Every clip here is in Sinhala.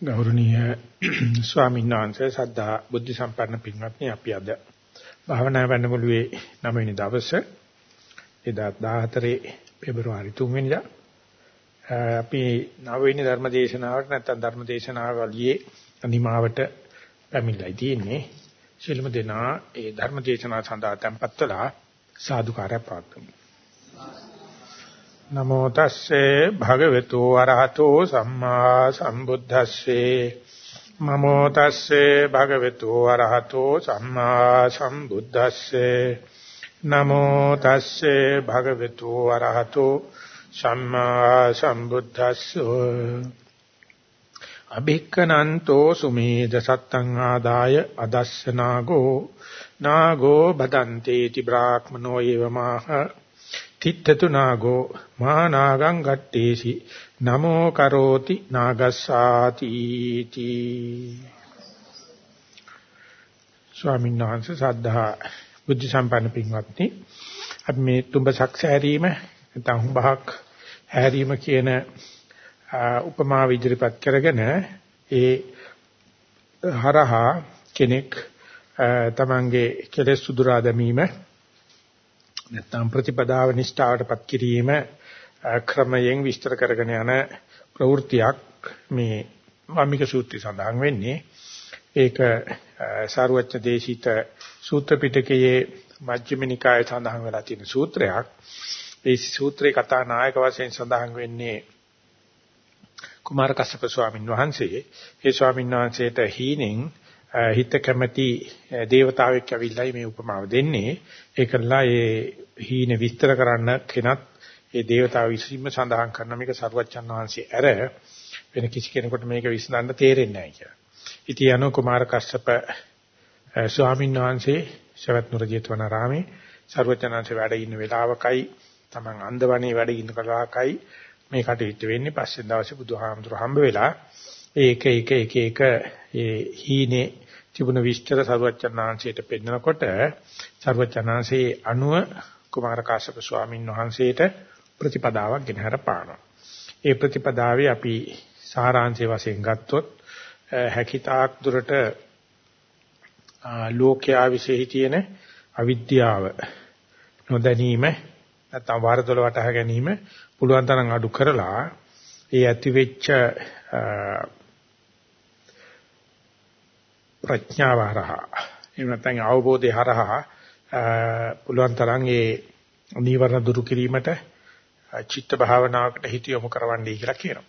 ගෞරවනීය ස්වාමීන් වහන්සේ සද්ධා බුද්ධ සම්පන්න පින්වත්නි අපි අද භාවනා වැඩමුළුවේ 9 වෙනි දවසේ 2014 පෙබරවාරි 3 වෙනිදා අපි 9 වෙනි ධර්ම දේශනාවට නැත්නම් ධර්ම දේශනාවලියේ අනිමාවට පැමිණලා තියෙන්නේ. ශිල්ම දෙනා ඒ ධර්ම දේශනාව සඳහා tempත් වෙලා සාදුකාරය ප්‍රාර්ථනා නමෝ තස්සේ භගවතු වරහතෝ සම්මා සම්බුද්දස්සේ. නමෝ තස්සේ භගවතු වරහතෝ සම්මා සම්බුද්දස්සේ. නමෝ තස්සේ භගවතු වරහතෝ සම්මා සම්බුද්දස්සෝ. අභික්කනන්තෝ සුමේද සත්තං ආදාය අදස්සනාගෝ නාගෝ බදන්තේති බ්‍රාහ්මනෝ එවමාහ තිත්තතු නාගෝ මහා නාගං ගට්ටේසි නමෝ කරෝති නාගස්සාති තී. ස්වාමීන් වහන්සේ සද්ධා බුද්ධ සම්පන්න පින්වත්නි අපි මේ තුඹ සක්ස හැරීම නැත්නම් හුඹහක් හැරීම කියන උපමාව ඉදිරිපත් කරගෙන ඒ හරහා කෙනෙක් තමන්ගේ කෙලෙස් සුදුරා දැමීම නැත්නම් ප්‍රතිපදාව නිෂ්ඨාවටපත් කිරීම ක්‍රමයෙන් විස්තර කරගෙන යන ප්‍රවෘත්තියක් මේ වම්මික සූත්‍රය සඳහන් වෙන්නේ. ඒක සාරවත්න දේශිත සූත්‍ර පිටකයේ මජ්ක්‍ධිම නිකායේ සඳහන් වෙලා තියෙන සූත්‍රයක්. ඒ සූත්‍රේ කතා නායක වශයෙන් සඳහන් වෙන්නේ කුමාර කස්සප ස්වාමීන් වහන්සේ ඒ ස්වාමීන් වහන්සේට හීනෙන් හිත කැමැති దేవතාවෙක් ඇවිල්ලායි මේ උපමාව දෙන්නේ. ඒකලා ඒ හීන විස්තර කරන්න කෙනත් ඒ దేవතාව විසින්ම සඳහන් කරන මේක සර්වච්ඡන් වහන්සේ ඇර වෙන කිසි කෙනෙකුට මේක විසඳන්න තේරෙන්නේ නැහැ කියලා. ඉතින් යන කුමාර කස්සප ස්වාමීන් වහන්සේ ශවත් නුරජේතවනාරාමේ සර්වචනංශ වැඩ ඉන්න වෙලාවකයි තමන් අන්දවණේ වැඩ ඉන්න කලාවකයි මේ කටයුත්ත වෙන්නේ පස්සේ දවසේ බුදුහාමුදුර හම්බ වෙලා ඒක ඒක ඒක ඒක ඒ හීනේ තිබුණ විස්තර සරුවච්චන්හන්සේට පෙන්නකොට සරුවච්චන්හන්සේ අනුව කුමාර කාශ්‍යප ස්වාමීන් වහන්සේට ප්‍රතිපදාවක් ගෙනහැර පානවා. ඒ ප්‍රතිපදාවේ අපි සාරාංශය වශයෙන් ගත්තොත් හැකිතාක් දුරට ලෝකයා විශේෂ තියෙන අවිද්‍යාව නොදැනීම නැත්නම් වාරදොල වටහා ගැනීම පුළුවන් තරම් අඩු කරලා ඒ ඇතිවෙච්ච ප්‍රඥාව හරහා එහෙම නැත්නම් අවබෝධය හරහා පුළුවන් තරම් ඒ නීවරණ දුරු කිරීමට චිත්ත භාවනාවකට හිත යොමු කරවන්නයි කියලා කියනවා.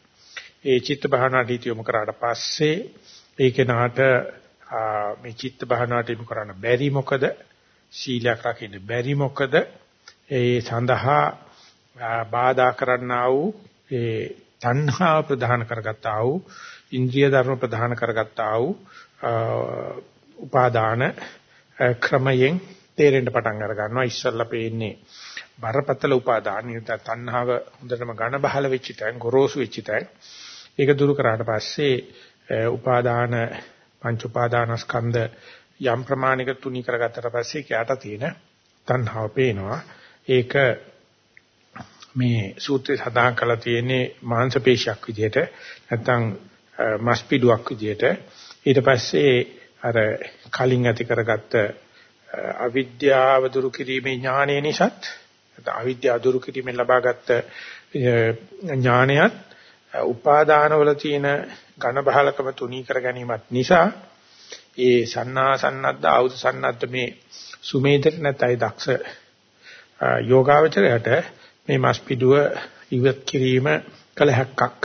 ඒ චිත්ත භාවනාවට හිත යොමු කරාට පස්සේ ඒ කෙනාට මේ චිත්ත භාවනාවට යොමු කරන්න බැරි මොකද? සීලයක් රකින්න බැරි මොකද? ඒ සඳහා බාධා කරන්නා වූ ඒ තණ්හාව ප්‍රධාන කරගත්තා වූ ඉන්ද්‍රිය ධර්ම ප්‍රධාන කරගත්තා වූ උපාදාන ක්‍රමයෙන් තේරෙන්න පටන් අර ගන්නවා ඉස්සල්ලා පේන්නේ බරපතල උපාදාන නිත තණ්හාව හොඳටම ඝන බහල වෙච්ච තැන් ගොරෝසු වෙච්ච තැන්. ඒක දුරු කරාට පස්සේ උපාදාන පංච උපාදානස්කන්ධ යම් ප්‍රමාණයක තුනී කරගත්තට පස්සේ කයට තියෙන තණ්හාව පේනවා. ඒක මේ සූත්‍රය සඳහන් කරලා තියෙන්නේ මාංශ පේශයක් විදිහට නැත්නම් මස් පිඩුවක් විදිහට. ඊට පස්සේ අර කලින් ඇති කරගත්ත අවිද්‍යාව දුරු කිරීමේ ඥානය නිසාත් අවිද්‍යාව දුරු කිරීමෙන් ලබාගත් ඥානයත් උපාදානවල තියෙන ඝන බහලකම තුනී කර ගැනීමත් නිසා ඒ සන්නා සන්නද්ද ආයුධ සන්නද්ද මේ සුමේදට නැතයි දක්ෂ යෝගාවචරයට මේ මස්පිඩුව ඉවත් කිරීම කල හැක්කක්.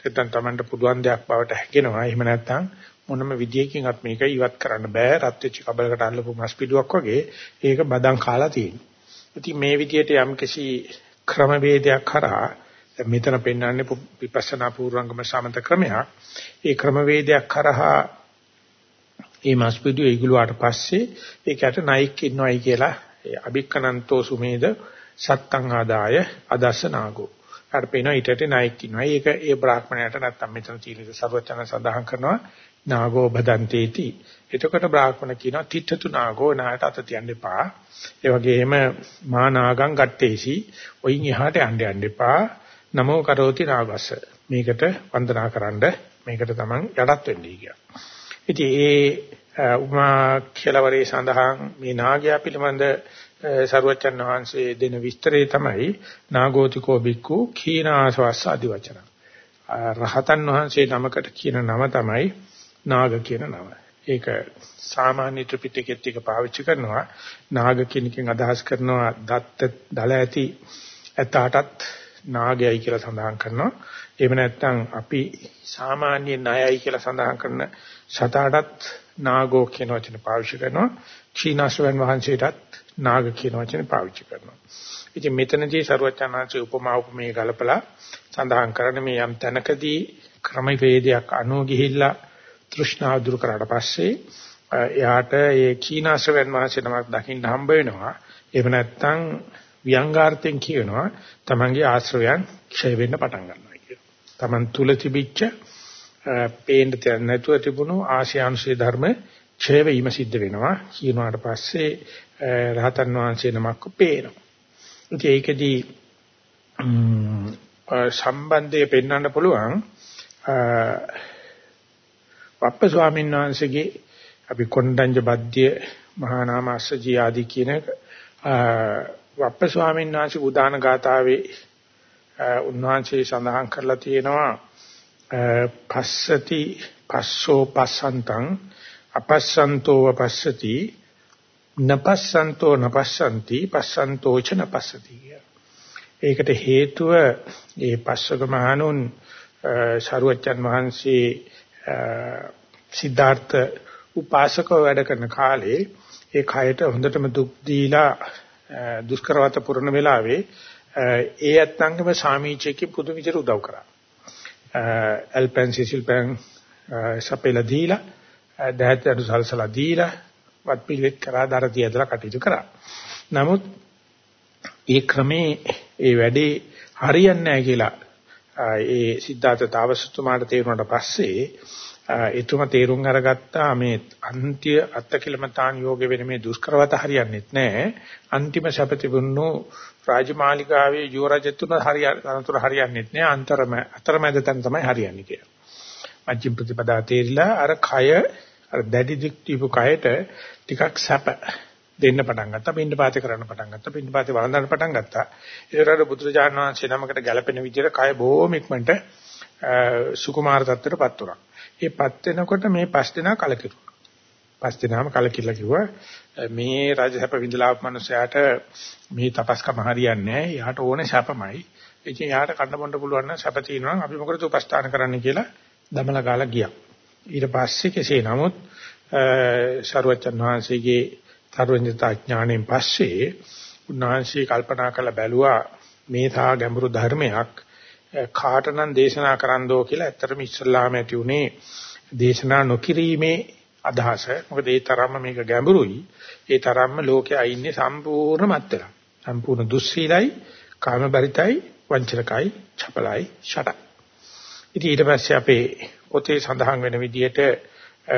නැත්නම් Tamanට පුළුවන් දෙයක් බවට හැගෙනවා එහෙම නැත්නම් මොනම විදියකින්වත් මේක ඉවත් කරන්න බෑ රත් වෙච්ච කබලකට අල්ලපු මස් පිටුවක් වගේ ඒක බදන් කාලා තියෙනවා. ඉතින් මේ විදියට යම්කිසි ක්‍රමවේදයක් කරා මෙතන පෙන්වන්නේ විපස්සනා පූර්වංගම සමත ක්‍රමයක්. ඒ ක්‍රමවේදයක් කරා මේ මස් පිටුව ඒගොල්ලෝට පස්සේ ඒකට නයික් ඉන්නවයි කියලා අභික්කනන්තෝ සුමේද සත්තං ආදාය අදස්සනාගෝ. අර පේනවා ඊටට නයික් ඉන්නවා. ඒක ඒ බ්‍රාහ්මණයට නැත්තම් මෙතන තියෙන සර්වචන සඳහන් කරනවා නාගෝ බදන්තේති. එතකොට බ්‍රාහ්මණ කියනවා තිත්තතු නාගෝ නායට අත තියන්න එපා. ඒ වගේම මා නාගං ගට්ටේසි. ඔයින් එහාට යන්න යන්න එපා. නමෝ කරෝති නාගස්ස. මේකට වන්දනා කරන්න මේකට තමන් යටත් වෙන්නේ කියලා. ඉතින් ඒ උමා කෙලවරේ සඳහන් මේ නාගයා පිළිබඳ සරුවචන් වහන්සේ දෙන විස්තරේ තමයි නාගෝතිකෝ බික්කු කීනාසවස්ස ආදි වචන. රහතන් වහන්සේ නමකට කියන නම තමයි නාග කියන නම. ඒක සාමාන්‍ය ත්‍රිපිටකෙත් එක පාවිච්චි කරනවා. නාග කියන එකෙන් අදහස් කරනවා දත්ත දල ඇති ඇතාටත් නාගයයි කියලා සඳහන් කරනවා. එහෙම නැත්නම් අපි සාමාන්‍ය ණයයි කියලා සඳහන් කරන සතාටත් නාගෝ කියන වචන පාවිච්චි කරනවා. ක්ෂීණාශ්‍රවයන් වහන්සේටත් නාග කියන වචනේ පාවිච්චි කරනවා. ඉතින් මෙතනදී සරුවචනාංශ උපමා උපමේය ගලපලා සඳහන් කරන මේ යම් තැනකදී ක්‍රම වේදයක් අනුව ගිහිල්ලා තෘෂ්ණාව දුරු කරාට පස්සේ එයාට ඒ කීනාශ්‍රවයන් වහන්සේ නමක් දකින්න හම්බ වෙනවා. එහෙම නැත්නම් ව්‍යංගාර්ථයෙන් කියනවා තමන්ගේ ආශ්‍රවයන් ක්ෂය වෙන්න පටන් ගන්නවා කියලා. තමන් තුල තිබිච්ච පේන්න තියන්න නැතුව තිබුණු ආශයානුසී ධර්ම ක්ෂය වීම සිද්ධ වෙනවා. කියනවාට පස්සේ රහතන් වහන්සේ නමක් පේනවා. ඉතින් ඒකෙදී සම්බන්ධය පෙන්වන්න පුළුවන් වප්ප ස්වාමීන් වහන්සේගේ අපි කොණ්ඩඤ්ඤ බද්ද්‍ය මහා නාම අස්සජී ආදී කියන වප්ප ස්වාමීන් වහන්සේ උදාන ගාතාවේ උන්වහන්සේ සඳහන් කරලා තියෙනවා පස්සති පස්සෝ පස්සන්තං අපස්සන්තෝ වපස්සති නපස්සන්තෝ නපස්සන්ති පස්සන්තෝ ච නපස්සති ඒකට හේතුව ඒ පස්සක මහණුන් ශරුවච්චන් වහන්සේ සිද්ධාර්ථ උපාසකව වැඩ කරන කාලේ ඒ කයට හොඳටම දුක් දීලා දුෂ්කරවත පුරන වෙලාවේ ඒ ඇත්තංගම සාමීචයේ පුදු විදිහට උදව් කරා. ඇල්පෙන් සිසිල්පෙන් සපෙලා දීලා දැහැත් අඩු සල්සලා දීලා වත් පිළිවෙත් කරා දරතිය ඇදලා කටයුතු කරා. නමුත් ඒ ක්‍රමේ ඒ වැඩේ හරියන්නේ නැහැ කියලා ඒ සිද්ධාර්ථ තාවසතුමාට තේරුණාට පස්සේ එතුමා තේරුම් අරගත්තා මේ අන්ත්‍ය අත්තකිලමතාන් යෝග වෙන මේ දුෂ්කරවත හරියන්නේත් නැහැ අන්තිම සපතිබුන්නු රාජමාලිකාවේ යුවරජතුන හරියනතර හරියන්නේත් නැහැ අන්තරම අතරමැද තැන තමයි හරියන්නේ කියලා. මජ්ජිම ප්‍රතිපදා තේරිලා අර කය අර දැඩි දික් දීපු කයට ටිකක් සැප දෙන්න පටන් ගත්තා. පින්න පාතේ කරන්න පටන් ගත්තා. පින්න පාතේ වළඳන්න පටන් ගත්තා. ඒතරට බුදුරජාණන් වහන්සේ නමකට ගැළපෙන විදිහට කය බොහොම ඉක්මනට සුකුමාර තත්ත්වයටපත් වුණා. ඒපත් වෙනකොට මේ පස් දෙනා කලකිරුණා. පස් දෙනාම කලකිරලා කිව්වා මේ රජසැප විඳලා ආපු මනුස්සයාට මේ තපස්කම හරියන්නේ නැහැ. යාට ඕනේ සැපමයි. ඉතින් යාට කන්න බොන්න පුළුවන් නම් සැප තියෙනවා නම් අපි මොකටද උපස්ථාන කරන්න කියලා දමලා ගාලා ගියා. ඊට පස්සේ කෙසේ නමුත් ශරුවචන් වහන්සේගේ තරුණිතා ඥාණයෙන් පස්සේ උන්වහන්සේ කල්පනා කරලා බැලුවා මේ තා ගැඹුරු ධර්මයක් කාටනම් දේශනා කරන්නෝ කියලා ඇත්තටම ඉස්ලාම ඇති උනේ දේශනා නොකිරීමේ අදහස. මොකද ඒ තරම්ම මේක ගැඹුරුයි. ඒ තරම්ම ලෝකයේ ඉන්නේ සම්පූර්ණ මත්තර. සම්පූර්ණ දුස්සීලයි, කාමබරිතයි, වංචකයි, චපලයි, ෂටයි. ඉතින් ඊට පස්සේ අපේ පොතේ සඳහන් වෙන විදිහට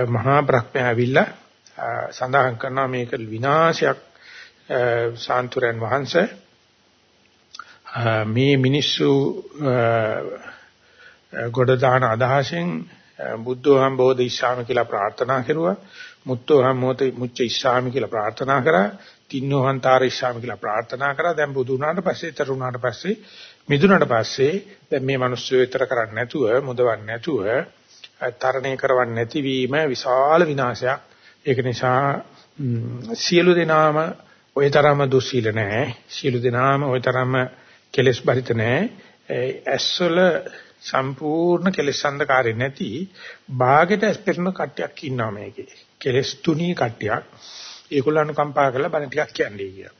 මහා බ්‍රහ්මයා ඇවිල්ලා සඳහන් කරනවා මේක විනාශයක් සාන්තුරයන් වහන්සේ. මේ මිනිස්සු ගොඩ දාන අදහසෙන් බුද්ධෝහම් බෝධි ඉස්සාම කියලා ප්‍රාර්ථනා කරුවා. මුත්තෝහම් මොත මුච්ච ඉස්සාම කියලා ප්‍රාර්ථනා කරා. තින්නෝහන්තාර ඉස්සාම කියලා ප්‍රාර්ථනා කරා. දැන් බුදු වුණාට පස්සේ තරුණාට පස්සේ මිදුණාට පස්සේ දැන් මේ මිනිස්සු විතර කරන්නේ නැතුව මුදවන්නේ නැතුව තරණය කරවන්නේ නැතිවීම විශාල විනාශයක්. ඒක නිසා සියලු දෙනාම ওই තරම දුස්සීල නැහැ. සියලු දෙනාම ওই තරම කෙලෙස් බරිත නැහැ. ඇස්වල සම්පූර්ණ කෙලෙස් සඳකාරේ නැති භාගෙට ඇස්පෙරන කට්ටියක් ඉන්නවා මේකේ. කෙලෙස් තුනී කට්ටියක්. ඒගොල්ලෝ අනුකම්පා කරලා බණ ටිකක් කියන්නේ කියලා.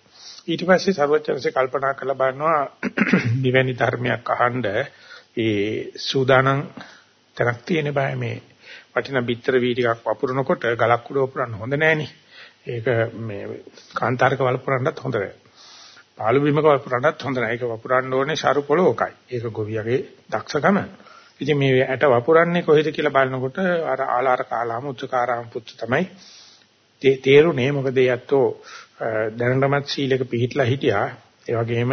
ඊට පස්සේ සර්වඥන්සේ කල්පනා කරලා බලනවා නිවැරදි ධර්මයක් අහන්න ඒ සූදානම් තැනක් තියෙන බය මේ වටිනා බිත්තර වී ටිකක් වපුරනකොට ගලක් උඩ වපුරන්න හොඳ නෑනේ. ඒක මේ කාන්තාරක වල්පුරන්නත් හොඳ නෑ. පාළු බිමක වල්පුරන්නත් හොඳ නෑ. ඒක වපුරන්න ඕනේ සරු පොලෝකයි. ඒක ගොවියගේ දක්ෂකම. ඉතින් මේ ඇට වපුරන්නේ කොහෙද කියලා බලනකොට අර ආලාර කාලාම උච්චකාරාම පුත්තු තමයි තේරුනේ. මොකද ඒ අතෝ දැනටමත් සීලක පිළිහිట్లా හිටියා. ඒ වගේම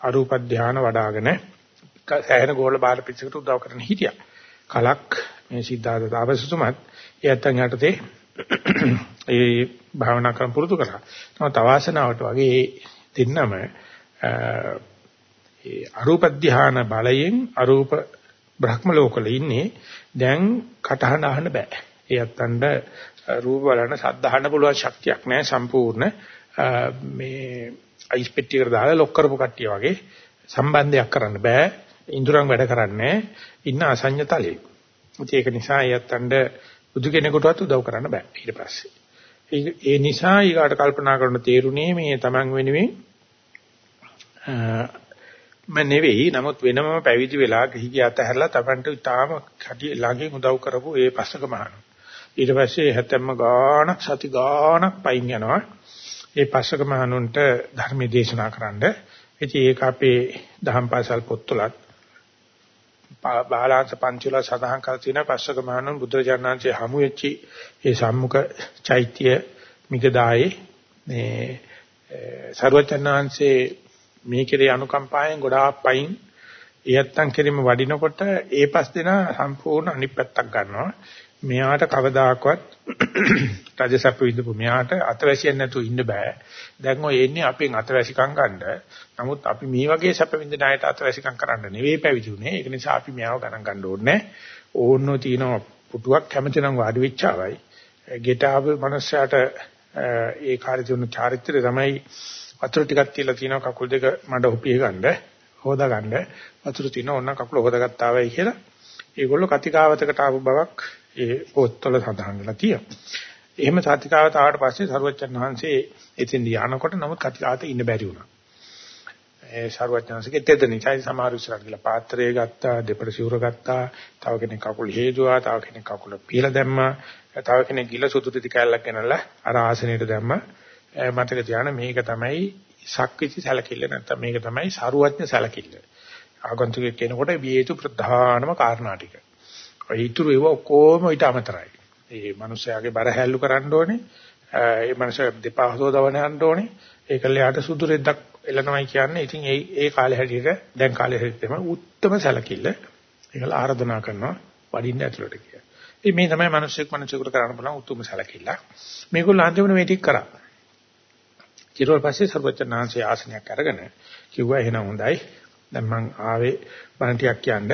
අරූප ධානය වඩ아가න සෑහෙන ගෝල බාහිර පිටසකට උදව් කරන හිටියා. කලක් මේ සිද්ධාර්ථ තාපසතුමත් එයත්න් යටතේ ඒ භාවනා ක්‍රම පුරුදු කරා. නමුත් අවාසනාවට වගේ දෙන්නම ඒ අරූප ධාන බලයෙන් අරූප බ්‍රහ්ම ලෝකවල ඉන්නේ දැන් කටහඬ අහන්න බෑ. ඒ අත්තන්ට රූප බලන සද්ද අහන්න පුළුවන් ශක්තියක් නැහැ සම්පූර්ණ මේ අයිස් පෙට්ටියකට දාලා ලොක් කරපු කට්ටිය වගේ සම්බන්ධයක් කරන්න බෑ. ඉන්ද්‍රයන් වැඩ කරන්නේ ඉන්න අසඤ්ඤ තලයේ. ඒක නිසා ඒ අත්තන්ට බුදු කෙනෙකුටවත් උදව් කරන්න බෑ ඊට පස්සේ. ඒ නිසා ඊගාට කල්පනා කරන තේරුණේ මේ Taman වෙනුවෙන් මම නෙවෙයි නමුත් වෙනමම පැවිදි වෙලා ගිහි අතහැරලා Tamanට තාම කටි ළඟින් උදව් කරපු ඒ පස්සක මහණ. ඊට පස්සේ හැතැම්ම ගාණක් සති ගාණක් පයින් යනවා. ඒ පස්සක මහණුන්ට ධර්ම දේශනා කරන්න. ඉතින් ඒක අපේ දහම් පාසල් පොත්වලත් බාලාංශ පංචුල සඳහන් කර තියෙන පස්සක මහණුන් බුදුරජාණන්සේ හමු වෙච්චි ඒ සම්මුඛ චෛත්‍ය මිගදායේ මේ සර්වචන්නාංශේ මේ කෙරේ අනුකම්පාවෙන් ගොඩාක් පයින් එයත්තන් කෙරෙම වඩිනකොට ඒ පස් දෙනා සම්පූර්ණ අනිත් පැත්තක් ගන්නවා. මෙයාට කවදාකවත් රජසප්ප විඳපු මෙයාට අතවැසියෙන් නැතුව ඉන්න බෑ. දැන් ඔය එන්නේ අපෙන් අතවැසිකම් ගන්න. නමුත් අපි මේ වගේ සැප විඳින අයට අතවැසිකම් කරන්න නෙවෙයි පැවිදුනේ. ඒක නිසා අපි මෙයාව ගණන් ගන්න ඕනේ. ඕන්නෝ තියෙන පුටුවක් කැමතිනම් වාඩි වෙච්චාවයි. ගෙට ආව මනුස්සයාට ඒ කාර්ය තුන චාරිත්‍රය තමයි වතුර ටිකක් තියලා තියෙනවා කකුල් දෙක මඩ හොපිය ගන්න හොදා ගන්න වතුර තියෙන ඕන කකුල හොදාගත්තා වෙයි කියලා ඒගොල්ලෝ කතිකාවතකට ආපු බවක් ඒ පොත්වල සඳහන් වෙලා තියෙනවා. එහෙම කතිකාවත ආවට පස්සේ සරුවච්චන් වහන්සේ එතින් යනකොට නමුත් කතිකාවත ඉන්න බැරි වුණා. ඒ සරුවච්චන්සේගේ තෙදෙනිචයි සමහර විශ්වාස කියලා පාත්‍රය ගත්තා දෙපඩ සිවුර ගත්තා තව කෙනෙක් කකුල් හේදුවා තව කෙනෙක් කකුල පීලා දැම්මා තව කෙනෙක් ගිල සුදු ටික කැල්ලක් ගෙනල්ලා අර ආසනයට දැම්මා මතක තියාගන්න මේක තමයි සක්විති සැලකිල්ල නැත්නම් මේක තමයි සරුවඥ සැලකිල්ල. ආගන්තුකෙක් කෙනෙකුට විය යුතු ප්‍රධානම කාරණා ටික. ඒ ඊතුරු ඒව ඔක්කොම ඊට අමතරයි. ඒ මිනිස්යාගේ බර හැල්ලු කරන්න ඕනේ. ඒ මිනිස්යා දෙපා හොදවන යන්න ඕනේ. ඒකල යාට සුදු රෙද්දක් එළනමයි කියන්නේ. ඉතින් ඒ ඒ කාලේ හැටියට දැන් කාලේ හැටියට තමයි උත්තරම සැලකිල්ල. ඒකල ආරාධනා කරනවා වඩින්න ඇතුළට කියලා. ඉතින් මේ තමයි මිනිස්සෙක් මිනිසෙකුට කරන්න පුළුවන් උතුම් සැලකිල්ල. මේගොල්ලෝ අන්තිමට මේ ටික කරා. ඊට පස්සේ සර්වචනාංශයේ ආසනයක් අරගෙන කිව්වා එහෙනම් හොඳයි. දැන් මං ආවේ බණ ටිකක් කියන්න.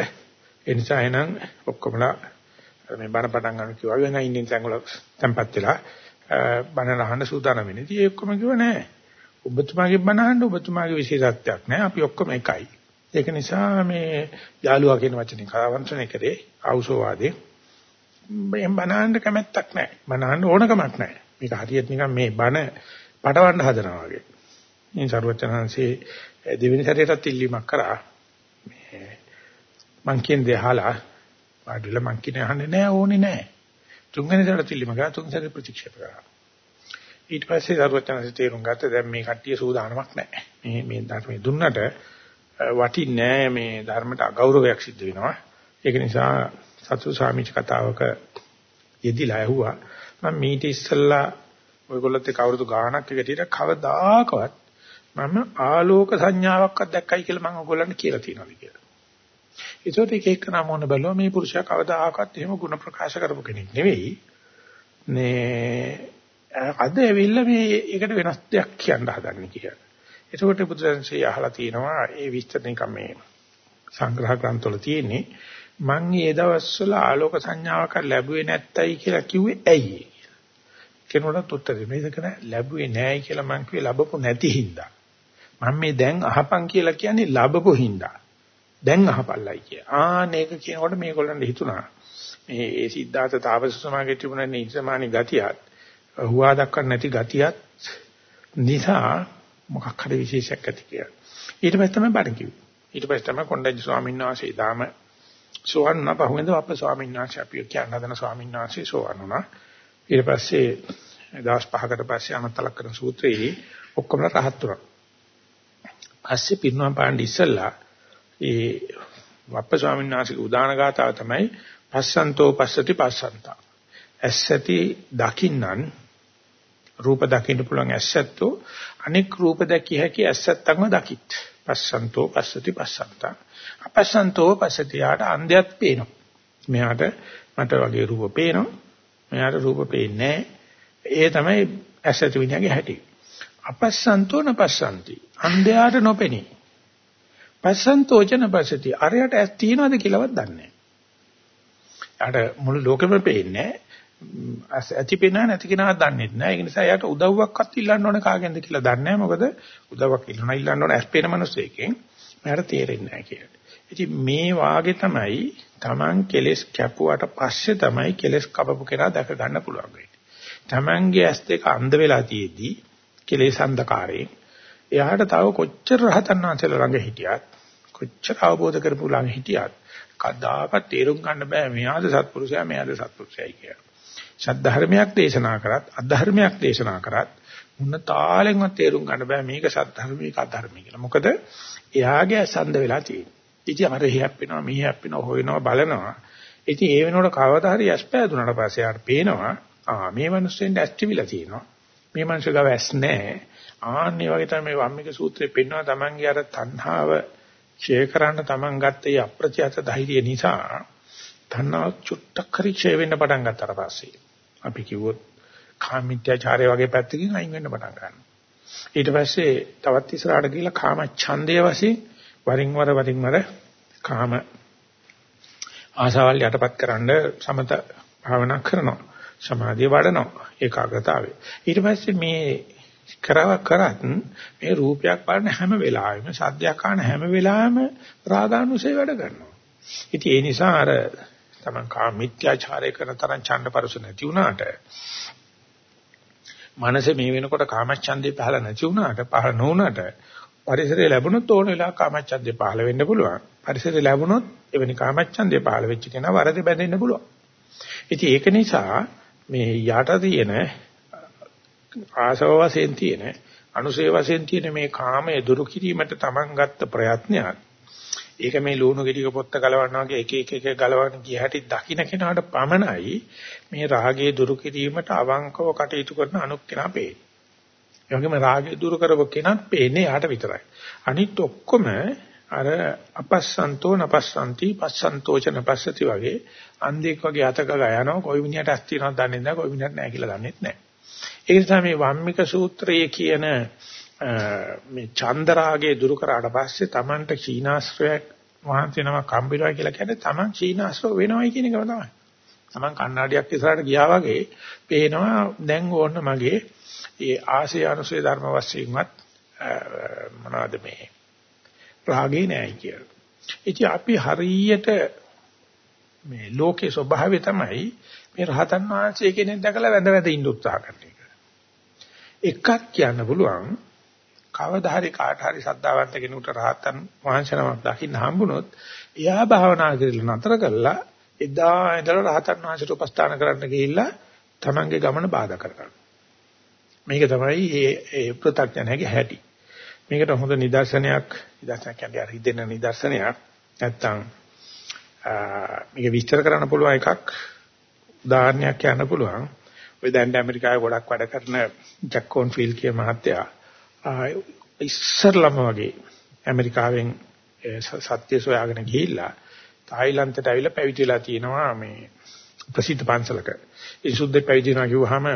ඒ නිසා එහෙනම් ඔක්කොමලා මේ බණ පටන් ගන්න කිව්වා. වෙන ඉන්නේ තැන් වල tempat වෙලා බණ අහන්න සූදානම් වෙන්නේ. ඉතින් ඒ ඔක්කොම කිව්වා නෑ. ඔබතුමාගේ බණ අහන්න ඔබතුමාගේ විශේෂත්වයක් නෑ. අපි ඔක්කොම එකයි. ඒක නිසා මේ යාළුවා කියන වචනේ කාවන්තනේ කරේ ආවුසෝවාදේ මේ බණ අහන්න කැමැත්තක් නෑ. බණ අහන්න ඕනකමක් නෑ. මේක හරියට නිකන් මේ බණ පටවන්න හදනවා වගේ. ඉතින් සරුවචනහන්සේ දෙවෙනි සැරේටත් ඉල්ලීමක් කරා. මේ මං කියන දේ අහලා වාඩිලා මං කියන අහන්නේ නෑ ඕනේ නෑ. තුන්වෙනි සැරේට ඉල්ලීම කරා තුන් සැරේ ප්‍රතික්ෂේප කරා. ඊට පස්සේ සරුවචනහන්සේ තේරුම් ගත්තා දැන් මේ කට්ටිය සූදානමක් නෑ. මේ මේ ධර්මයේ දුන්නට වටින්නේ නෑ මේ ධර්මයට අගෞරවයක් සිද්ධ වෙනවා. ඒක නිසා සතු සාමිච කතාවක යෙදිලා ඇහුවා මම මීට ඉස්සල්ලා ඔයගොල්ලොත් එක්ක අවුරුදු ගාණක් එකටියට කවදාකවත් මම ආලෝක සංඥාවක්වත් දැක්කයි කියලා මම ඔයගොල්ලන්ට කියලා තියෙනවා කියලා. ඒසොත් එක එක නම මොන බලව මේ පුරුෂයා කවදාකවත් එහෙම ಗುಣ ප්‍රකාශ කරපු කෙනෙක් නෙවෙයි. මේ අද ඇවිල්ලා මේ ඒකට වෙනස් දෙයක් කියන්න හදන්නේ කියලා. ඒකෝට බුදුරජාණන්සේ අහලා තිනවා ඒ විස්තර නිකම් මේ සංග්‍රහ ග්‍රන්ථවල තියෙන්නේ මං මේ දවස්වල ආලෝක සංඥාවක් ලැබුවේ නැත්තයි කියලා කිව්වේ ඇයි? කෙනෙකුට උත්තර දෙන්න නෑ ලැබුවේ නෑයි කියලා මං කිව්වේ ලැබපු නැති හින්දා. මම මේ දැන් අහපන් කියලා කියන්නේ ලැබපු හින්දා. දැන් අහපල්ලයි කිය. ආ මේක කියනකොට මේගොල්ලන්ට හිතුණා. මේ ඒ සිද්ධාර්ථ තාපස සමාගයේ තිබුණ නිසමානි ගතියත් හුවා දක්වන්න නැති ගතියත් නිසා මොකක් හරි විශේෂයක් ඇති කියලා. ඊට පස්සේ තමයි බණ කිව්වේ. ඊට පස්සේ තමයි කොණ්ඩඤ්ඤ ස්වාමීන් වහන්සේ දාම සෝවන් වුණා. පහුවෙන්ද අපේ ස්වාමීන් වහන්සේ අපි කියන හදන ස්වාමීන් වහන්සේ සෝවන් වුණා. ඊට පස්සේ දවස් 5කට පස්සේ අනත්තලක් කරන සූත්‍රයේ ඔක්කොම රහත් වුණා. පස්සේ පිරිනවම් පාණ්ඩ ඉස්සල්ලා ඒ වප්ප ස්වාමීන් වහන්සේගේ උදාන ගාතාව තමයි පස්සන්තෝ පස්සති පස්සන්තා. ඇස්සති දකින්නන් රූප දකින්න පුළුවන් ඇස්සත්තෝ අනෙක් රූප දැකිය හැකි ඇස්සත්තක්ම දකිත්. පස්සන්තෝ පස්සති පස්සන්තා. අපස්සන්තෝ පස්සති යාට අන්ධයත් පේනවා. මෙයාට මට වගේ රූප පේනවා. මෙයාට රූප පේන්නේ ඒ තමයි ඇසතු විඤ්ඤාගේ හැටි. අපස්සන්තෝ නපස්සන්ති. අන්ධයාට නොපෙනී. පස්සන්තෝ ච නපස්සති. අරයට ඇස් තියනවද කියලාවත් දන්නේ නැහැ. මුළු ලෝකෙම පේන්නේ ඇති පේනා නැති කෙනා දන්නේ නැහැ. ඒ නිසා එයාට උදව්වක්වත් ඉල්ලන්න ඕන කාගෙන්ද කියලා දන්නේ නැහැ. මොකද උදව්වක් ඉල්ලන ඉල්ලන්න ඕන ඇස් පේන මිනිස්සෙකින් මට තේරෙන්නේ නැහැ කියලා. ඉතින් මේ වාගේ තමයි Taman කෙලස් කැපුවට පස්සේ තමයි කෙලස් කපපු කෙනා දැක ගන්න පුළුවන් වෙන්නේ. Tamanගේ ඇස් දෙක අන්ධ වෙලා තියේදී කෙලෙස් අන්ධකාරයෙන් එයාට තව කොච්චර රහතන් වහන්සේලා ළඟ හිටියත් කොච්චර අවබෝධ කරපු ළඟ හිටියත් කදාකත් තේරුම් ගන්න බෑ මෙයාද සත්පුරුෂයා මෙයාද සත්පුරුෂයයි කියලා. සද්ධර්මයක් දේශනා කරත් අධර්මයක් දේශනා කරත් මුන්න තාලෙන්වත් තේරුම් ගන්න බෑ මේක සද්ධර්මීක අධර්මී කියලා. මොකද එයාගේ අසන්ද වෙලා තියෙන්නේ. ඉතින් අර හැප්පෙනවා මෙහි හැප්පෙනවා හොයනවා බලනවා. ඉතින් ඒ වෙනකොට කවදා හරි ඇස් පෑදුනට පස්සේ යාට පේනවා ආ මේ මිනිස්සුන්ට ඇස් තිබිලා තියෙනවා. මේ මිනිස්සු ගාව ඇස් නැහැ. ආන්නේ වගේ තමයි මේ වම්මික සූත්‍රයේ පෙන්වන තමන්ගේ අර තණ්හාව ඡේ කරන්න තමන් ගත්ත ඒ අප්‍රත්‍යත ධෛර්යය නිසා තණ්හාව චුට්ටක් හරි ඡේ වෙන්න පටන් ගත්තාට පස්සේ අපි කිව්වොත් කාමීත්‍යාචාරය වගේ පැත්තකින් අයින් වෙන්න පටන් ගන්නවා. ඊට පස්සේ තවත් ඉස්සරහට ගිහිල්ලා කාම ඡන්දය වශයෙන් වරින් වර වරින් වර කාම ආසාවල් යටපත් කරන්න සමත භාවනා කරනවා. සමාධිය වඩනවා. ඒකාග්‍රතාවය. ඊට පස්සේ මේ කරව කරත් මේ රූපයක් බලන හැම වෙලාවෙම සද්දයක් අහන හැම වෙලාවෙම රාගානුසය වැඩ කරනවා. ඉතින් ඒ නිසා අර තමන් කා මිත්‍යාචාරය කරන තරම් ඡණ්ඩපරස නැති වුණාට මනසේ මේ වෙනකොට කාමච්ඡන්දේ පහළ නැති වුණාට පහළ නොවුණාට පරිසරය ලැබුණොත් ඕන වෙලාවක කාමච්ඡන්දේ පහළ වෙන්න පුළුවන්. පරිසරය ලැබුණොත් එවැනි කාමච්ඡන්දේ පහළ වෙච්ච කෙනා වරදේ බැඳෙන්න පුළුවන්. ඉතින් ඒක නිසා මේ යට තියෙන ආසව වශයෙන් තියෙන අනුසේ වශයෙන් තියෙන මේ කාමයේ දුරු කිරීමට Taman ගත්ත ප්‍රයත්නයක් ඒක මේ ලුණු ගෙඩියක පොත්ත ගලවනවා වගේ එක එක එක ගලවන ගිය හැටි දකින්න කෙනාට පමණයි මේ රාගයේ දුරු කිරීමට අවංකව කටයුතු කරන අනුක් කෙනා පේන්නේ. ඒ වගේම රාගය දුරු කරව කෙනත් පේන්නේ යාට විතරයි. අනිත් ඔක්කොම අර අපස්සන්තෝ නපස්සන්ති පස්සන්තෝච නපස්සති වගේ අන්ධෙක් වගේ අතක ගයනවා කොයි මිනිහට ඇස් තියෙනවද දන්නේ නැහැ කොයි මිනිහට නැහැ කියලා දන්නේ නැහැ. ඒ නිසා මේ වම්මික සූත්‍රයේ කියන මේ චන්දරාගේ දුරු කරාට පස්සේ Tamanට ක්ෂීනාශ්‍රයක් වහන්සේ නමක් හම්බෙනවා කියලා කියන්නේ Taman ක්ෂීනාශ්‍රව වෙනවයි කියන එකම තමයි. Taman කණ්ණාඩියක් ඉස්සරහට ගියා වගේ පේනවා දැන් ඕන්න මගේ ඒ ආශය අනුසය ධර්ම වශයෙන්වත් මොනවද මේ රාගේ නැහැ කියලා. ඉතින් අපි හරියට මේ ලෝකේ ස්වභාවය තමයි මේ රහතන් වහන්සේ කෙනෙක් දැකලා වැඳ වැඳ ඉන්න උත්සාහ කරන එක. එකක් කියන්න පුළුවන් කවදා හරි කාට හරි සද්ධාවන්ත කෙනෙකුට රහතන් වහන්සේ නමක් දකින්න හම්බුනොත් එයා භාවනා කරලා නතර කළා එදා ඉඳලා රහතන් වහන්සේට උපස්ථාන කරන්න ගිහිල්ලා තමන්ගේ ගමන බාධා කරගන්න. මේක තමයි මේ ඒ ප්‍රත්‍යඥයගේ හැටි. මේකට හොඳ නිදර්ශනයක් නිදර්ශනයක් කියන්නේ අර හිතෙන නිදර්ශනයක් නැත්තම් මේක විස්තර කරන්න පුළුවන් එකක් උදාහරණයක් කියන්න පුළුවන්. ඔය දැන් ඇමරිකාවේ ගොඩක් වැඩ කරන ජැක්කොන් ෆීල් කිය මහත්තයා ඉස්සරලම වගේ ඇමරිකාවෙන් සත්‍ය සොයාගෙන ගිහිල්ලා තායිලන්තයට ඇවිල්ලා පැවිදි වෙලා තියෙනවා මේ ප්‍රසිද්ධ පන්සලක. ඒ සුද්ධ පැවිදි වෙනවා කිව්වහම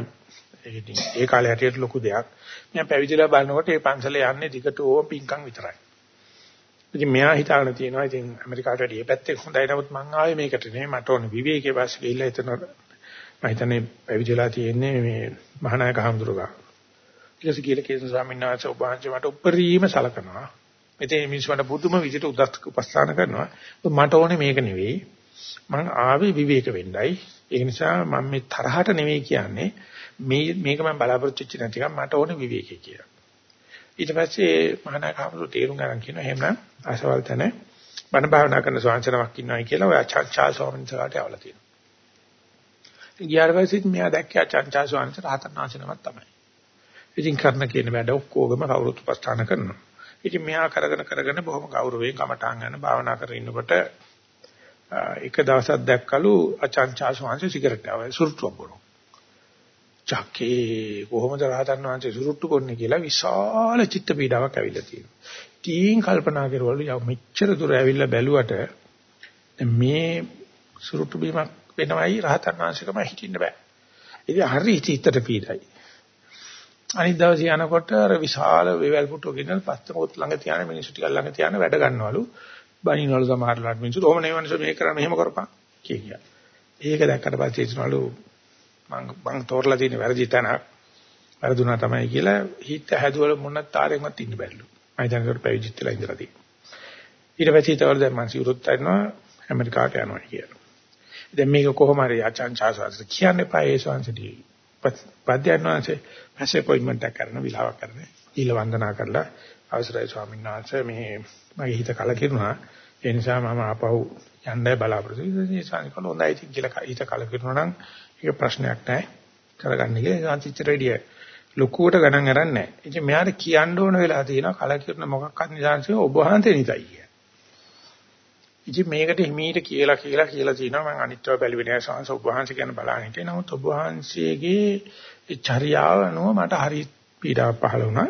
ඒ කාලේ හැටියට ලොකු දෙයක්. මම පැවිදිලා බලනකොට මේ පන්සලේ යන්නේ දිගට ඕම පිංකම් විතරයි. ඉතින් මෙයා හිතාගෙන තියෙනවා ඉතින් ඇමරිකාවට වැඩි මේ පැත්තේ හොඳයි නමුත් මං ආවේ මේකට නෙමෙයි මට ඕනේ විවේකයේ පස්සේ ගිහිල්ලා එතන මම හිතන්නේ පැවිදිලා තියෙන්නේ මේ මහානායක හඳුරුගා. ඊට පස්සේ කියලා කේසන් ස්වාමීන් වහන්සේ ඔබ වහන්සේ මට උපරිම සලකනවා. මෙතේ මිනිස්සුන්ට පුදුම විදිහට උදස්ක උපස්ථාන කරනවා. මට ඕනේ මේක නෙවෙයි. මං ආවේ විවේක වෙන්නයි. ඒ නිසා මම මේ තරහට නෙවෙයි කියන්නේ. මේ මේක මම බලාපොරොත්තු වෙච්ච නැතිකම මට ඕනේ විවේකී කියලා. ඊට පස්සේ මහානායක හඳුරු තේරුම් ගන්න කියනවා එහෙනම් අසවල් තැන බණ භාවනා කරන ස්වාමීන් ඉන්නවයි කියලා ඔය චර්චා ස්වාමීන් වහන්සේලාට යවලා තියෙනවා. ගියාට පස්සෙත් මෙයා දැක්කා චර්චා ස්වාමීන් වහන්සේ රහතන් වහන්සේ නමක් තමයි. ඉතින් කරන කියන වැඩ ඔක්කොගම කවුරුත් උපස්ථාන කරනවා. ඉතින් මෙයා කරගෙන කරගෙන බොහොම ගෞරවයෙන් කමටහන් ගන්න භාවනා කරගෙන ඉන්නකොට එක දවසක් දැක්කලු අචංචා ස්වාමීන් සිගරට් ආවයි සුරුට්ටුවක් බොනවා. චක්කේ කොහොමද රහතන් වහන්සේ සුරුට්ටු කරන්නේ කියලා විශාල චිත්ත පීඩාවක් ඇවිල්ලා තියෙනවා. ටීන් කල්පනා කරවලු යව මෙච්චර දුර ඇවිල්ලා බැලුවට මේ සුරුට්ටු බීමක් වෙනවයි රහතන් වහන්සේකම හිටින්න බෑ. ඉතින් හරි හිතට පීඩයි. අනිත් දවසේ යනකොට අර විශාල වේවැල් පුටුව ගෙනල් පස්තකොත් ළඟ තියාන මිනිස්සු ටික ළඟ තියාන වැඩ ගන්නවලු. බණිනවලු සමහරලාට මිනිස්සු "ඕම නේ මිනිස්සු මේක කරන්න මෙහෙම කරපන්" කිය කිය. ඒක දැක්කට පස්සේ හිතනවලු මං මං තෝරලා තියෙන වැරදි තැන වැරදුනා තමයි කියලා හිත හැදුවල මොනක් තාරෙන්වත් ඉන්න බැරිලු. මම දැනකට පැවිදිත් වෙලා ඉඳලා තියෙනවා. ඊට පස්සේ තවල දැන් මං සිවුරුත් ගන්නවා ඇමරිකාට යනවා කියලා. දැන් මේක කොහොම හරි ආචාන් චාසස් කියන්නේ පායේ සංසදී. පද්‍යයන් වහන්සේ පස්සේ අපොයින්ට්මන්ට් එකක් කරන විලාවක් කරන. ඊළ වන්දනා කරලා අවසරයි ස්වාමීන් වහන්සේ මේ මගේ හිත කලකිරුණා. ඒ නිසා මම ආපහු යන්නයි බලාපොරොත්තු වෙන්නේ. සංකල්ප හොඳයි කියලා හිත කලකිරුණා නම් ඒක ප්‍රශ්නයක් නැහැ. කරගන්න කියලා සංචිච්ච රෙඩිය ලොකුවට ගණන් අරන් නැහැ. ඉතින් මෙයාට කියන්න ඕන වෙලා තියෙනවා කලකිරුණ මොකක්වත් නිදාන්සේ ඔබ වහන්සේ නිතයි කිය. ඉතින් මේකට හිමීට කියලා කියලා කියලා තියෙනවා මම අනිත්‍යව බැලුවේ නෑ සංස ඔබ වහන්සේ කියන බලන්න හිටියේ. නමුත් ඔබ වහන්සේගේ චර්යාව අනුව මට හරි පීඩාවක් පහළ වුණා.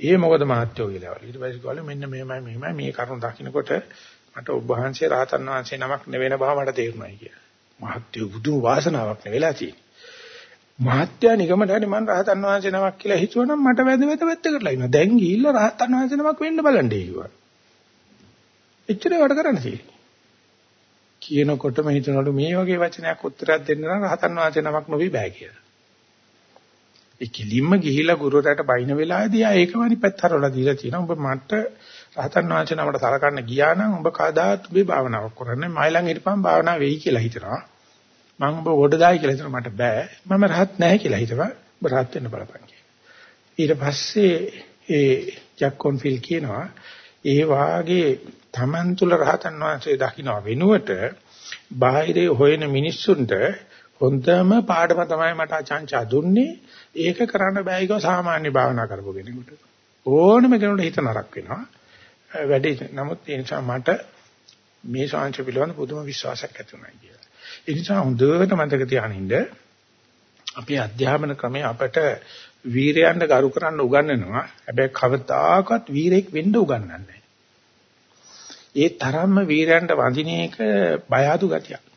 ඒ මොකද මහත්යෝ කියලා. ඊට පස්සේ කිව්වලු මෙන්න මෙහෙමයි මෙහෙමයි මේ කරුණ දකින්නකොට මට ඔබ වහන්සේ රහතන් වහන්සේ නමක් නෙවෙන බව මට තේරුණායි කියලා. මහත්යෝ බුදු වාසනාවක් නෙවෙලා තියෙන්නේ. මහත්යා නිගමට හරි මම රහතන් වහන්සේ නමක් කියලා හිතුවනම් මට වැද වැද වැත්තකටලා ඉනවා. දැන් ගිහිල්ලා රහතන් වහන්සේ නමක් වෙන්න බලන්නේ කිව්වා. එච්චරේ වැඩ කරන්න තියෙන්නේ. කියනකොටම හිතනවලු මේ වගේ වචනයක් උත්තරයක් දෙන්න නම් රහතන් වහන්සේ නමක් නොවි බෑ කියලා. ඒ කිලින්ම ගිහිලා ගුරුවරයාට බයින වෙලාවේදී ආ ඒකම අනිපැත්ත හරවලා දීලා තියෙනවා. උඹ මට රහතන් වහන්සේ නමකට සලකන්න ගියා නම් උඹ කවදාත් උඹේ භාවනාවක් කරන්නේ මයි ළඟ හිටපන් භාවනාව වෙයි කියලා හිතනවා. මම ඔබ ගොඩදායි කියලා හිතන මට බෑ. මම රහත් නැහැ කියලා හිතවා. ඔබ රහත් වෙන්න බලපන් ඊට පස්සේ ඒ ජැක්කොන් ෆිල් කියනවා ඒ වාගේ Taman තුල රහතන් වහන්සේ දකින්න වෙනුවට බාහිරේ හොයන මිනිස්සුන්ට හොඳම පාඩම තමයි මට අචංචා දුන්නේ. ඒක කරන්න බෑ ඒක සාමාන්‍ය භාවනා කරපු කෙනෙකුට. ඕනම කෙනෙකුට හිත නරක වෙනවා. වැඩි නමුත් ඒ නිසා මට මේ ශාංශ පිළිබඳ පුදුම විශ්වාසයක් ඇති වුණා කියලා. ඒ නිසා හොඳට මතක තියානින්න අපේ අධ්‍යාපන ක්‍රමය අපට වීරයන්ට ගරු කරන්න උගන්වනවා. හැබැයි කවදාකවත් වීරෙක් වෙන්න උගන්වන්නේ නැහැ. ඒ තරම්ම වීරයන්ට වඳින එක බය අඩු ගතියක්.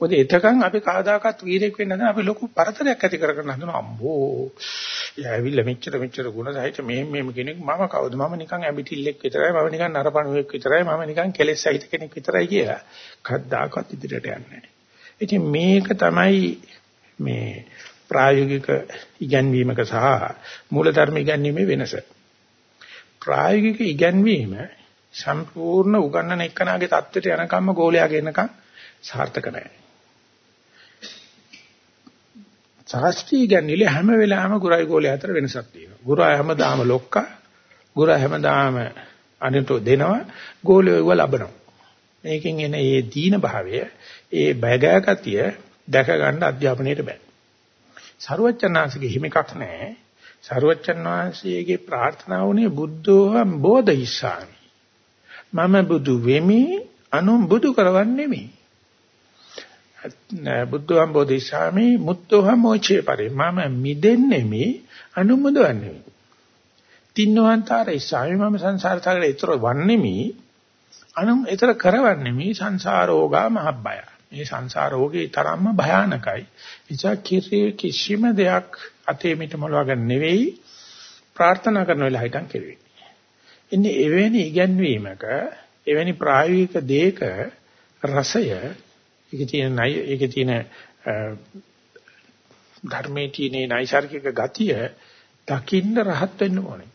මොකද එතකන් අපි කවදාකවත් වීරෙක් වෙන්න නැහැ අපි ලොකු පරතරයක් ඇති කරගෙන හදනවා අම්බෝ ඇවිල්ලා මෙච්චර මෙච්චර ගුණ සහිත මෙහෙම මෙහෙම කෙනෙක් මම කවුද මම නිකන් ඇබිටිල්ලෙක් විතරයි මම නිකන් නරපණුවෙක් විතරයි මම නිකන් කෙලෙස් සහිත කෙනෙක් විතරයි කියලා කද්දාකවත් ඉදිරියට යන්නේ නැහැ. ඉතින් මේක තමයි මේ ප්‍රායෝගික ඉගැන්වීමක සහ මූලධර්ම ඉගැන්වීමේ වෙනස. ප්‍රායෝගික ඉගැන්වීම සම්පූර්ණ උගන්නන එක්කනාගේ தත්ත්වයට යනකම්ම ගෝලයාගේ එනකම් සාර්ථක නැහැ. ශාස්ත්‍රීය ගැන්විලි හැම වෙලාවෙම ගුරයි ගෝලයේ අතර වෙනසක් තියෙනවා. ගුරා හැමදාම ලොක්කා, ගුරා හැමදාම අනිතෝ දෙනවා, ගෝලයේ ඒව ලබනවා. මේකෙන් එන මේ දීන භාවය, ඒ බයගෑගතිය දැක ගන්න අධ්‍යාපනයේට බෑ. සරුවච්චන්හන්සේගේ හිම එකක් නැහැ. සරුවච්චන් වහන්සේගේ ප්‍රාර්ථනාව උනේ බුද්ධෝහම් බෝධිසාමි. මම බුදු වෙමි, අනුන් බුදු කරවන්නේ නෙමෙයි. බුද්ධවම් බෝධිසාමි මුත්තෝහම් මොචේ පරි. මම මිදෙන්නේ මේ අනුමුදවන්නේ තින්නවන්තරයි සාමි මම සංසාර තාලේ ඊතර වන්නේ මේ අනුම් ඊතර කරවන්නේ මේ සංසාරෝගා මහබ්බය මේ සංසාරෝගේ තරම්ම භයානකයි. නිසා කිසිම දෙයක් අතේ මිට මොලවගන්න නෙවෙයි ප්‍රාර්ථනා කරන වෙලාව හිටන් කෙරුවේ. ඉන්නේ එවැනි ඉගැන්වීමක එවැනි ප්‍රායෝගික දෙයක රසය ඒකේ තියෙන ඒකේ තියෙන ධර්මයේ තියෙන නයිසાર્ගික ගතිය දකින්න රහත් වෙන්න ඕනේ.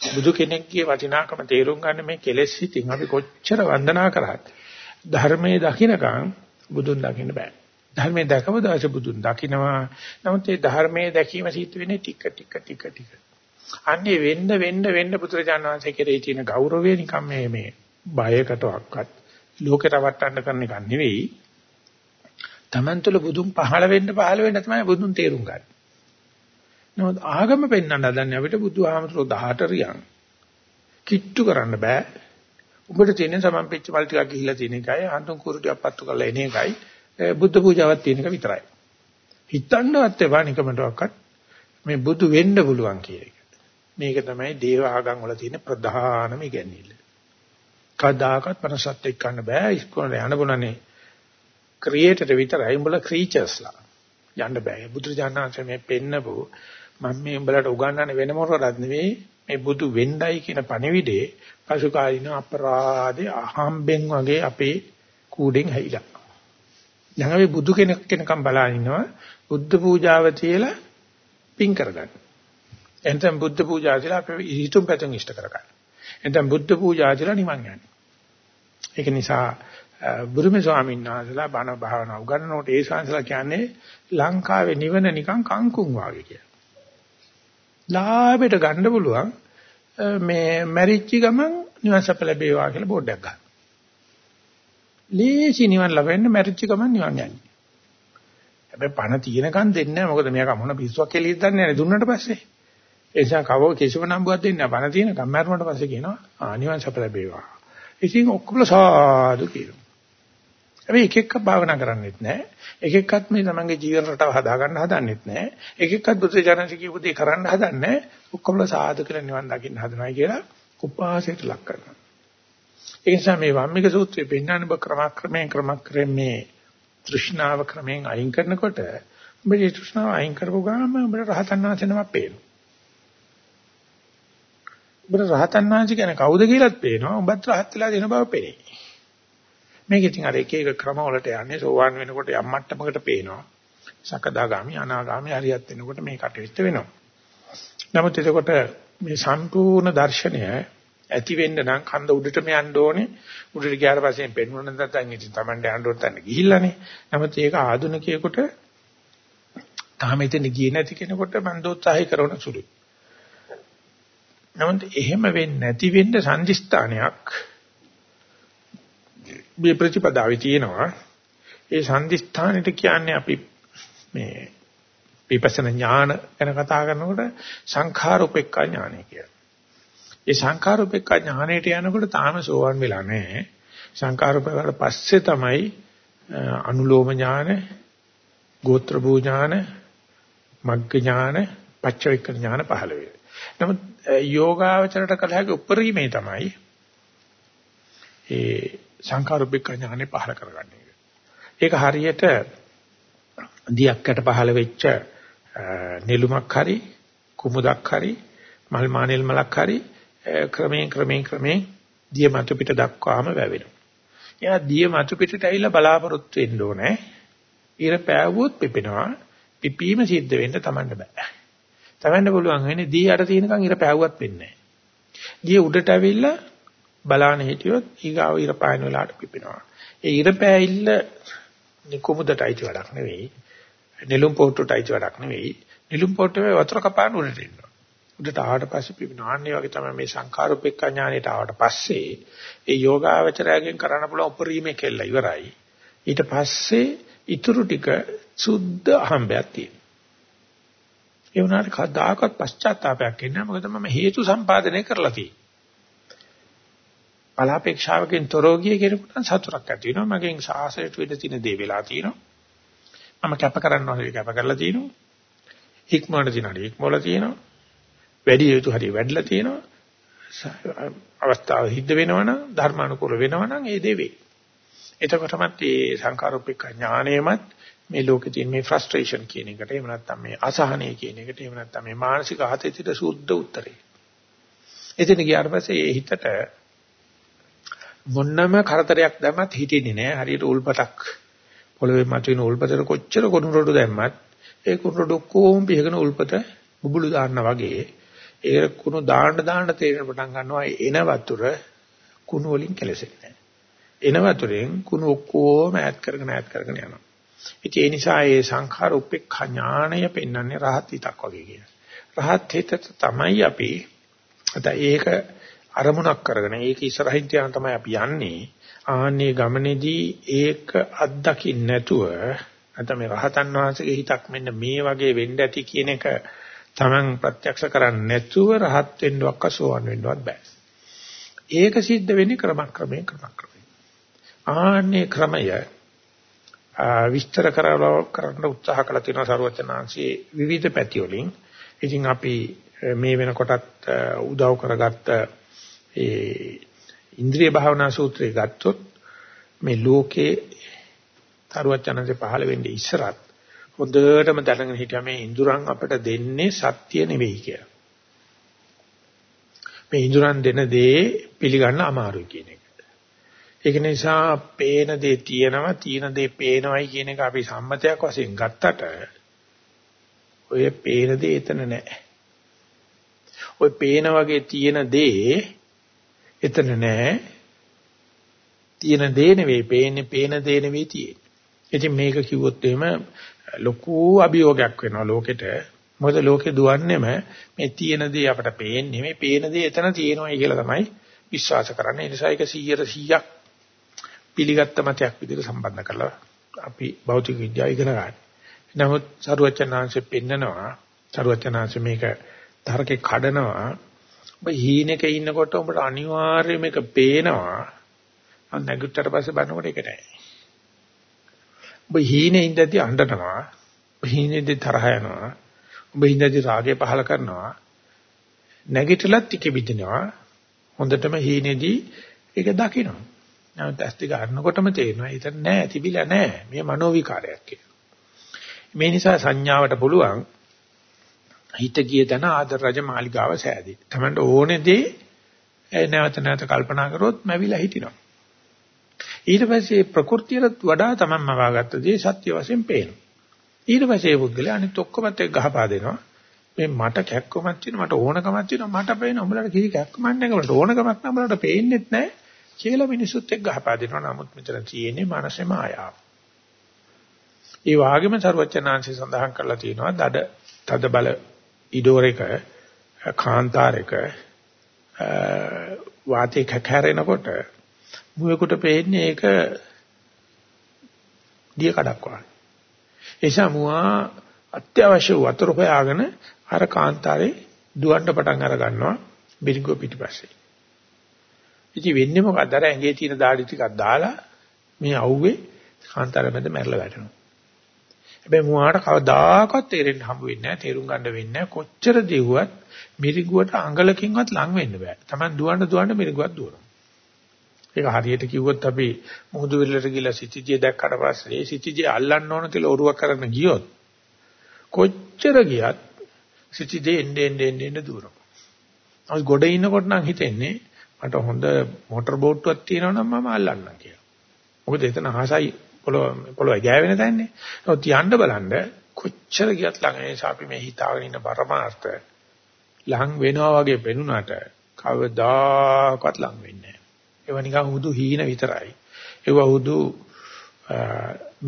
බුදු කෙනෙක්ගේ වටිනාකම තේරුම් ගන්න මේ කෙලෙස් හිතින් අපි කොච්චර වන්දනා කරත් ධර්මයේ දකින්නකම් බුදුන් දකින්න බෑ. ධර්මයේ දැකම දාශ බුදුන් දකින්නවා. නමුත් ඒ ධර්මයේ දැකීම සිද්ධ වෙන්නේ ටික ටික ටික ටික. අන්නේ වෙන්න වෙන්න වෙන්න පුත්‍රජාන වහන්සේ කෙරෙහි තියෙන ගෞරවය නිකම් මේ මේ බයකටවත් ලෝකේ රවට්ටන්න කරන එක නෙවෙයි. Taman තුල බුදුන් පහළ වෙන්න පහළ වෙන්න තමයි බුදුන් තේරුම් ගන්න. නමුත් ආගම පෙන්වන්න හදන්නේ අපිට බුදුහාමතුරු 18 රියන් කිට්ටු කරන්න බෑ. උඹට තියෙන සමම්පෙච්ච මල් ටිකක් ගිහිලා තියෙන එකයි හන්තුන් කුරුටියක් පත්තු කරලා එන එකයි බුද්ධ පූජාවක් තියෙන එක විතරයි. හිතන්නවත් එපා නිකමටවත් මේ බුදු වෙන්න පුළුවන් කියන එක. මේක තමයි දේව ආගම් වල තියෙන ප්‍රධානම ඉගැන්වීම. කදාකත් මනසත් එක්කන්න බෑ ඉස්කෝලේ යන්න බුණනේ ක්‍රියේටර් විතරයි උඹලා ක්‍රීචර්ස්ලා. යන්න බෑ. බුදුරජාණන් මේ පෙන්නපු මම මේ උඹලට උගන්වන්නේ වෙන මොකටවත් නෙවෙයි මේ බුදු වෙන්නයි කියන පණිවිඩේ පසු කාලින අපරාධේ අහම්බෙන් වගේ අපේ කූඩෙන් හැයිලා. දැන් අපි බුදු කෙනෙක් කෙනකම් බලන ඉන්නවා බුද්ධ පූජාව තියලා පින් කරගන්න. එතෙන් බුද්ධ පූජාව තියලා අපි හිතුම් පැතුම් ඉෂ්ට කරගන්න. එතෙන් බුද්ධ පූජාව තියලා නිවන් යන්නේ. ඒක නිසා බුරුමේ ස්වාමීන් වහන්සේලා බණ භාවනා උගන්වනකොට ඒ ශාන්සලා කියන්නේ ලංකාවේ නිවන නිකන් කංකුම් වාගේ කියලා. ලාභයට ගන්න පුළුවන් මේ මැරිච්ච ගමන් නිවන් සප ලැබේවා කියලා බෝඩයක් ගන්න. ලේසි නිවන් ලැබෙන්න මැරිච්ච ගමන් නිවන් යන්නේ. හැබැයි පණ තියෙනකන් දෙන්නේ නැහැ මොකද මෙයා මොන පිස්සුවක් කියලා දන්නේ නැහැ දුන්නට පස්සේ. ඒ නිසා කවව කිසිම නම්බුවක් දෙන්නේ නැහැ පණ තියෙනකන් මැරුණට පස්සේ කියනවා ආ නිවන් සප ලැබේවා. ඉතින් ඔක්කොම සාදු කියනවා. හැබැයි එක එකක් භාවනා කරන්නෙත් නැහැ. එක එක්කත් මේ තමන්ගේ ජීවන රටාව හදාගන්න හදන්නෙත් නැහැ. එක එක්කත් බුද්ධ ජනක කියපු දේ කරන්න හදන්නේ නැහැ. ඔක්කොම සාදු කියලා නිවන් දකින්න හදනවා කියලා උපාසයට ලක් කරනවා. ඒ නිසා මේ වම්මික සූත්‍රයේ පෙන්වන බ ක්‍රමක්‍රමයෙන් ක්‍රමක්‍රමයෙන් මේ තෘෂ්ණාව ක්‍රමයෙන් අයින් කරනකොට උඹේ තෘෂ්ණාව අයින් කරපුව ගාම උඹට රහතන් වහන්සේ නමක් පේනවා. උඹට රහතන් වහන්සේ කියන්නේ කවුද කියලාත් පේනවා. උඹත් රහත් වෙලා දෙන බව පේනවා. මේක ඉතින් අර එක එක ක්‍රම වලට යන්නේ සෝවාන් වෙනකොට යම් මට්ටමකට පේනවා. සකදාගාමි අනාගාමි හරියත් වෙනකොට මේ කටවිස්ත වෙනවා. නමුත් එතකොට මේ සම්පූර්ණ දර්ශනය ඇති වෙන්න නම් කන්ද උඩටම යන්න ඕනේ. උඩට ගියාට පස්සේ පෙන්වන්න නැත්නම් ඉතින් Tamande යන්න තැන ගිහිල්ලානේ. නමුත් ඒක ආධුනිකයෙකුට තාම එතන ගියේ නැති කෙනෙකුට මම දෝත්සාහය කරන සුළුයි. නමුත් එහෙම වෙන්නේ නැති වෙන්න සංදිස්ථානයක් මේ ප්‍රතිපදාවේ තියෙනවා. ඒ සංදිස්ථානෙට කියන්නේ අපි මේ විපස්සනා ඥාන ගැන කතා කරනකොට සංඛාර උපේක්ඛා ඥානය කියලා. ඒ සංඛාර උපේක්ඛා ඥානයට යනකොට තාම සෝවන් වෙලා නැහැ. සංඛාර උපේක්ඛාට පස්සේ තමයි අනුලෝම ඥාන, ගෝත්‍ර භූ ඥාන, මග්ග ඥාන, පච්චවික්ක ඥාන පහළ වෙන්නේ. නමුත් යෝගාවචරයට කල හැකි උපරිමේ තමයි ඒ සංඛාරුපික ඥානෙ පහල කරගන්නේ. ඒක හරියට දියක්කට පහල වෙච්ච නෙළුමක් හරි කුමුදක් හරි මල් මානෙල් මලක් හරි ක්‍රමයෙන් ක්‍රමයෙන් ක්‍රමයෙන් දිය මතු පිට දක්වාම වැවෙනවා. එයා දිය මතු පිටට ඇවිල්ලා බලාපොරොත්තු වෙන්න ඕනේ. ඉර පෑවුවොත් පිපෙනවා. පිපීම සිද්ධ වෙන්න තමන්න බෑ. තමන්න පුළුවන් වෙන්නේ දී යට තියෙනකන් ඉර පෑවුවත් වෙන්නේ නැහැ. දිය උඩට ඇවිල්ලා බලාන හිටියොත් ඊගාව ඉර පායන වෙලාවට පිපෙනවා. ඒ ඉර පෑයිල්ල නිකුමුදට අයිති වැඩක් නෙවෙයි. නෙළුම් පොට්ටුට අයිති වැඩක් නෙවෙයි. නෙළුම් පොට්ටුවේ වතුර කපාන උඩට එනවා. උඩට ආවට පස්සේ පිපෙනවා. අන්නේ වගේ තමයි මේ සංඛාරුපෙක්ඛ ඥානෙට ආවට පස්සේ ඒ යෝගාවචරයෙන් කරන්න පුළුවන් උපරිමේ කෙල්ල ඉවරයි. ඊට පස්සේ ඊටු ටික සුද්ධ අහම්බයක් තියෙනවා. ඒ වුණාට කවදාකවත් පශ්චාත්තාවයක් එන්නේ නැහැ. මොකද මම හේතු සම්පාදනය කරලා තියෙන්නේ. බලාපේක්ෂාවකින් තොරව ගිය කෙනෙකුට සතුටක් ඇති වෙනවා. මගෙන් සාසයට වෙද තියෙන දේ වෙලා තියෙනවා. මම කැප කරන්න ඕනේ කැප කරලා තියෙනවා. ඉක්මනට දිනන ඉක්මවල තියෙනවා. වැඩි යුතු හරිය වැඩිලා තියෙනවා. අවස්ථාව හිද්ද වෙනවනම් ධර්මානුකූල වෙනවනම් ඒ දේ වේ. එතකොටමත් මේ සංකාරෝපික ඥාණයමත් මේ ලෝකේ තියෙන මේ ෆ්‍රස්ට්‍රේෂන් කියන එකට එහෙම නැත්නම් මේ අසහනය කියන එකට එහෙම නැත්නම් මේ මානසික ආතතියට සුද්ධ උත්තරේ. එතන ගියාට පස්සේ ඒ හිතට මොන්නම කරදරයක් දැම්මත් හිතෙන්නේ නැහැ. හරියට උල්පතක් පොළවේ මතුවෙන උල්පතට කොච්චර කුණු රොඩු දැම්මත් ඒ කුණු රොඩු කොහොම පිහගෙන උල්පත බුබුලු දාන්න වගේ ඒ කුණු දාන්න දාන්න තේරෙන පටන් ගන්නවා එන වතුර කුණු වලින් කෙලසෙන්නේ එන වතුරෙන් කුණු ඔක්කොම ඈත් කරගෙන ඈත් කරගෙන යනවා. ඉතින් ඒ නිසා මේ සංඛාර උපේක්ඛා ඥාණය පෙන්වන්නේ රහත් හිතක් වගේ කියන. රහත් හිත තමයි අපි අත ඒක අරමුණක් කරගෙන ඒක ඉස්සරහින් තියාන තමයි අපි යන්නේ. ආන්නේ ගමනේදී ඒක අත්දකින්න නැතුව නැත්නම් මේ රහතන් වහන්සේගේ හිතක් මෙන්න මේ වගේ වෙන්න ඇති කියන එක Taman ප්‍රත්‍යක්ෂ කරන්නේ නැතුව රහත් වෙන්නවක් අසෝවන් වෙන්නවත් බෑ. ඒක සිද්ධ වෙන්නේ ක්‍රමක්‍රමයෙන් ක්‍රමක්‍රමයෙන්. ආන්නේ ක්‍රමය විස්තර කරලා කරන්න උත්සාහ කළ තියෙනවා සරුවචනාංශයේ විවිධ පැති වලින්. ඉතින් අපි මේ වෙනකොටත් උදව් කරගත්ත ඒ ඉන්ද්‍රිය භාවනා සූත්‍රය ගත්තොත් මේ ලෝකේ තරුවචනන්සේ පහළ වෙන්නේ ඉස්සරත් හොඳටම දැනගෙන හිටියා මේ ඉඳුරන් අපට දෙන්නේ සත්‍ය නෙවෙයි කියලා. මේ ඉඳුරන් දෙන දේ පිළිගන්න අමාරුයි කියන එක. ඒක නිසා පේන දේ තියෙනවා, තියෙන දේ පේනවයි කියන එක අපි සම්මතයක් වශයෙන් ගත්තට ඔය පේන දේ එතන නැහැ. ඔය පේන වගේ තියෙන දේ එතන නැහැ. තියෙන දේ නෙවෙයි පේන්නේ, පේන දේ නෙවෙයි තියෙන්නේ. ඉතින් මේක කිව්වොත් එහෙම ලොකු අභියෝගයක් වෙනවා ලෝකෙට. මොකද ලෝකේ දුවන්නේම මේ තියෙන දේ අපට පේන්නේ මේ පේන දේ එතන තියෙනවායි කියලා තමයි විශ්වාස කරන්නේ. ඒ නිසා ඒක 100 100ක් පිළිගත්ත මතයක් විදිහට සම්බන්ධ කරලා අපි භෞතික විද්‍යාව ඉගෙන ගන්න. නමුත් සරුවචනාංශෙ පෙන්නනවා සරුවචනාංශ මේක තරකේ කඩනවා. ඔබ හීනෙක ඉන්නකොට ඔබට අනිවාර්යයෙන් මේක පේනවා. අන්න නැගිටතර පස්සේ බලනකොට ඒක නැහැ. ඔබ හීනේ ඉඳදී අඬනවා. ඔබ හීනේදී තරහ යනවා. ඔබ ඉඳදී රාගය පහල කරනවා. නැගිටලත් ටික බින්දිනවා. හොඳටම හීනේදී ඒක දකිනවා. නමුත් ඇස් දෙක අරනකොටම තේරෙනවා ඒක නෑ තිබිලා නෑ. මේ මනෝ විකාරයක් කියලා. මේ නිසා සංඥාවට පුළුවන් හිත ගිය දන ආදර රජ මාලිගාව සෑදී. තමන්ට ඕනේ දේ නැවත නැවත කල්පනා කරොත් මැවිලා හිටිනවා. ඊට පස්සේ ප්‍රകൃතියට වඩා තමන් මවාගත්ත දේ සත්‍ය වශයෙන් පේනවා. ඊට පස්සේ ඒ පුද්ගලයා අනිත් ඔක්කොමත් එක්ක ගහපා දෙනවා. මේ මට කැක්කමක් තියෙනවා මට ඕනකමක් තියෙනවා මට පේන උඹලට කිසි කැක්කමක් නැහැ උඹලට ඕනකමක් නැහැ උඹලට පේන්නේත් නැහැ කියලා මිනිස්සුත් එක්ක ගහපා දෙනවා නමුත් මෙතන තියෙන්නේ මානසික මායාව. ඒ වගේම ਸਰවචනාංශය සඳහන් කරලා තියෙනවා දඩ තද බල ඉඩෝරේක කාන්තාරයක වාතේ කැකරෙනකොට මුවෙකුට පේන්නේ ඒක දිය කඩක් වගේ. එසා මුවා අත්‍යවශ්‍ය වතුර හොයාගෙන අර කාන්තාරේ දුවන්න පටන් අර ගන්නවා බිරිඟුව පිටිපස්සේ. ඉතින් වෙන්නේ මොකද? අර ඇඟේ තියෙන දාඩි ටිකක් දාලා මේ අවුවේ කාන්තාරෙ මැද මැරලා වැටෙනවා. හැබැයි මුවාට කවදාකවත් තේරෙන්න හම්බ වෙන්නේ නැහැ. තේරුම් ගන්න වෙන්නේ නැහැ. කොච්චර දෙව්වත් මිරිගුවට අඟලකින්වත් ලං වෙන්න බෑ. Taman දුවන්න දුවන්න මිරිගුවක් දුවනවා. ඒක හරියට කිව්වොත් අපි මුහුදු වෙල්ලට ගිහලා සිටිජිය දැක්කට පස්සේ සිටිජිය අල්ලන්න ඕන කියලා ඔරුවක් කරන්න ගියොත් කොච්චර ගියත් සිටිජිය එන්නේ එන්නේ එන්නේ දුවනවා. අපි ගොඩ ඉන්නකොට නම් හිතෙන්නේ මට හොඳ මොටර් බෝට්ටුවක් තියෙනවා නම් මම අල්ලන්නම් කියලා. මොකද එතන හසයි පොළොව පොළොව ගෑවෙන තැනනේ. ඔත් යන්න බලන්න කොච්චර ගියත් ළඟ නිසා අපි මේ හිතාගෙන ඉන්න පරමාර්ථ ලං වෙනවා වගේ පෙනුනට කවදාකවත් ලං වෙන්නේ නැහැ. ඒව නිකන් හුදු හීන විතරයි. ඒව හුදු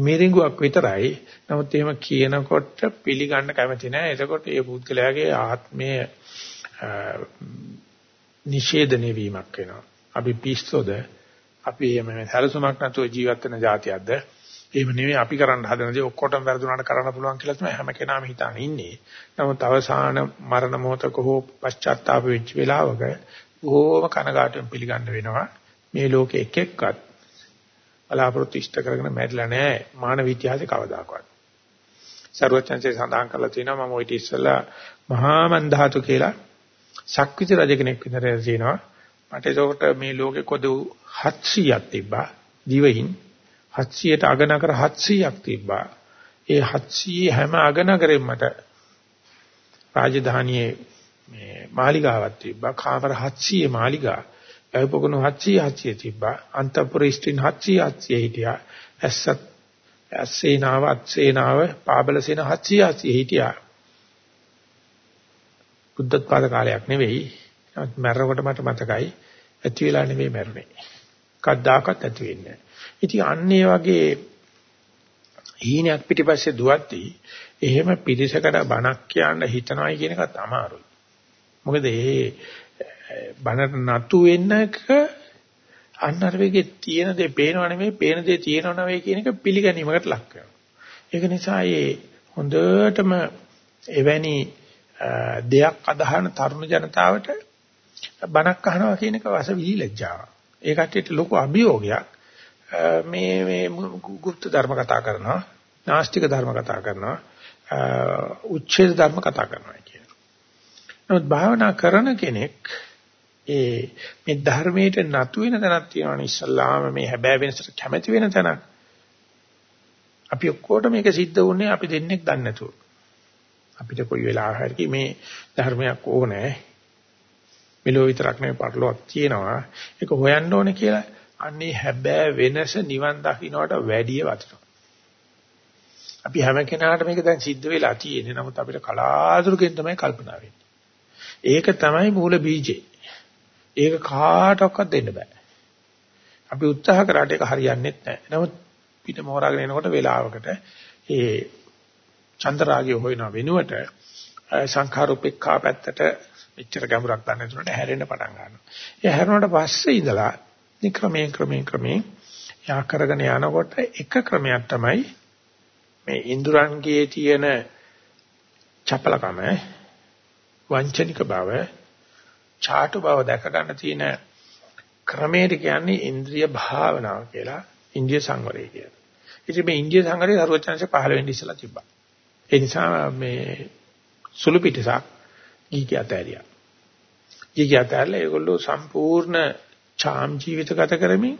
මිරිඟුවක් විතරයි. නමුත් එහෙම කියනකොට පිළිගන්න කැමති නැහැ. එතකොට ඒ පුද්ගලයාගේ ආත්මයේ නිෂේධනය වීමක් වෙනවා. අපි පිස්සොද අපි එහෙම සැලසුමක් නැතුව ජීවත් වෙන જાතියක්ද? එහෙම නෙවෙයි අපි කරන්න හදන දේ ඔක්කොටම වැරදුනාට කරන්න පුළුවන් කියලා තමයි හැම කෙනාම හිතාන ඉන්නේ. නමුත් අවසාන මරණ මොහතක හෝ පශ්චාත්තාප වෙච්ච වෙලාවක බොහෝම කනගාටුවෙන් පිළිගන්න වෙනවා. මේ ලෝකෙ එක එක්කත් බලාපොරොත්තු ඉෂ්ට කරගෙන මැරිලා නැහැ මානව ඉතිහාසයේ කවදාකවත්. සර්වචන්සේ සඳහන් කරලා තියෙනවා මම ඔය ඉත ඉස්සලා මහා මන්ධාතු කියලා ශක්විති රජ කෙනෙක් විතර තියෙනවා. මට ඒකට මේ ලෝකෙ කොදු 700ක් තිබ්බා. දිවයින් 700ට අගනකර 700ක් තිබ්බා. ඒ 700 හැම අගනකරෙම මට රාජධානියේ මේ මාලිගාවක් තිබ්බා. කාමර 700 මාලිගා. එවපොකුණු 700 700 තිබ්බා. අන්තපුර ස්ත්‍රීන් 700 700 හිටියා. ඇස්සත් ඇස්සේනාව අත්සේනාව පාබල සේන 700 700 හිටියා. බුද්ධත්පාද කාලයක් නෙවෙයි. නමුත් මැරෙනකොට මට මතකයි ඇති වෙලා නෙවෙයි මැරුණේ. කද්දාකත් ඇති වෙන්නේ නැහැ. ඉතින් අන්න ඒ වගේ හීනයක් පිටිපස්සේ දුවද්දී එහෙම පිළිසකට බණක් කියන්න හිතනවයි කියන එකත් අමාරුයි. මොකද ඒ බණට නතු වෙන්නක අන්න අර වෙගේ තියෙන දේ පේනව නෙමෙයි පේන දේ තියෙනව නෙවෙයි කියන එක පිළිගැනීමකට ලක් වෙනවා. ඒක නිසා මේ හොඳටම එවැනි දෙයක් අදහන තරුණ ජනතාවට බණක් අහනවා කියන එක වස විහිලැජ්ජාව. ඒ කට්ටියට ලොකු අභියෝගයක්. මේ මේ গুপ্ত ධර්ම කතා කරනවා, නාස්තික ධර්ම කතා කරනවා, උච්ඡේද ධර්ම කතා කරනවා කියන. නමුත් භාවනා කරන කෙනෙක් ඒ මේ ධර්මයට නතු වෙන තැනක් තියෙනවනේ ඉස්සල්ලාම මේ හැබෑ වෙනසට කැමැති වෙන තැනක්. අපි ඔක්කොට මේක සිද්ධ වුණේ අපි දෙන්නෙක් දන්නේ නැතුව. අපිට කොයි වෙලාවකරි මේ ධර්මයක් ඕනේ. මෙලෝ විතරක් නෙවෙයි පරලොවක් තියෙනවා. ඒක හොයන්න ඕනේ කියලා අන්නේ හැබෑ වෙනස නිවන් දකින්නට වැඩිය වටිනවා. අපි හැම කෙනාට මේක දැන් සිද්ධ වෙලා තියෙන්නේ. නමුත් අපිට කලාතුරකින් තමයි කල්පනා වෙන්නේ. ඒක තමයි මූල බීජේ. ඒක කාටවත් දෙන්න බෑ. අපි උත්සාහ කරාට ඒක හරියන්නේ නැහැ. නමුත් පිට මෝරාගෙන එනකොට වෙලාවකට ඒ චන්ද්‍රාගය හොයන වෙනුවට සංඛාරූපේක්ඛා පැත්තට මෙච්චර ගැඹුරක් ගන්න තුනට හැරෙන්න පටන් ගන්නවා. ඒ හැරුණාට පස්සේ ඉඳලා ක්‍රමයෙන් ක්‍රමයෙන් ක්‍රමයෙන් යා කරගෙන යනකොට එක ක්‍රමයක් තමයි මේ ඉන්ද්‍රයන්ගේ තියෙන චපලකම වංචනික බව චාටු බව දැක ගන්න තියෙන ක්‍රමයට කියන්නේ ඉන්ද්‍රිය භාවනාව කියලා ඉන්ද්‍රිය සංවරය කියලා. ඉතින් මේ ඉන්ද්‍රිය සංවරය සරුවචනසේ පහළ වෙන්න ඉස්සලා තිබ්බා. ඒ නිසා මේ සුළු පිටසක් ගීක ඇතෑරියා. ගීක ඇතෑරලා ඒගොල්ලෝ සම්පූර්ණ ඡාම් ජීවිත ගත කරමින්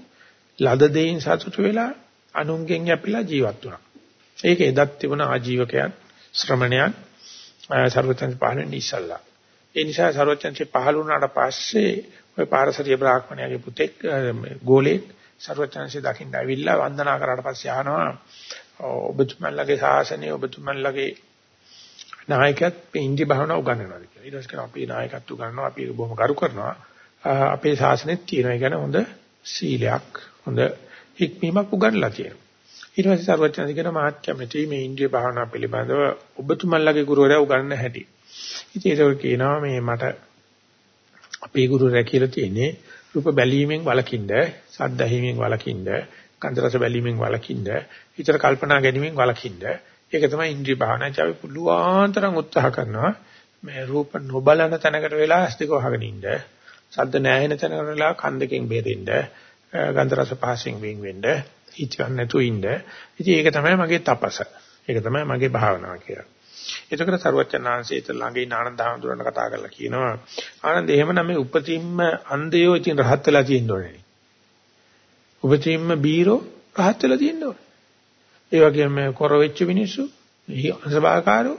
ලද දෙයින් සතුටු වෙලා අනුන්ගෙන් යැපිලා ජීවත් වුණා. ඒක එදත් තිබුණ ආජීවකයන් ශ්‍රමණයන් සර්වචන් පහළෙන් ඉස්සල්ලා. ඒ නිසා සර්වචන්සේ පහළ වුණාට පස්සේ ওই පාරසරිය බ්‍රාහ්මණයාගේ පුතෙක් ගෝලෙක් සර්වචන්සේ දකින්න ඇවිල්ලා වන්දනා කරාට පස්සේ අහනවා ඔබතුමන්ලගේ ශාසනය ඔබතුමන්ලගේ නායකයත් ඉන්දිය භාවනාව උගන්වනවා කියලා. ඊට පස්සේ අපි නායකත්ව උගන්වනවා අපි බොහොම ගරු කරනවා. අපේ ශාසනයත් තියෙනවා. ඒ කියන්නේ හොඳ සීලයක් හොඳ හික්මීමක් උගන්ලා තියෙනවා. ඊට පස්සේ සර්වඥාදී කියන මාත් කැමති මේ ඉන්ද්‍රිය භාවනා පිළිබඳව ඔබතුමන්ලගේ ගුරුවරයා උගන්වන්න හැටි. ඉතින් ඒක කියනවා මේ මට අපේ ගුරුවරයා කියලා තියෙන්නේ රූප බැලීමෙන් වළකින්න, ශබ්ද ඇහිීමෙන් වළකින්න, ගන්ධ රස බැලීමෙන් වළකින්න, විතර කල්පනා ගැනීමෙන් වළකින්න. ඒක තමයි ඉන්ද්‍රිය භාවනාව. අපි පුළුවන් තරම් උත්සාහ කරනවා මේ රූප නොබලන තැනකට වෙලා ඇස් දෙක වහගෙන ඉන්න. ශබ්ද නැහෙන තැනකට වෙලා කන් දෙකෙන් බේරෙන්න. ගන්ධ රස පහසෙන් වෙන් වෙන්න. හිතන්න නැතුව ඉන්න. ඉතින් ඒක තමයි මගේ තපස. ඒක තමයි මගේ භාවනාව කියලා. එතකොට සරුවචනාංශයේ ළඟ ඉන්න ආනන්ද හඳුරන කතා කරලා කියනවා ආනන්ද එහෙමනම් මේ උපතින්ම අන්ධයෝ ඉතින් රහත් වෙලා තියෙන්න ඕනේ. උපතින්ම බීරෝ රහත් වෙලා තියෙන්න ඕනේ. ඒ වගේම කොර වෙච්ච මිනිස්සු අංශභාකාරෝ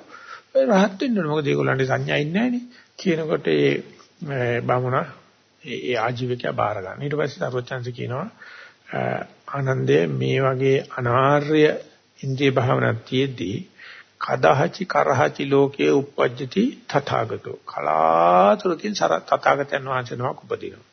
රහත් වෙන්න ඕනේ. මොකද ඒගොල්ලන්ට සංඥා ඉන්නේ නැහනේ. කියනකොට ඒ බමුණා ඒ ආජීවකයා බාර ගන්න. ඊට පස්සේ සරුවචනාංශ කියනවා ආනන්දේ මේ වගේ අනාර්ය ඉන්ද්‍රිය භාවනාවක් තියේදී කදහචි කරහචි ලෝකයේ uppajjati තථාගතෝ කලාතුරකින් සර තථාගතයන් වහන්සේ නමක් උපදිනවා.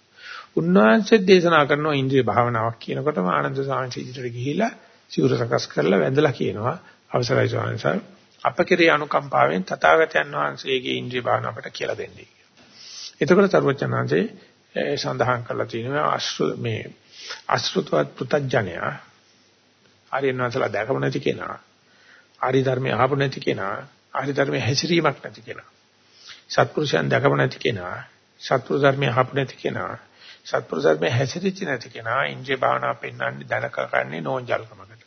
උන්වහන්සේ දේශනා කරන ඉන්ද්‍රිය භාවනාවක් කියනකොටම ආනන්ද සාමණේර ඉදිරියට ගිහිලා සිවුර සකස් කරලා වැඳලා කියනවා. අවසරයි ස්වාමීන් වහන්සේ. අප කෙරේ අනුකම්පාවෙන් තථාගතයන් වහන්සේගේ ඉන්ද්‍රිය භාවනාවකට කියලා දෙන්නේ. එතකොට සර්වචනාංශේ සඳහන් කරලා තියෙනවා අශ්‍ර මේ අශ්‍රුතවත් පුතඥයා ආර්යයන් වහන්සේලා දැකම නැති කෙනා ආරි ධර්මයේ අහපු නැති කෙනා ආරි ධර්මයේ හැසිරීමක් නැති කෙනා සත්පුරුෂයන් දැකම නැති කෙනා සත්පුරුෂ ධර්මයේ අහපු නැති කෙනා සත්පුරුෂ ධර්මයේ හැසිරිච්ච නැති කෙනා ඉන්ද්‍රිය භාවනා පෙන්වන්නේ දැනකරන්නේ නෝන්ජල්කමකට.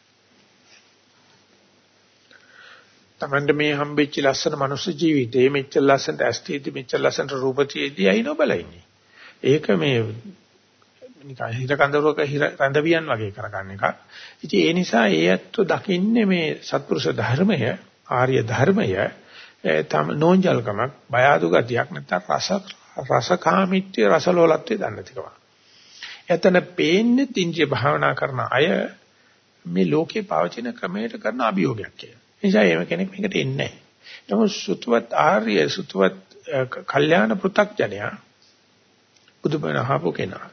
තමන්ට මේ හම්බෙච්ච ලස්සන මනුස්ස ජීවිතේ මෙච්චර ලස්සනට ඇස්තියේදී මෙච්චර ලස්සනට රූපතියේදී අයි නොබලයිනේ ඒක මේ නිකන් හිර කඳවුරක හිර රඳවියන් වගේ කරගන්න එකක්. ඉතින් ඒ නිසා ඒ ඇත්තෝ දකින්නේ මේ සත්පුරුෂ ධර්මය, ආර්ය ධර්මය තම නෝන්ජල්කමක්, බය අඩු ගතියක් නැත්නම් රස රසකාමීත්‍ය රසලෝලත්වයේ දන්නතිකම. එතන පේන්නේ තින්ජේ භාවනා කරන අය මේ ලෝකේ පවතින ක්‍රමයට කරන අභියෝගයක් කියලා. ඒ නිසා එහෙම කෙනෙක් මේකට එන්නේ නැහැ. නමුත් සුතවත් ආර්ය සුතවත් කල්යාණ පෘ탁ජනයා බුදුබණ අහපු කෙනා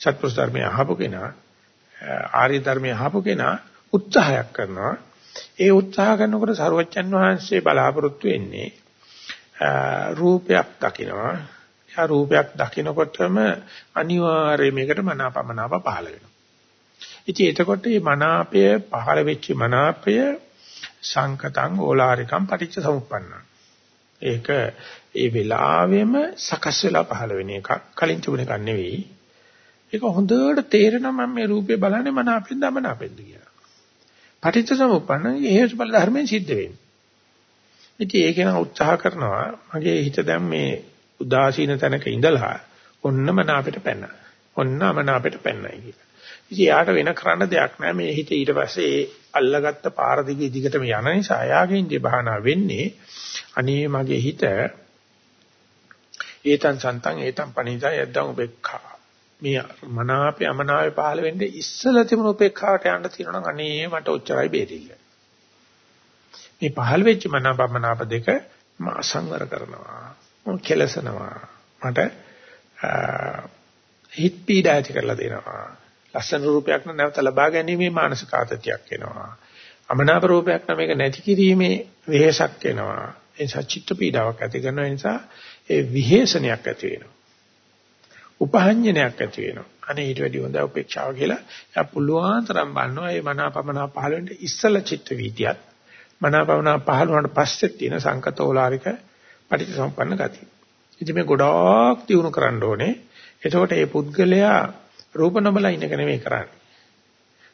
සත්පුරුෂ ධර්මයේ අහපු කෙනා ආර්ය ධර්මයේ අහපු කෙනා උත්සාහයක් කරනවා. ඒ උත්සාහ කරනකොට සරුවච්චන් වහන්සේ බලාපොරොත්තු වෙන්නේ රූපයක් දකිනවා. එයා රූපයක් දකිනකොටම අනිවාර්යයෙන් මේකට මනාපමනාප පහළ වෙනවා. ඉතින් එතකොට මේ මනාපය පහළ වෙච්ච මනාපය සංකතං ඕලාරිකම් පටිච්ච සමුප්පන්නං. ඒක ඒ වෙලාවෙම සකස් වෙලා පහළ වෙන එකක්. කලින් තිබුණ එකක් නෙවෙයි. ඒක හොඳට තේරෙනවා මම මේ රූපේ බලන්නේ මන අපෙන්ද මන අපෙන්ද කියලා. පටිච්ච සමුප්පන්න හේතුඵල ධර්මයෙන් සිද්ධ වෙන්නේ. ඉතින් ඒක න උත්සාහ කරනවා මගේ හිත දැන් මේ උදාසීන තැනක ඉඳලා ඔන්න මන අපිට පැන. ඔන්න මන අපිට පැනයි කියලා. ඉතින් යාට වෙන කරන්න දෙයක් නැහැ මේ හිත ඊට පස්සේ අල්ලගත්ත පාර දිගේ දිගටම යන නිසා යාගේ ඉන්දිය භාවනා වෙන්නේ අනේ මගේ හිත ඒතන් සන්තන් ඒතන් පණිදා යද්දන් උපේක්ඛා. මේ මනාපේ අමනාපේ පහළ වෙන්නේ ඉස්සලා තිබුණු උපේක්ඛාවට යන්න තියෙනවා නම් අනේ මට ඔච්චරයි බේරිල්ල. මේ පහළ වෙච්ච මනාපමනාප දෙක මම අසංවර කරනවා. මම කෙලසනවා. මට හිත පීඩා ඇති කරලා දෙනවා. ලස්සන රූපයක් නැවත ලබා ගැනීමේ මානසික ආතතියක් එනවා අමනාප රූපයක් නම් මේක නැති කිරීමේ වෙහෙසක් එනවා ඒ නිසා චිත්ත පීඩාවක් ඇති කරන නිසා ඒ විහෙසනයක් ඇති වෙනවා. උපහඤ්ඤනයක් ඇති වෙනවා. අනේ ඊට වැඩි හොඳ උපේක්ෂාව කියලා එයා පුළුවන් තරම් බලනවා මේ මනාපමනා පහළ වෙන්න ඉස්සල චිත්ත වීතියත් මනාපමනා පහළ වුණාට පස්සේ තියෙන සංකතෝලාරික පටිච්චසමුප්පන්න ගතිය. ඉතින් මේ ගොඩාක් දිනු කරන්න ඕනේ. එතකොට මේ පුද්ගලයා රූප නොබල ඉන්නක නෙමෙයි කරන්නේ.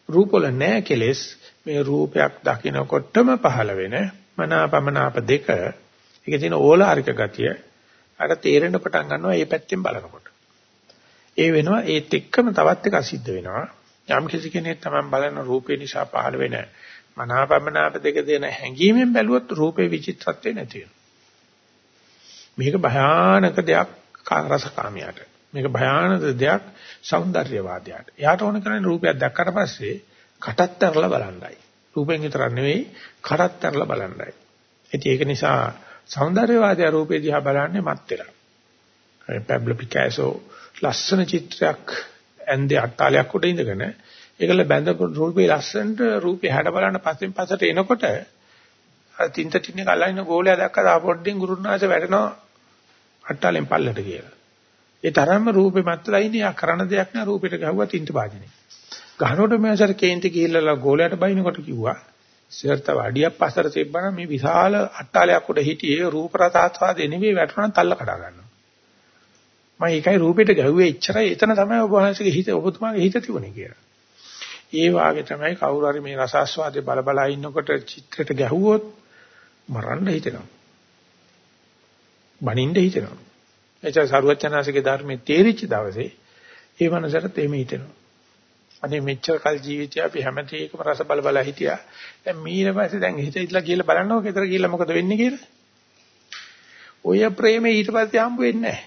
රූපවල නැහැ කෙලෙස් මේ රූපයක් දකිනකොටම පහළ වෙන මනාපමනාප දෙක ඒකේ තියෙන ඕලාරික ගතිය අර තේරෙන්න පටන් ගන්නවා මේ පැත්තෙන් බලනකොට. ඒ වෙනවා ඒත් එක්කම තවත් එකක් සිද්ධ වෙනවා. යම් කිසි කෙනෙක් තමයි බලන රූපේ නිසා පහළ වෙන මනාපමනාප දෙක දෙන හැඟීමෙන් බැලුවොත් රූපේ විචිත්‍රත්වේ නැති වෙනවා. මේක භයානක දෙයක් රසකාමියට. මේක භයානක දෙයක් సౌందර්යවාදයට. එයාට ඕන කරන්නේ රූපයක් දැක්කට පස්සේ කටත් ඇරලා බලන්නයි. රූපෙන් විතරක් නෙවෙයි කටත් ඇරලා බලන්නයි. ඉතින් ඒක නිසා సౌందර්යවාදය රූපේ දිහා බලන්නේ මත් වෙලා. පැබ්ලෝ පිකාසෝ ලස්සන චිත්‍රයක් ඇන්දේ අට්ටාලයක් උඩ ඉඳගෙන ඒකල බැඳ රූපේ ලස්සනට රූපේ හැඩ බලන පස්සෙන් පස්සට එනකොට තින්ත තින්නේ කල්ලාගෙන ගෝලයා දැක්කම ආපොඩ්ඩෙන් ගුරුනාච වැටෙනවා අට්ටාලෙන් පල්ලට කියලා. ඒ තරම්ම රූපේ මත්ලා ඉන්නේ ආ කරන දෙයක් නෑ රූපෙට ගහුවා තින්ත වාදිනේ. ගහනකොට මේසර කේන්ති ගිහිල්ලා ගෝලයට බයිනකොට කිව්වා සිරත වඩියක් පස්සට තිබ්බනම් මේ විශාල අට්ටාලයක් උඩ හිටියේ රූප රසාස්වාදේ නෙවෙයි වැටුණා තල්ල කඩා ගන්නවා. මම ඒකයි රූපෙට ගැහුවේ එච්චරයි එතන තමයි ඔබ වහන්සේගේ හිත ඔබතුමාගේ හිත තිබුණේ කියලා. ඒ වාගේ තමයි කවුරු හරි මේ රසාස්වාදේ බල බල ඉන්නකොට චිත්‍රයට ගැහුවොත් මරන්න හිතෙනවා. බනින්න හිතෙනවා. එචා සරුවචනාසිකේ ධර්මයේ තේරිච්ච දවසේ ඒ මනසට තෙමෙ හිතෙනවා. අනේ මෙච්චර කල් ජීවිතය අපි හැමතේකම රස බල බල හිටියා. දැන් ඊට පස්සේ දැන් හිත ඉట్లా කියලා බලන්නකො ගෙදර ගිහලා මොකද වෙන්නේ කියලා. ඔය ප්‍රේමේ ඊට පස්සේ හම්බ වෙන්නේ නැහැ.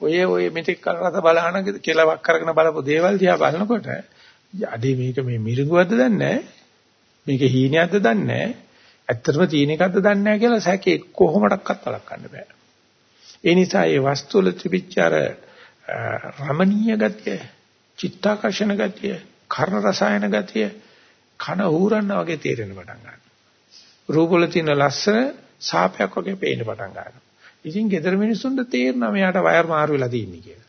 ඔය ඔය මෙතෙක් කල රස බලහන කෙලවක් කරගෙන බලපු දේවල් දිහා බලනකොට අඩේ මේක මේ මිරිඟුවක්ද දන්නේ නැහැ. මේක හීනයක්ද දන්නේ නැහැ. ඇත්තටම තියෙන එකක්ද දන්නේ නැහැ කියලා සැකේ කොහොමඩක්වත් වළක්වන්න බෑ. ඒ නිසා මේ වස්තු වල තිබිච්ච අර රමණීය ගතිය චිත්තාකර්ෂණ ගතිය, කර්ණ රසායන ගතිය කන ඌරන්න වගේ තේරෙන පටන් ගන්නවා. රූපවල තියෙන ලස්සන සාපයක් වගේ පේන්න පටන් ගන්නවා. ඉතින් ගෙදර මිනිස්සුන්ට තේරෙනවා මෙයාට වයර් මාරු වෙලා තියෙන්නේ කියලා.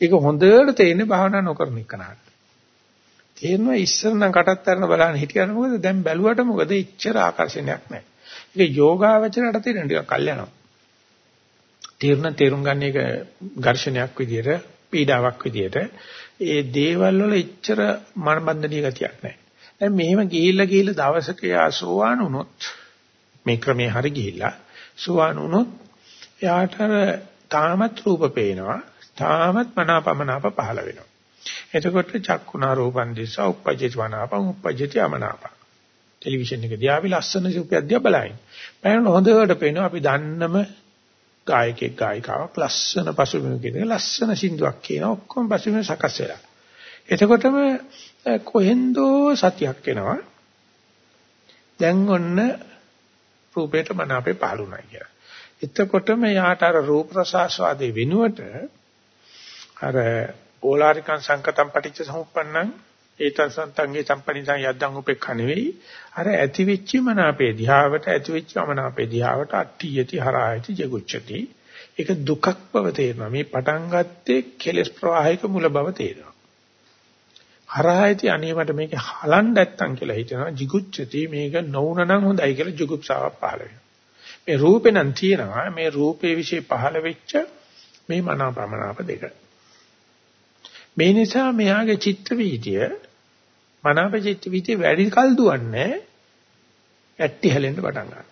ඒක හොඳට තේින්නේ භාවනා නොකරන එකනට. තේරෙනවා ඉස්සර නම් කටත් අරන බලන්න හිටියන මොකද දැන් බැලුවට මොකද ඉච්ඡර ආකර්ෂණයක් නැහැ. ඒක යෝගාවචරයට තේරෙන ටිකක් කල් යනවා. තේරුණ තේරුම් ගන්න එක ඝර්ෂණයක් විදියට පීඩාවක් විදියට ඒ දේවල් වල එච්චර මනබන්ධනීය ගතියක් නැහැ. දැන් මෙහෙම ගිහිල්ලා ගිහිල්ලා දවසක යාසෝවාන් වුණොත් මේ ක්‍රමේ හරි ගිහිල්ලා සෝවාන් වුණොත් එයාට තාමත් රූප පේනවා තාමත් මනාපමනාප පහළ වෙනවා. එතකොට චක්කුණා රූපන් දිස්සා උපජ්ජති වනාපං උපජ්ජති අමනාපං. ටෙලිවිෂන් එක දිහා අපි ලස්සන රූපයක් දිහා බලයින්. බලන හොඳට පේනවා අපි දන්නම ගායකයෙක් ගායිකාවක් ලස්සන පසුබිමකින් ලස්සන සින්දුවක් කියන ඔක්කොම පසුබිම සකස් වෙලා. එතකොටම කොහෙන්දෝ සතියක් එනවා. දැන් ඔන්න රූපේට මන අපේ පහළුණා කියලා. එතකොටම යාට අර රූප රසාස්වාදේ වෙනුවට අර ඕලාරිකං සංකතම් පටිච්ච සමුප්පන්නං ඒතං සන්තංගේ සම්පනිසං යද්දං උපේක්ඛ නෙවෙයි. අර ඇති වෙච්ච මනාපේ දිහාවට ඇති වෙච්ච අමනාපේ දිහාවට අට්ඨියති හරායති ජගුච්ඡති. ඒක දුකක් බව තේරෙනවා. මේ පටන් ගත්තේ කෙලස් ප්‍රවාහයක මුල බව තේරෙනවා. හරායති අනේවට මේක හලන්න නැත්තම් කියලා හිතනවා. jigucchati මේක නොවුනනම් හොඳයි කියලා ජුගුප්සාවක් පහළ වෙනවා. මේ රූපේ නම් තියෙනවා. මේ රූපේ વિશે පහළ වෙච්ච මේ මනාපමනාප දෙක. මේ නිසා මෙයාගේ චිත්ත වීතිය මනාප චිත්ත වීතිය වැඩි කල් දුවන්නේ ඇට්ටි හැලෙන්න පටන් ගන්නවා.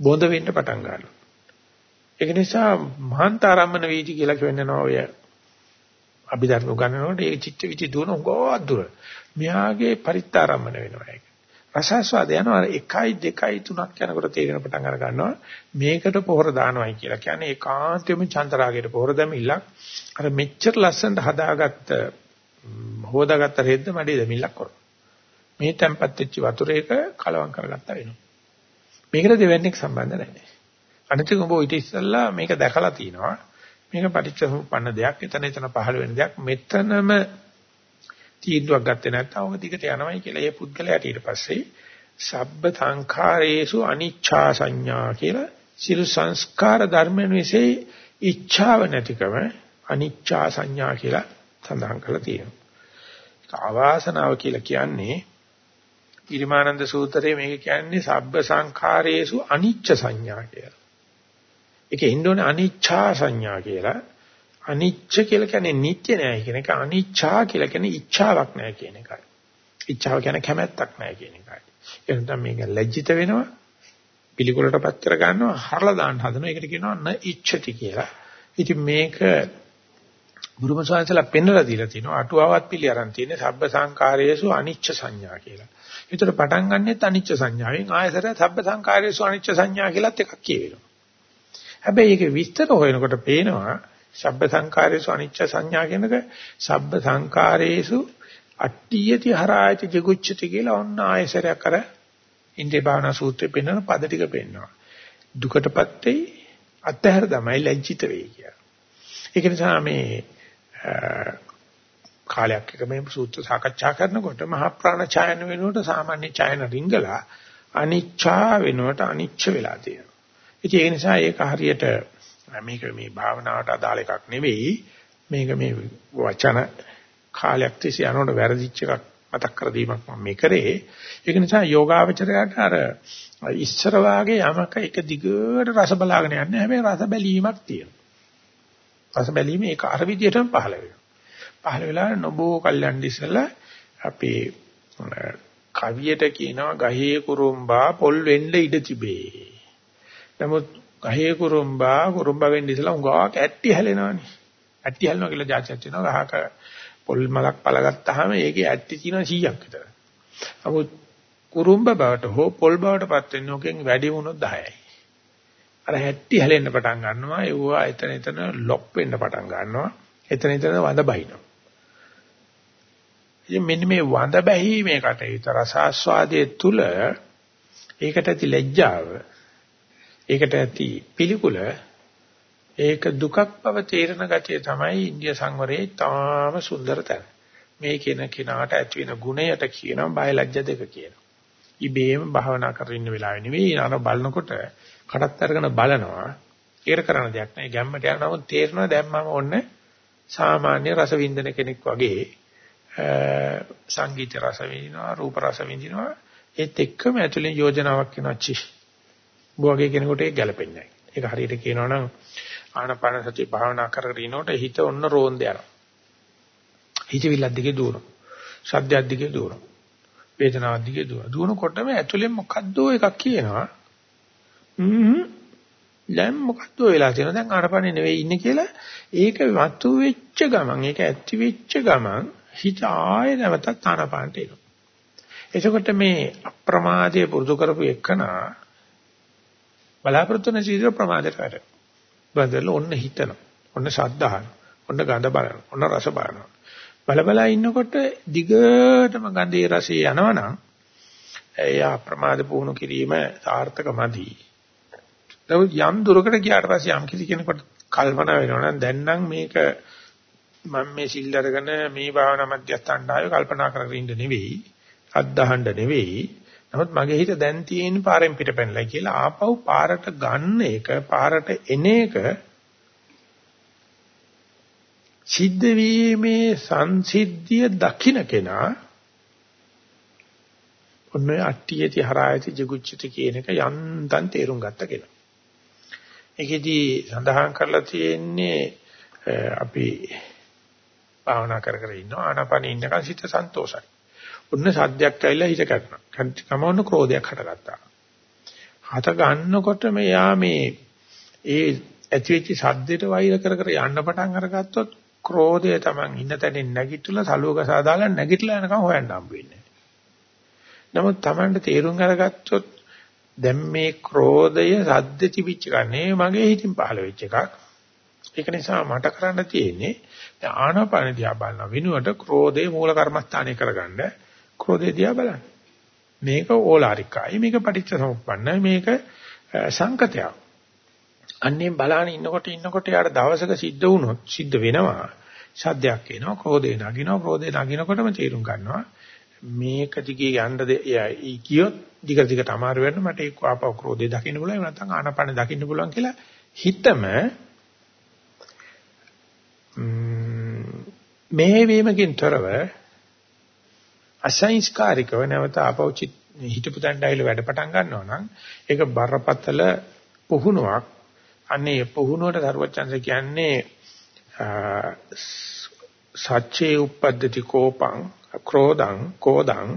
බොඳ වෙන්න පටන් ගන්නවා. ඒක නිසා මහන්තාරම්මන වීති කියලා කියවෙනවා ඔය අභිධර්ම උගන්වනකොට ඒ චිත්ත විචි දුවන උගෝක් දුර. මෙයාගේ පරිත්‍තරම්මන වෙනවා ඒක. රසස්වාද යනවා 1යි 2යි 3ක් යනකොට තේරෙන පටන් අර ගන්නවා මේකට පොහොර දානවයි කියලා. කියන්නේ ඒකාන්තයෙන්ම චන්තරාගයට පොහොර දැමිලා අර මෙච්චර ලස්සනට හදාගත්ත හොදාගත්ත රෙද්ද මඩේ දැමිල්ලක් කරනවා. මේ තැම්පත් වෙච්ච වතුරේක කලවම් කරගත්තා වෙනවා. මේකට දෙවන්නේක් සම්බන්ධ නැහැ. අනිතික ඔබ ඊට ඉස්සෙල්ලා මේක දැකලා තිනවා. මේක පටිච්චසමුප්පන්න දෙයක්. එතන එතන පහළ වෙන දෙයක්. මෙතනම තීන්දුවක් ගත්තේ නැත්නම් ඔක දිගට යනවයි කියලා ඒ පුද්ගලයාට ඊට පස්සේ සබ්බ සංඛාරේසු අනිච්ඡා සංඥා කියලා සියලු සංස්කාර ධර්මයන් વિશે ඉච්ඡාව නැතිකම අනිච්ඡා සංඥා කියලා සඳහන් කරලා තියෙනවා. ආවාසනාව කියලා කියන්නේ ඊර්මානන්ද සූත්‍රයේ මේක කියන්නේ සබ්බ සංඛාරේසු අනිච්ච සංඥා කියලා. ඒකේ ඉන්නෝනේ අනිච්ඡා සංඥා කියලා. අනිච්ච කියලා කියන්නේ නිට්ටය නෑ කියන එක. අනිච්ඡා කියලා කියන්නේ ඉච්ඡාවක් නෑ කියන එකයි. ඉච්ඡාව කියන්නේ කැමැත්තක් නෑ කියන එකයි. එහෙනම් මේක ලැජ්ජිත වෙනවා. පිළිකුලටපත් කර ගන්නවා. හරලා දාන්න හදනවා. ඒකට කියනවා න ඉච්ඡති කියලා. ඉතින් මේක බුදුම සාංශලා පෙන්වලා දීලා තිනවා. අටුවාවත් පිළි අරන් තියෙන්නේ සබ්බ සංකාරයේසු අනිච්ච සංඥා කියලා. ඒතර පටන් ගන්නෙත් අනිච්ච සංඥාවෙන් ආයතර සබ්බ සංකාරයේසු අනිච්ච සංඥා කියලාත් එකක් කියවෙනවා. හැබැයි ඒකේ විස්තර හොයනකොට පේනවා සබ්බ සංකාරේසු අනිච්ච සංඥා කියනක සබ්බ සංකාරේසු අට්ඨියති හරායති ජිගුච්ඡති කියලා ඔන්න ආයසරයක් අර ඉන්ද්‍රිය භාවනා සූත්‍රයේ පෙන්වන පද ටික පෙන්වනවා. දුකටපත් වෙයි අත්හැර තමයි ලැජ්ජිත වෙයි කියලා. ඒක නිසා මේ කාලයක් එක මේ සූත්‍ර සාකච්ඡා කරනකොට මහා ප්‍රාණ ඡායන වෙනුවට සාමාන්‍ය ඡායන රිංගලා අනිච්චා වෙනුවට අනිච්ච වෙලා තියෙනවා. ඉතින් ඒ නිසා ඒක හරියට මේක මේ භාවනාවට අදාළ එකක් නෙවෙයි. මේක මේ වචන කාලයක් තිස්සේ යනකොට වැරදිච්ච එකක් මතක් කර දීමක් මම මේ කරේ. ඒක නිසා යෝගාවචරයට අර ඉස්සර වාගේ යමක එක දිගට රස බලාගෙන යන්නේ හැබැයි රස බැලීමක් තියෙනවා. රස බැලීම ඒක අර විදිහටම පහළ වෙනවා පහළ වෙලා නොබෝ කල්යන් ඉස්සලා අපේ කවියට කියනවා ගහේ කුරුම්බා පොල් වෙන්න ඉඩ තිබේ නමුත් ගහේ කුරුම්බා කුරුම්බා වෙන්න ඉස්සලා උගාවක් ඇට්ටි හැලෙනවනේ. ඇට්ටි හැලෙනවා කියලා જાතියක් තියෙනවා. ගහක පොල් මලක් පළගත්තාම ඒකේ ඇට්ටි තියෙනවා 100ක් විතර. නමුත් කුරුම්බ බවට හෝ පොල් බවට පත් වෙන්නේ ඔකෙන් වැඩි වුණොත් 10යි. අර ඇට්ටි හැලෙන්න පටන් ගන්නවා. ඒවා එතන එතන ලොප් වෙන්න පටන් ගන්නවා. එතන එතන වඳ බහිනවා. ඉතින් මෙන්න මේ වඳ බැහිමේ කටයුතු රසාස්වාදයේ තුල ඒකට ඇති ලැජ්ජාව ඒකට ඇති පිළිකුල ඒක දුකක් බව තේරෙන ගතිය තමයි ඉන්දිය සංවරයේ තාම සුන්දර තැන. මේ කියන කිනාට ඇති වෙන ගුණයට කියනවා බයලජ්‍ය දෙක කියනවා. ඉබේම භාවනා කරගෙන ඉන්න වෙලාවෙ නෙවෙයි අර බලනකොට කඩත් අරගෙන බලනවා. ඒකට කරන්න දෙයක් නැහැ. ගැම්මට යනවම තේරෙනවා දැන් මම ඔන්න සාමාන්‍ය රස වින්දන කෙනෙක් වගේ සංගීත රස විඳිනවා, රූප රස විඳිනවා. ඒත් එක්කම ඇතුලෙන් යෝජනාවක් වෙනවා චි. වගේ කෙනෙකුට ඒක ගැලපෙන්නේ නැහැ. ඒක හරියට කියනවා නම් ආනපාන සතිය භාවනා කරගෙන ඉනකොට හිත ඔන්න රෝන්ද යනවා. හිතවිල්ලක් දිගේ දුවනවා. ශබ්දයක් දිගේ දුවනවා. වේදනාවක් දිගේ දුවනවා. දුවනකොටම ඇතුලෙන් මොකද්ද එකක් කියනවා. හ්ම් දැන් මොකද්ද වෙලා තියෙනවා දැන් ආනපානේ නෙවෙයි ඉන්නේ කියලා ඒක වතු වෙච්ච ගමන් ඒක ඇති වෙච්ච ගමන් හිත ආයෙ නැවතත් ආනපානට එනවා. එතකොට මේ අප්‍රමාදයේ පුරුදු කරපු එකනා බලාපොරොත්තු නැති විදිහට ප්‍රමාදයට වැටෙනවා. බඳලා ඔන්න හිතනවා. ඔන්න ශබ්දහන. ඔන්න ගඳ බලනවා. ඔන්න රස බලනවා. බල බල ඉන්නකොට දිගටම ගඳේ රසේ යනවනම් එයා ප්‍රමාද පුහුණු කිරීම සාර්ථකමදි. නමුත් යම් දුරකට ගියාට පස්සේ යම් කිසි කෙනෙකුට කල්පනා වෙනවා නම් දැන් නම් මේක මම මේ සිල් අරගෙන මේ භාවනා මධ්‍යස්ථානට ආවේ කල්පනා කරගෙන ඉන්න නෙවෙයි අද්දහන්න නෙවෙයි නමුත් මගේ හිත දැන් තියෙන පාරෙන් පිටපැනලා කියලා ආපහු පාරට ගන්න එක පාරට එන එක සිද්ධ වීමේ සංසිද්ධිය දකින්න කෙනා ඔන්න අට්ටියති හරායති ජිගුච්චති කියන එක යන්තම් තේරුම් ගත්ත කෙනා. ඒකෙදි සඳහන් කරලා තියෙන්නේ අපි භාවනා කර කර ඉන්නවා ආනාපානෙ ඉන්නකන් සිත සන්තෝෂයි. ඔන්න සද්දයක් ඇවිල්ලා හිත කැඩුනා. කමවන්න ක්‍රෝධයක් හටගත්තා. හත ගන්නකොට මෙයා මේ ඒ ඇතිවෙච්ච සද්දයට වෛර කර කර යන්න පටන් අරගත්තොත් ක්‍රෝධය Taman ඉන්න තැනින් නැගිටලා සලුවක සාදාලා නැගිටලා යනකම් හොයන්න හම්බ වෙන්නේ. නමුත් Tamanට තේරුම් අරගත්තොත් දැන් මේ ක්‍රෝධය සද්ද තිබිච්ච ගන්නේ මගේ හිතින් පහළ වෙච්ච එකක්. ඒක නිසා මට කරන්න තියෙන්නේ දැන් ආනාපාන දිහා බලන විනුවට ක්‍රෝධේ මූල කර්මස්ථානය කරගන්න ක්‍රෝධේ දිහා බලන්න. මේක ඕලාරිකයි මේක පටිච්ච සමුප්පන්නයි මේක සංකතයක්. අන්නේ බලාන ඉන්නකොට ඉන්නකොට යාට දවසක සිද්ධ වුණොත් සිද්ධ වෙනවා. සද්දයක් එනවා, ක්‍රෝධේ නගිනවා, ක්‍රෝධේ නගිනකොටම තීරුම් ගන්නවා. මේක දිගේ යන්න කියොත් දිග දිගට අමාරු වෙන්න මට ඒක ආපහු ක්‍රෝධේ දකින්න පුළුවන්. නැත්නම් ආනපන දකින්න පුළුවන් කියලා හිතම මේ වීමකින් තොරව අසංස්කාරිකව නැවත ආපහු හිතපු දණ්ඩයිල වැඩ පටන් ගන්නවා නම් ඒක බරපතල පුහුණුවක්. අනේ පුහුණුවට දරුවචන්ස කියන්නේ සච්චේ උප්පද්දති කෝපං ක්‍රෝධං කෝදං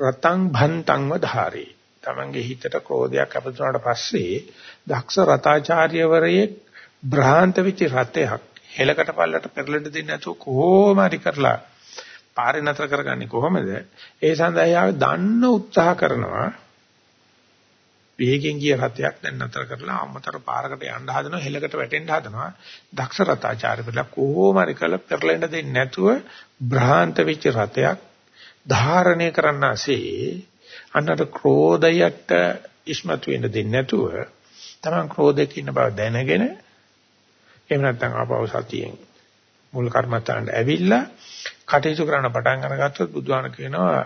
රතං භන්තං වධාරේ තමන්ගේ හිතට ක්‍රෝධයක් අපතුනාට පස්සේ දක්ෂ රතාචාර්යවරයේ භ්‍රාන්ත වෙච්ච රතයක් හෙලකට පල්ලට පෙරලෙන්න දෙන්නේ නැතුව කොහොම හරි කරලා පාරේ නතර කරගන්නේ කොහොමද? ඒ සඳහා යාව දන්න උත්සාහ කරනවා වේගෙන් ගිය රථයක් දැන් නතර කරලා අම්මතර පාරකට යන්න හදනවා හෙලකට වැටෙන්න හදනවා. දක්ෂ රථාචාර්යවලා කොහොම හරි කරලා පෙරලෙන්න දෙන්නේ නැතුව භ්‍රාන්ත වෙච්ච රථයක් ධාරණය කරන්නාසේ අන්නතර ක්‍රෝධයට ඉස්මතු වෙන්න දෙන්නේ නැතුව තමන් ක්‍රෝධයක ඉන්න බව දැනගෙන එහෙම නැත්නම් ආපහු සතියෙන් මුල් කර්මත්තාන්ට ඇවිල්ලා කටයුතු කරන්න පටන් අරගත්තොත් බුදුහාම කියනවා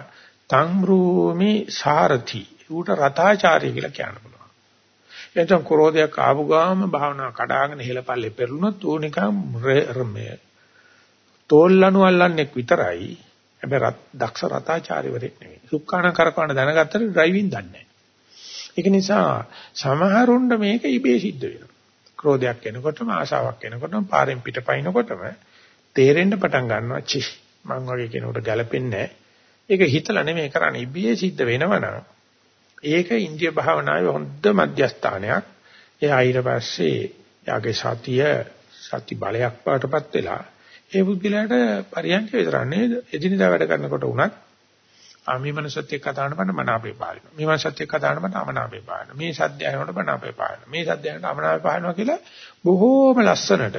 තම්රූමි සාරති ඌට රතාචාර්ය කියලා කියන්න පුළුවන්. එතන ක්‍රෝධයක් ආපු ගාම භාවනා කඩාගෙන හෙලපල්ලේ පෙරළුනොත් ඌ නිකන් රමය. තෝල්ලනු අල්ලන්නෙක් විතරයි. හැබැයි දක්ෂ රතාචාර්යවරයෙක් නෙවෙයි. සුක්කාණ කරකවන දැනගත්තට ඩ්‍රයිවිං දන්නේ නැහැ. ඒක නිසා සමහරුන්ට මේක ඉබේ සිද්ධ වෙනවා. ක්‍රෝධයක් එනකොටම ආශාවක් එනකොටම පාරෙන් පිටපයින්කොටම තේරෙන්න පටන් ගන්නවා චි මං වගේ කෙනෙකුට ගැලපෙන්නේ නැහැ. ඒක හිතලා නෙමෙයි කරන්නේ ඉබේ සිද්ධ වෙනවනම් ඒක ඉන්දිය භාවනාවේ හොඳ මධ්‍යස්ථානයක්. එයා ඊට පස්සේ යාගේ සතිය සති බලයක් පාටපත් වෙලා ඒ බුද්ධිලට පරියන්ක විතරන්නේ එදිනදා වැඩ කරනකොට උනත් ආ මේ මනසත් එක්ක කතා කරනකොට මන අපේ පාලන. මේ මනසත් එක්ක කතා කරනකොට අමන අපේ පාලන. මේ සද්දය අහනකොට මන අපේ පාලන. මේ සද්දය අහනකොට අමන අපේ පාලනවා කියලා බොහෝම ලස්සනට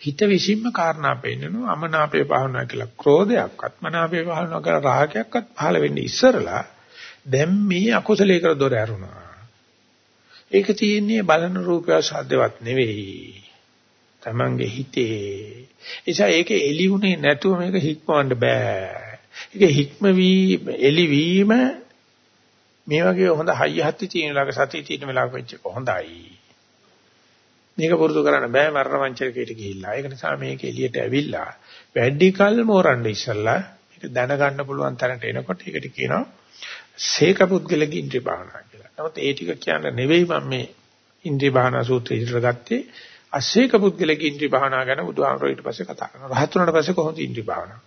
හිත විසින්ම කාරණා පෙන්නනවා අමනාපේ පහනවා කියලා ක්‍රෝධයක්වත් මනාපේ පහනවා කියලා රාගයක්වත් පහළ වෙන්නේ ඉස්සරලා දැන් මේ අකුසලයේ කර දොර ඇරුණා. ඒක තියෙන්නේ බලන රූපය සාධ්‍යවත් නෙවෙයි. Tamange හිතේ. එيشා ඒක එළිුනේ නැතුව මේක හික්මවන්න බෑ. ඒක හික්ම වී එළි වීම මේ වගේ හොඳ හයිය හත්ති තියෙන ලාක සතිය තියෙන වෙලාවක වෙච්ච එක හොඳයි. මේක පුරුදු කරන්න බෑ මරණ මංචකයට ගිහිල්ලා. ඒක නිසා මේක එළියට ඇවිල්ලා වැඩි කල් මෝරන්න ඉස්සලා මේක දැනගන්න පුළුවන් තරමට එනකොට ඒකට කියනවා සේක පුද්ගලගේ ඉන්ද්‍රිය භාවනා කියලා. නමුත් ඒ ටික කියන්න නෙවෙයි මම මේ ඉන්ද්‍රිය භාවනා සූත්‍රය ඉදිරියට ගත්තේ. අසේක පුද්ගලගේ ඉන්ද්‍රිය භාවනා ගැන බුදුහාමරෝ ඊට පස්සේ කතා කරනවා. රහත් වුණාට පස්සේ කොහොමද ඉන්ද්‍රිය භාවනා?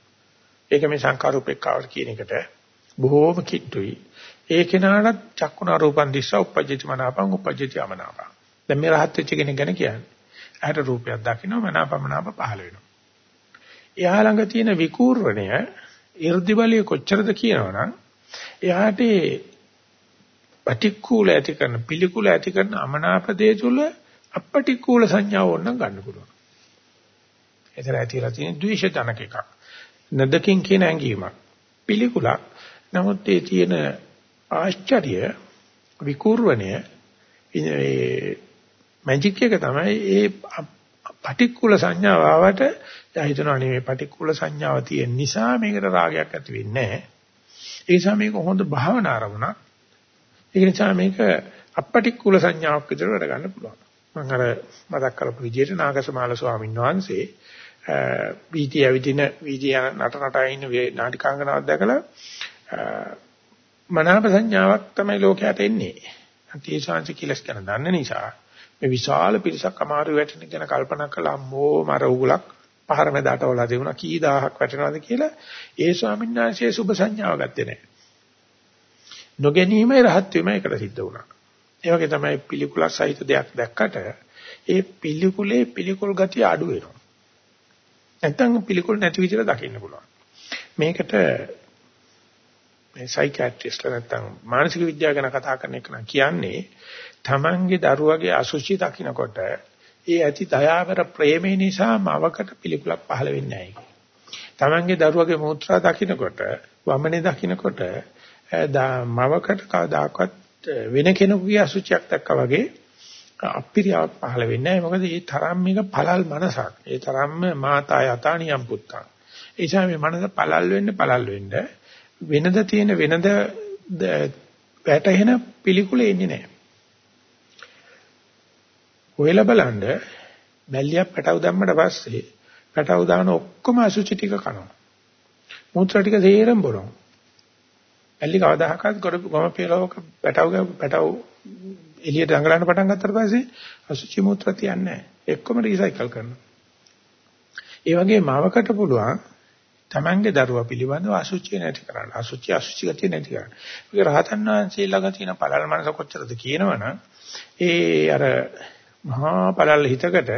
ඒක මේ සංකාරූපේක්කාවට කියන එකට බොහෝම කිට්ටුයි. ඒ කෙනාට චක්කුණා රූපන් දිස්සා උපජ්ජති මනාපං උපජ්ජති අමනාපං. දැන් මේ රහත් වෙච්ච කෙනෙක් ගැන කියන්නේ. ඇහැට රූපයක් දකින්න මනාපමනාප පහළ වෙනවා. එයා ළඟ තියෙන විකූර්ණය 이르දි බලය කොච්චරද කියනවනම් එයාට පටික්කුල ඇති කරන පිළිකුල ඇති කරන අමනාපදේ තුල අපටික්කුල සංඥාව ඕනනම් ගන්න පුළුවන්. එතන ඇතිලා තියෙන ද්වේෂ ධනක එකක්. නදකින් කියන ඇඟීමක්. පිළිකුලක්. නමුත් ඒ තියෙන ආශ්චර්ය විකූර්වණය ඒ මැජික් එක තමයි ඒ පටික්කුල සංඥාව ආවට එයා හිතනවා නේ මේ පටික්කුල සංඥාව තියෙන නිසා මේකට රාගයක් ඇති වෙන්නේ නැහැ. ඒ නිසා මේක හොඳ භාවනා ආරමුණක්. ඒ නිසා මේක අපටික්කුල සංඥාවක් විතර වැඩ ගන්න පුළුවන්. මම අර මතක් කරපු විදිහට නාගසමාල ස්වාමීන් වහන්සේ වීදී ඇවිදින වීදී නට නටා ඉන්න නාටිකාංගනාවක් දැකලා මනාප සංඥාවක් තමයි ලෝකයට එන්නේ. අන්තිේ ශාන්ති කිලස් කරන දන්න නිසා මේ විශාල පිරිසක් අමාරු වැටෙන ගැන කල්පනා කළා අම්මෝ මර උගලක් පහර මැදට වලා දෙවුණා කී දහහක් වැටෙනවද කියලා ඒ ස්වාමීන් වහන්සේ සුබ සංඥාව ගත්තේ නැහැ. නොගැනීමයි රහත් වීමයි එකට සිද්ධ වුණා. ඒ වගේ තමයි පිළිකුලක් සහිත දෙයක් දැක්කට ඒ පිළිකුලේ පිළිකුල් ගතිය අඩු වෙනවා. නැත්නම් පිළිකුල් නැති විදිහට දකින්න පුළුවන්. මේකට මේ සයිකියාට්‍රිස්ට් නැත්නම් මානසික විද්‍යාව ගැන කතා කරන එක නම් කියන්නේ තමන්ගේ දරුවගේ අසුචි දකින්නකොට ඒ ඇති දයාවර ප්‍රේමේ නිසා මවකට පිළිකුලක් පහළ වෙන්නේ නැහැ. තමන්ගේ දරුවගේ මූත්‍රා දකින්නකොට වමනේ දකින්නකොට මවකට කවදාකවත් වෙන කෙනෙකුගේ අසුචියක් දැක්කා වගේ අපිරියාවක් පහළ වෙන්නේ නැහැ. මොකද මේ තරම් මේක පළල් මනසක්. ඒ තරම්ම මාතා යතානියම් පුත්තං. ඒ නිසා මේ මනස පළල් වෙන්න පළල් වෙන්න වෙනද තියෙන වෙනද වැටෙන පිළිකුල එන්නේ නැහැ. ඔයලා බලන්න බැල්ලියක් පැටව දැම්මට පස්සේ පැටව දාන ඔක්කොම අසුචි ටික කනවා. මූත්‍රා ටික තේරෙන් බොනවා. බැල්ලි කවදාහකත් ගොඩ ගම පෙරවක පැටව පැටව එළියට දඟලන්න පටන් ගත්තට පස්සේ අසුචි මූත්‍රා තියන්නේ නැහැ. එක්කම රීසයිකල් කරනවා. ඒ වගේ මාවකට පුළුවන් තමන්ගේ දරුවා පිළිබඳව අසුචි නැති කරන්න. අසුචි අසුචි ගතිය නැති කරන්න. ඒක රහතන් වහන්සේ ළඟ තියෙන පළල් මනස කොච්චරද කියනවනම් ඒ අර මහා පළල් හිතකට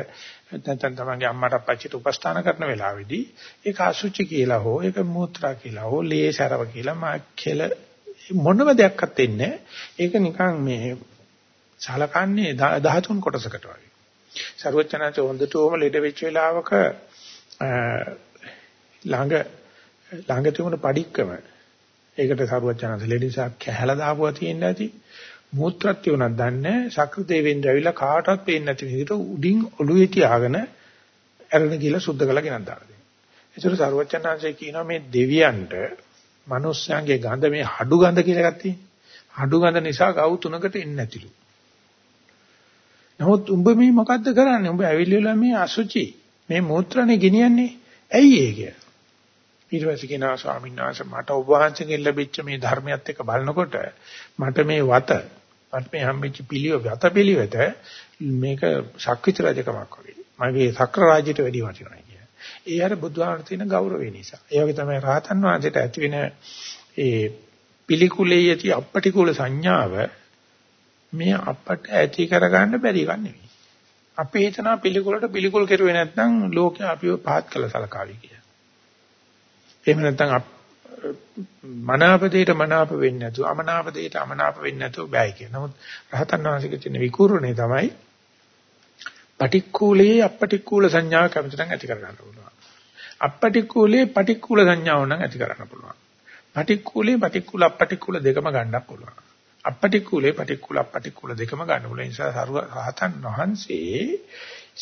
නැත්නම් තමන්ගේ අම්මට අප්පච්චිට උපස්ථාන කරන වෙලාවේදී ඒක අසුචි කියලා හෝ ඒක මූත්‍රා කියලා හෝ ලේ සරව කියලා මා කෙල මොනම දෙයක්වත් දෙන්නේ ඒක නිකන් මේ සලකන්නේ 13 කොටසකට වගේ. ਸਰවචනanse හොඳට ඕම ලෙඩ වෙච්ච වෙලාවක ළඟ ළඟ තිබුණ padikකම ඒකට සරුවචනන්ත ලෙඩිසා කැහැලා දාපුවා තියෙන්න ඇති මූත්‍රාත් තියුණක් දන්නේ ශක්‍ර දෙවෙන් ඇවිල්ලා කාටවත් පේන්නේ නැති විදිහට උඩින් ඔළුවේ තියාගෙන ඇරෙන ගිල සුද්ධ කළා ගෙනත් දාලා දෙනවා. ඒතර සරුවචනන්සේ කියනවා මේ දෙවියන්ට මිනිස්යාගේ ගඳ මේ හඩු ගඳ කියලා එකක් තියෙනවා. හඩු ගඳ නිසා ගව් තුනකට එන්නේ නැතිලු. නමුත් උඹ මේ මොකද්ද කරන්නේ? උඹ ඇවිල්ලා මේ අසුචි මේ මූත්‍රානේ ගෙනියන්නේ. ඇයි ඒ කියලා? ඊට පස්සේ කියනවා ස්වාමීන් වහන්සේ මට ඔබ වහන්සේගෙන් ලැබිච්ච මේ ධර්මයත් එක්ක බලනකොට මට මේ වත මට මේ හම්බෙච්ච පිළිවෙත වත පිළිවෙත මේක ශක්විත රජකමක් වගේ. මගේ සක්‍ර රාජ්‍යයට වැඩි වටිනවා කිය. ඒ අර බුදුහාමර තියෙන ගෞරවය නිසා. ඒ වගේ තමයි රහතන් වහන්සේට ඇති වෙන ඒ පිළිකුලේ යටි අපටිකුල සංඥාව මේ අපට ඇති කරගන්න බැරි එකක් නෙවෙයි. අපි හිතනවා පිළිකුලට පිළිකුල් කෙරුවේ නැත්නම් ලෝකේ අපිව පහත් කළ සලකාවි කියලා. එහෙම නැත්නම් මනාප දෙයට මනාප වෙන්නේ නැතුව අමනාප දෙයට අමනාප වෙන්නේ නැතුව බෑ කියන. නමුත් රහතන් වහන්සේගේ තියෙන විකූර්ණේ තමයි පටික්කුලේ අපටික්කුල සංඥාව කැමතිනම් ඇති කර ගන්න පුළුවන්. අපටික්කුලේ පටික්කුල සංඥාව නම් ඇති කරන්න පුළුවන්. පටික්කුලේ පටික්කුල අපටික්කුල දෙකම ගන්නත් පුළුවන්. අපටික්කුලේ පටික්කුල අපටික්කුල දෙකම ගන්න පුළුවන්. ඒ නිසා රහතන් වහන්සේ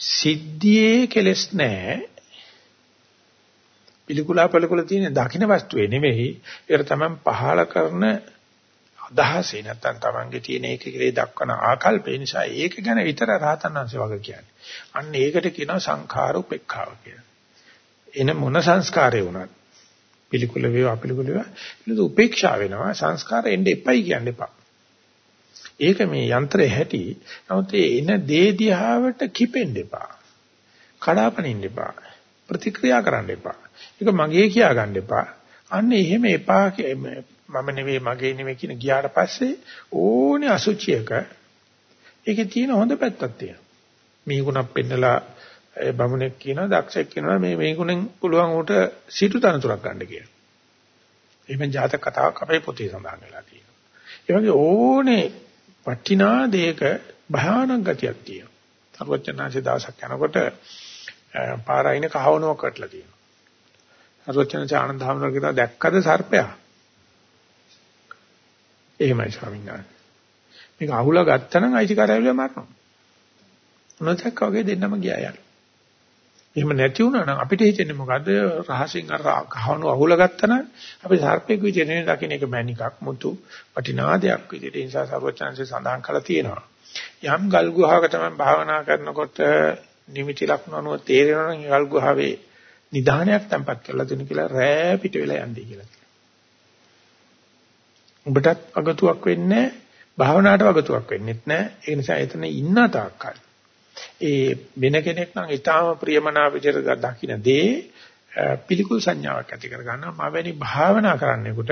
සිද්ධියේ කෙලස් නැහැ පිළිකුලා පළකුල තියෙන දකින්න වස්තුවේ නෙමෙයි ඒකට තමයි පහල කරන අදහසේ නැත්තම් තමන්ගේ තියෙන ඒක කෙරේ දක්වන ආකල්පය නිසා ඒක ගැන විතර රහතන්වන්සේ වගේ කියන්නේ. අන්න ඒකට කියනවා සංඛාර උපේක්ඛාව කියලා. එන මොන සංස්කාරය වුණත් පිළිකුල වේවා අපිළිකුල වේවා ඒක උපේක්ෂා වෙනවා සංස්කාර එන්න එපයි කියන්න එපා. ඒක මේ යන්ත්‍රයේ හැටි. නමුත් ඒ එන දේ දිහාවට කිපෙන්න එපා. කඩාපනින්න එපා. ප්‍රතික්‍රියා කරන්න එපා. ඒක මගේ කියා ගන්න එපා. අන්න එහෙම එපා මම නෙවෙයි මගේ නෙවෙයි කියන ගියාට පස්සේ ඕනේ අසුචියක ඒකේ තියෙන හොඳ පැත්තක් තියෙනවා. මේ ගුණක් පෙන්නලා බමුණෙක් කියනවා දක්ෂෙක් කියනවා මේ මේ ගුණෙන් පුළුවන් උට සිටු තනතුරක් ගන්න කියලා. එහෙම ජාතක කතාවක් අපේ පොතේ සඳහන් වෙලා තියෙනවා. ඒ වගේ ඕනේ වටිනා දෙයක භයානක ගතියක් තියෙනවා. සර්වඥාන්සේ දවසක් යනකොට පාරයින කහවණුවක් කටලා තියෙනවා. අරොචන ආනන්ද හැමෝම කියනවා දැක්කද සර්පයා? එහෙමයි ස්වාමීන් වහන්සේ. මේක අහුලා ගත්තනම් අයිතිකාරයවිල මරනවා. නොදැක්ක වගේ දෙන්නම ගියා යන. එහෙම නැති වුණා නම් අපිට හිතෙන්නේ මොකද්ද රහසින් අර කහවණු අහුලා ගත්තනම් අපි සර්පෙක් විදිහට නෙවෙයි දකින්න එක මැනිකක් මුතු වටිනා දෙයක් විදිහට ඒ නිසා සර්වචන්සේ සඳහන් කළා තියෙනවා. යම් ගල් ගුහාවක තමයි භාවනා කරනකොට නිමිති ලක්ෂණ අනුව තේරෙනවා නම් ගල් ගුහාවේ නිධානයක් තැම්පත් කරලා දෙන්න කියලා රෑ පිට වෙලා යන්නේ කියලා. උඹටත් වගතුවක් වෙන්නේ භාවනාවට වගතුවක් වෙන්නෙත් නැහැ. ඒ නිසා එතන ඉන්න තාක්කල් ඒ වෙන කෙනෙක් නම් ඊටාම ප්‍රියමනාප විදිහට දකින්න දේ පිළිකුල් සංඥාවක් ඇති කර ගන්නවා. මම වැනි භාවනා කරන්නෙකුට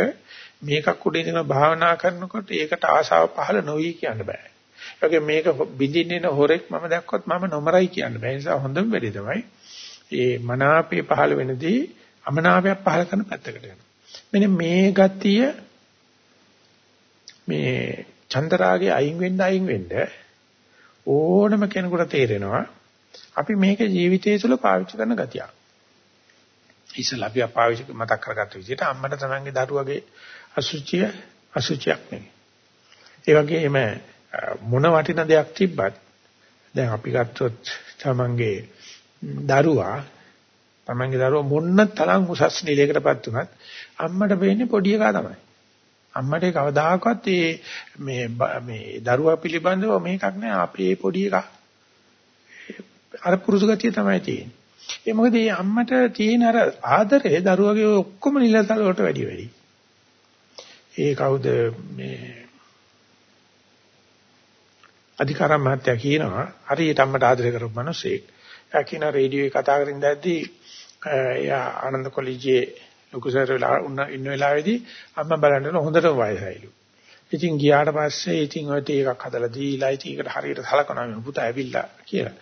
මේකක් උඩ ඉඳගෙන භාවනා කරනකොට ඒකට ආශාව පහළ නොවි කියන්න බෑ. ඒ මේක බින්දින්නේ හොරෙක් මම දැක්කොත් මම නොමරයි කියන්න බෑ. ඒ නිසා හොඳම වෙලේ තමයි ඒ මනාපේ පහළ වෙනදී අමනාපයක් පහළ කරන පැත්තකට යනවා. මෙන්න මේ ගතිය මේ චන්දරාගේ අයින් වෙන්න අයින් වෙන්න ඕනම කෙනෙකුට තේරෙනවා අපි මේක ජීවිතයේ තුළ පාවිච්චි කරන ගතියක්. ඉස්සලා අපි පාවිච්චි මතක් කරගත්ත විදිහට අම්මට තමන්ගේ දරුවගේ අසුචිය අසුචියක් නෙවෙයි. ඒ වගේම මොන වටින දෙයක් තිබ්බත් දැන් අපි ගත්තොත් තමන්ගේ දරුවා තමන්ගේ දරුවා මොන්න තරම් උසස් නිලයකටපත් උනත් අම්මට වෙන්නේ පොඩි එකා තමයි. අම්මට කවදාකවත් මේ මේ දරුවා පිළිබඳව මේකක් නෑ අපේ පොඩි එකා. අර පුරුදු ගතිය තමයි තියෙන්නේ. ඒ මොකද මේ අම්මට තියෙන අර ආදරේ දරුවගේ ඔක්කොම නිලතල වලට වැඩි වැඩි. ඒ කවුද මේ අධිකාරම් මහත්තයා කියනවා හරියට අම්මට ආදරය කරපු මිනිස්සෙක්. එයා කියන රේඩියෝේ කතා කරින් දැද්දි එයා ආනන්ද කොලෙජියේ ලොකු සර් වෙලා ඉන්න වෙලාවේදී අම්මා බලන්න හොඳට වයසයිලු. ඉතින් ගියාට පස්සේ ඉතින් ඔය ටී එකක් හදලා දීලා ඉතින් ඒකට හරියට සලකනවා මේ පුතා ඇවිල්ලා කියලා.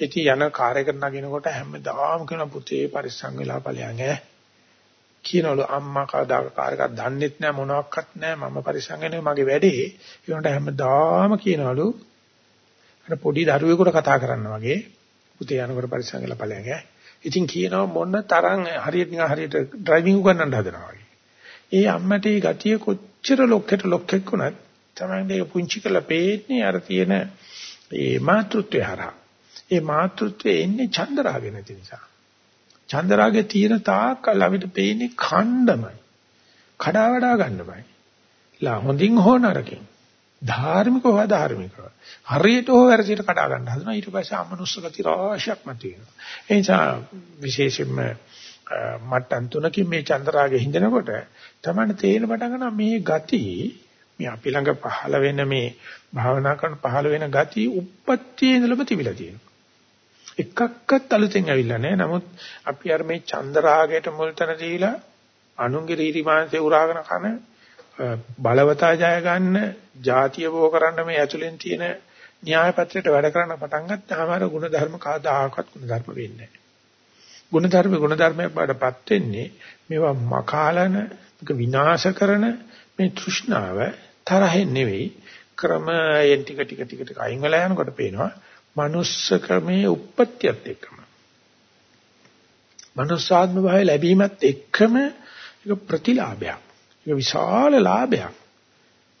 ඉතින් යන කාර් එකට නගිනකොට හැමදාම කියන පුතේ පරිස්සම් වෙලා ඵලයන් ඈ. කියනවලු අම්මා කවදාක කාර් එකක් දන්නෙත් නෑ මොනවත් නෑ මම පරිස්සම් වෙන්නේ මගේ වැඩේ. ඒකට හැමදාම කියනවලු අර පොඩි දරුවෙකුට කතා කරනවා වගේ පුතේ යනකොට පරිස්සම් වෙලා ඵලයන් ඈ. ඉතින් කියනවා මොන තරම් හරියට නිකන් හරියට ඩ්‍රයිවිං උගන්නන්න හදනවා වගේ. ඒ අම්මට ඒ ගතිය කොච්චර ලොක්කට ලොක්කෙක් වුණත් තමයි මේක පුංචි කරලා පේන්නේ අර තියෙන ඒ මාතෘත්වය හරහා. ඒ මාතෘත්වයේ එන්නේ චන්දරාගේ නැති නිසා. චන්දරාගේ තියෙන තාක්කල් අපිට පේන්නේ ඛණ්ඩමයි. කඩා වඩා ගන්නමයි. ලා හොඳින් හෝ නරකින්. ධාර්මිකව ධාර්මිකව. හරියට හෝ වැරදියට කඩා ගන්න හදනවා. ඊට පස්සේ අමනුස්ස ගති රාශියක් මතුවෙනවා. ඒ නිසා විශේෂයෙන්ම මට්ටම් තුනකින් මේ චන්ද්‍රාගේ හින්දනකොට තමයි තේරෙන පටන් ගන්නවා මේ ගති මේ අපි ළඟ පහළ වෙන මේ භාවනා කරන පහළ වෙන ගති උප්පත්තියේ ඉඳලම තිබිලා තියෙනවා. එකක්වත් අලුතෙන් ඇවිල්ලා නැහැ. නමුත් අපි අර මේ චන්ද්‍රාගයට මුල් තැන දීලා අනුන්ගේ රීරි මාංශේ උරාගෙන කන බලවතා ජය ගන්න ಜಾතිය බෝ කරන්න මේ ඇතුලෙන් තියෙන න්‍යාය පත්‍රයට වැඩ කරන්න පටන් ගත්තාම අර ගුණ ධර්ම කවදාකවත් ගුණ ධර්ම වෙන්නේ නැහැ. ගුණ ධර්ම ගුණ ධර්මයක් බාටපත් වෙන්නේ මේවා මකාලන විනාශ කරන මේ තෘෂ්ණාව තරහෙන් නෙවෙයි ක්‍රමයෙන් ටික ටික ටික ටික අයින් වෙලා යනකොට පේනවා manussකමේ උප්පත්තියත් එක්කම manussාත්ම භාවය ලැබීමත් එක්කම ඒක ප්‍රතිලාභයක්. ඒක විශාල ලාභයක්.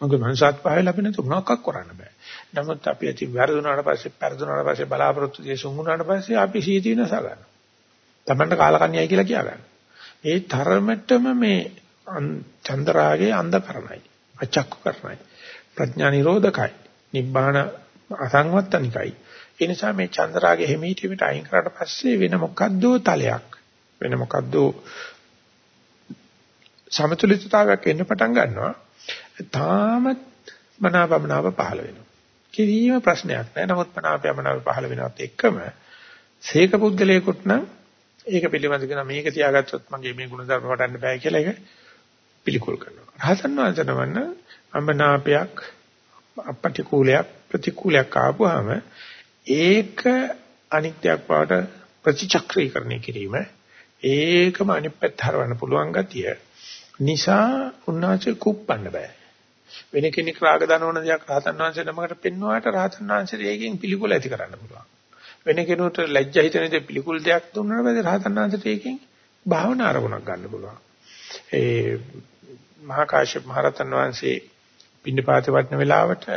මොකද manussාත් භාවය ලැබෙන තු මොනවක් කරන්න බෑ. නමුත් අපි ඇති වැරදුනාට පස්සේ පෙරදුනාට පස්සේ බලාපොරොත්තු දේශුන් වුණාට පස්සේ අපි සීති වෙනස ගන්නවා. Tamanට කාලකන්‍යයි කියලා කියා ගන්න. ඒ තරමටම මේ චන්ද්‍රාගේ අන්ධකරණයි. අචක්ක කරණයි. ප්‍රඥා නිරෝධකයි. නිබ්බාන අසංවත්තනිකයි. ඒ නිසා මේ චන්ද්‍රාගේ හිමීටීමට අයින් කරාට පස්සේ වෙන මොකද්දෝ තලයක් වෙන මොකද්දෝ සමතුලිතතාවයක් එන්න පටන් ගන්නවා. තාමත් මනාපමනාප පහළ වෙනවා. කිසිම ප්‍රශ්නයක් නැහැ. නමුත් මනාපයමනාප පහළ වෙනවත් එක්කම සීක පුද්ගලයෙකුට නම් ඒක පිළිබඳ කියන මේක තියාගත්තොත් මගේ මේ ගුණධර්ම වඩන්න බෑ කියලා ඒක පිළිකුල් කරනවා. රහතන් වහන්සේ නමන්න අමනාපයක් අපටිකූලයක් ප්‍රතිකූලයක් ආපුවාම ඒක අනිත්‍යයක් බවට ප්‍රතිචක්‍රීකරණය කිරීම ඒකම අනිත් පැත්ත හරවන්න පුළුවන් ගතිය නිසා උන්වහන්සේ කුප්පන්න බෑ වෙන කෙනෙක් රාග දනවන දෙයක් රහතන් වහන්සේ නමකට පෙන්වුවාට රහතන් වහන්සේ ඒකෙන් පිළිකුල ඇති කරන්න පුළුවන් වෙන කෙනෙකුට ලැජ්ජා හිතෙන දේ පිළිකුල් දෙයක් දුන්නාට පස්සේ රහතන් වහන්සේට ඒකෙන් භාවනා අරමුණක් ගන්න පුළුවන් ඒ මහා කාශ්‍යප මහ රහතන් වහන්සේ පින්නපාතේ වටන වෙලාවට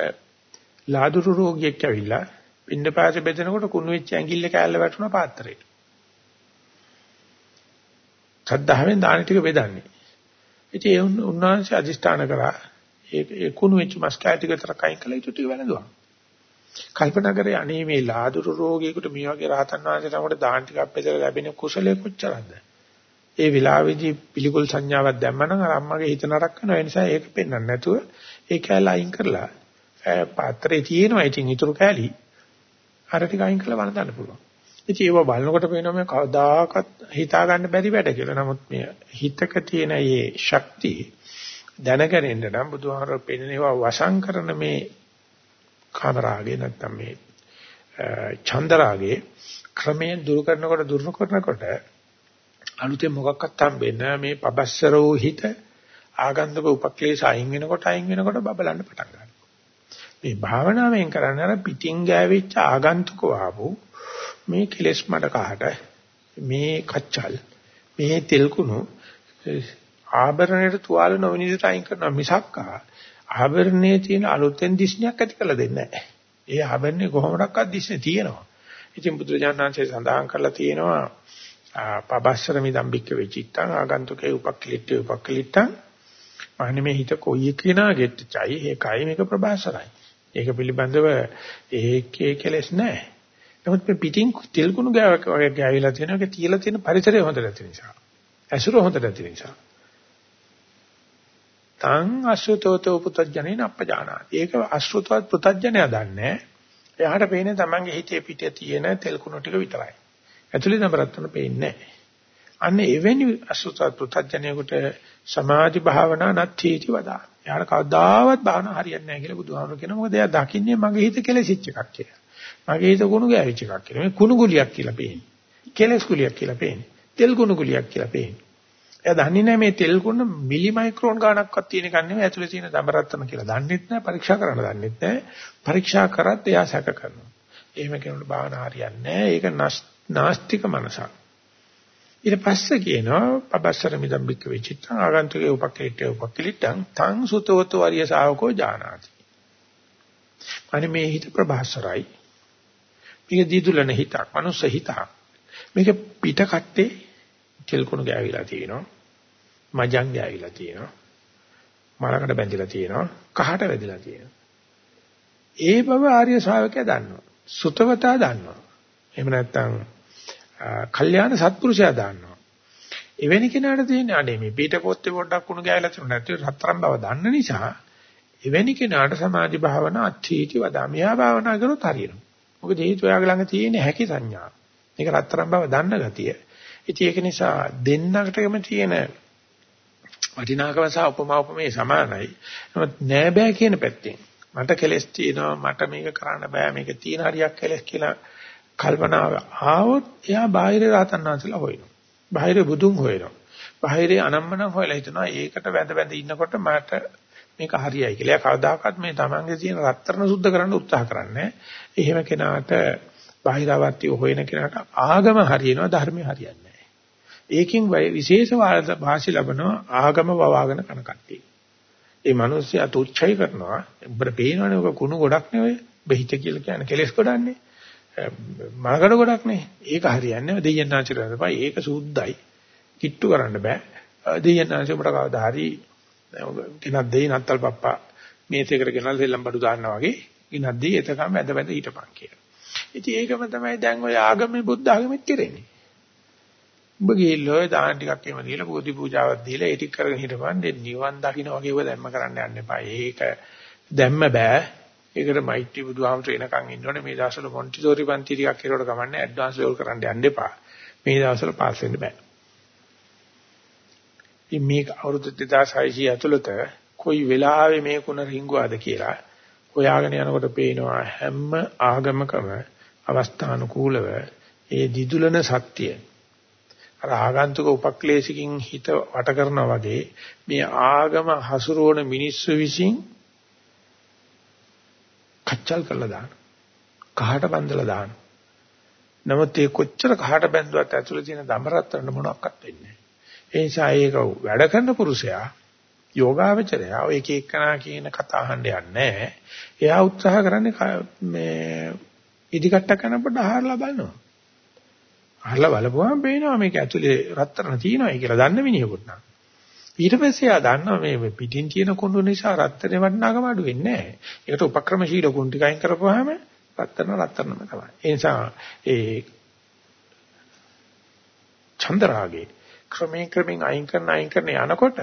ලාදුරු රෝගියෙක් ඇවිල්ලා පින්නපාත බෙදෙනකොට කුණු වෙච්ච ඇඟිල්ල කෑල්ල වැටුණා පාත්‍රයට. සද්ධාවෙන් දාන ටික බෙදන්නේ. ඉතින් ඒ උන්වහන්සේ අදිෂ්ඨාන කරා ඒ කුණු වෙච්ච මස් කෑ ටික විතර කයින් කළා ඊට ටික වැළඳුවා. කල්පනා කරේ අනේ මේ ලාදුරු රෝගියෙකුට මේ වගේ රහතන් වහන්සේලාට දාන ටිකක් බෙදලා ලැබෙන කුසලයේ කොච්චරද? ඒ විලාවේදී පිළිකුල් සංඥාවක් දැම්මනම් අර අම්මගේ හිත නරක වෙනවා. ඒ නිසා ඒක පෙන්වන්න නැතුව ඒ කෑල්ල අයින් කරලා පාත්‍රේ තියෙනවා ඉතින් ඊටු කෑලි අර ටික අයින් කරලා වළඳන්න පුළුවන්. ඉතින් ඒව බලනකොට පේනවා මේ කවදාකවත් හිතා ගන්න බැරි වැඩ කියලා. නමුත් මේ හිතක තියෙන මේ ශක්තිය දැනගැනෙන්න නම් බුදුහාමර පෙන්නේවා වසං කරන මේ කාමරාගේ නැත්තම් මේ චන්දරාගේ ක්‍රමයෙන් දුරු කරනකොට දුරු කරනකොට අලුතෙන් මොකක්වත් හම්බෙන්නේ මේ පබස්සරෝ හිත ආගන්තුක උපක්ලේශ අයින් වෙනකොට අයින් වෙනකොට බබලන්න පටන් ගන්නවා. මේ භාවනාවෙන් කරන්නේ අර පිටින් ගෑවිච්ච ආගන්තුක ආපු මේ කෙලෙස් මඩ කහට මේ කච්චල් මේ තෙල් කුණු ආභරණයට තුවාල නොවිනිදට අයින් කරනවා මිසක් ආභරණයේ තියෙන අලුතෙන් දිස්නයක් ඇති කරලා දෙන්නේ නැහැ. ඒ ආභරණේ කොහොමඩක්වත් දිස්නේ තියෙනවා. ඉතින් බුදුරජාණන්සේ සඳහන් කරලා තියෙනවා පබස්සර මිදම්බික්ක වෙචිත්තං ආගන්තුකේ උපක්ඛලිට්ඨේ උපක්ඛලිට්ඨං අනේ හිත කොයි එකිනාගෙත් චයි ඒකයි මේක ප්‍රබාසරයි. ඒක පිළිබඳව ඒකේ කෙලස් නැහැ. නමුත් මේ පිටින් තෙල් කුණු ගාවක් වගේ ගෑවිලා තියෙනවා. ඒක තියලා තියෙන පරිසරය හොඳ නැති නිසා. ඇසුර හොඳ නැති නිසා. තං අසුතෝතෝ පුතඥේන අපජානාති. ඒක අසුතවත් පුතඥයා දන්නේ. එයාට පේන්නේ තමන්ගේ හිතේ පිටේ තියෙන තෙල් කුණු ටික විතරයි. ඇතුලේ නඹරත්තන පේන්නේ නැහැ. අන්න එවැනි අසුතවත් පුතඥයෙකුට සමාධි භාවනා නැතිටි වදා. එයාට කවදාවත් භාවනා හරියන්නේ නැහැ කියලා බුදුහාමුදුරු කියනවා. මොකද එයා දකින්නේ මගේ හිත කෙලෙසිච්ච එකක් කියලා. මගේ හිත කුණු ගෑවිච්ච එකක් කියලා. මේ කුණු ගුලියක් කියලා පේන්නේ. කෙලස් ගුලියක් කියලා පේන්නේ. තෙල් කුණු ගුලියක් කියලා පේන්නේ. එයා දන්නේ නැහැ මේ තෙල් කුණු මිලි මයික්‍රෝන් ගණන්ක්වත් තියෙන එකක් නෙමෙයි ඇතුලේ තියෙන දඹරත්තන කියලා. දන්නෙත් නැහැ පරීක්ෂා කරන්න දන්නෙත් නැහැ. පරීක්ෂා කරත් එයා සැක කරනවා. එහෙම කෙනෙකුට භාවනා හරියන්නේ නැහැ. ඒක නාස්තික මනසක්. ඊට පස්සේ කියනවා පබස්සර මිදම් බික්ක වෙචිත්තං ආගන්තුකේ උපක්කේට්ඨේ උපක්කලිට්ඨං තං සුතවතු වරිය ශාවකෝ ජානාති. අනේ මේ හිත ප්‍රභාසරයි. මේක දීදුලන හිතක්, මනුස්ස හිතක්. මේක පිට කට්ටේ කෙල්කොණු ගෑවිලා තියෙනවා. මජං ගෑවිලා තියෙනවා. මලකට බැඳිලා තියෙනවා. කහට වැදිලා තියෙනවා. ඒ බව ආර්ය ශ්‍රාවකයා දන්නවා. සුතවතා දන්නවා. එහෙම නැත්නම් කල්යාණ සත්පුරුෂයා දාන්නවා. එවැනි කෙනාට තියෙන්නේ අනේ මේ පිට පොත්තේ පොඩ්ඩක් උණු ගෑවිලා තියෙන නැත්නම් රත්තරන් බව දන්න නිසා එවැනි කෙනාට සමාධි භාවනා අත්‍යීති වදා. මෙහා භාවනා කරොත් හරියනවා. මොකද හේතු ඔයාගේ ළඟ තියෙන හැකි සංඥා. මේක රත්තරන් බව දන්න ගතිය. ඉතින් ඒක නිසා දෙන්නකටම තියෙන වටිනාකම සහ උපමා උපමේ සමානයි. නමුත් නෑ බෑ කියන පැත්තෙන් මට කෙලස් තියෙනවා මට මේක කරන්න බෑ මේක තියෙන හරියක් කෙලස් කියලා කල්පනාව ආවොත් එයා බාහිර රහතන් වහන්සේලා හොයනවා. බාහිර බුදුන් හොයනවා. බාහිරේ අනම්මනම් හොයලා හිතනවා ඒකට වැඳ වැඳ ඉන්නකොට මට මේක හරියයි කියලා. එයා කවදාකවත් මේ තමන්ගේ තියෙන රත්තරන සුද්ධ කරන්න උත්සාහ කරන්නේ එහෙම කෙනාට බාහිරවත්ටි හොයන කෙනාට ආගම හරියනවා ධර්මය හරියන්නේ නැහැ. ඒකෙන් විශේෂ වාසි ලැබනවා ආගම වවාගෙන කන කට්ටිය. ඒ මිනිස්සයා තුච්චයි කරනවා. උඹට පේනවනේ ඔක කුණු ගොඩක් නෙවෙයි. බෙහිත කියලා කියන්නේ කෙලස් ගොඩන්නේ. මනකට ගොඩක් නේ. ඒක හරියන්නේ නැහැ. දෙයයන් ආචරණය කරපයි. ඒක සුද්ධයි. කිට්ටු කරන්න බෑ. දෙයයන් ආචරණය උඹට කවදා හරි කෙනක් දෙයි නත්තල් පප්පා මේසෙකට ගෙනල්ලා සෙල්ලම් බඩු දාන්නා වගේ ඉනක් දෙයි එතකම ඇද වැද හිටපන් කියලා. ඉතින් ඒකම තමයි දැන් ඔය ආගමේ බුද්ධ ආගමෙත් කරන්නේ. ඔබ ගිහිල්ලා ඔය දාන ටිකක් එහෙම දීලා පොදි පූජාවක් දීලා ඒ ටික කරගෙන හිටපන් දෙන්න නිවන් දකින්න වගේ ඔය දැම්ම කරන්න යන්න එපා. ඒක දැම්ම බෑ. ඒකට මෛත්‍රී බුදුහාමර එනකන් ඉන්න ඕනේ මේ දවස්වල මොන්ටිසෝරි පන්ති ටිකක් කෙරුවට කමන්නේ ඇඩ්වාන්ස් ලෙවල් කරන්න යන්න එපා. මේ දවස්වල පාස් වෙන්න බෑ. ඉතින් මේක අවුරුදු 2600 ඇතුළත කොයි වෙලාවෙ මේ කුණ රිංගුවාද කියලා හොයාගෙන යනකොට පේනවා හැම ආගමකම අවස්ථානුකූලව ඒ දිදුලන සත්‍ය. අර ආගන්තුක උපක්ලේශිකින් හිත වට කරනා වගේ මේ ආගම හසුරුවන මිනිස්සු විසින් කච්චල් කරලා දාන කහට බඳලා දාන. නමුත් ඒ කොච්චර කහට බැඳුවත් ඇතුළේ තියෙන දඹරත්තරන මොනක්වත් වෙන්නේ නැහැ ඒ නිසා ඒක වැඩ කරන පුරුෂයා යෝගාවචරයා ඔය එක එකනා කියන කතා අහන්න යන්නේ එයා උත්සාහ කරන්නේ මේ ඉදිකට්ට කරනකොට අහලා බලනවා. අහලා බලපුවම පේනවා මේක ඇතුලේ රත්තරන් තියෙනවායි කියලා දන්න මිනිහෙකුට නම්. ඊට පස්සේ එයා දන්නවා මේ පිටින් තියෙන කුණු නිසා රත්තරේ වටිනාකම අඩු වෙන්නේ නැහැ. ඒකට උපක්‍රමශීල කුණු ටික අයින් කරපුවාම රත්තරන රත්තරනම තමයි. ඒ නිසා ඒ චන්ද්‍රාගේ ක්‍රමයෙන් ක්‍රමයෙන් අයින් කරන අයින් කරන යනකොට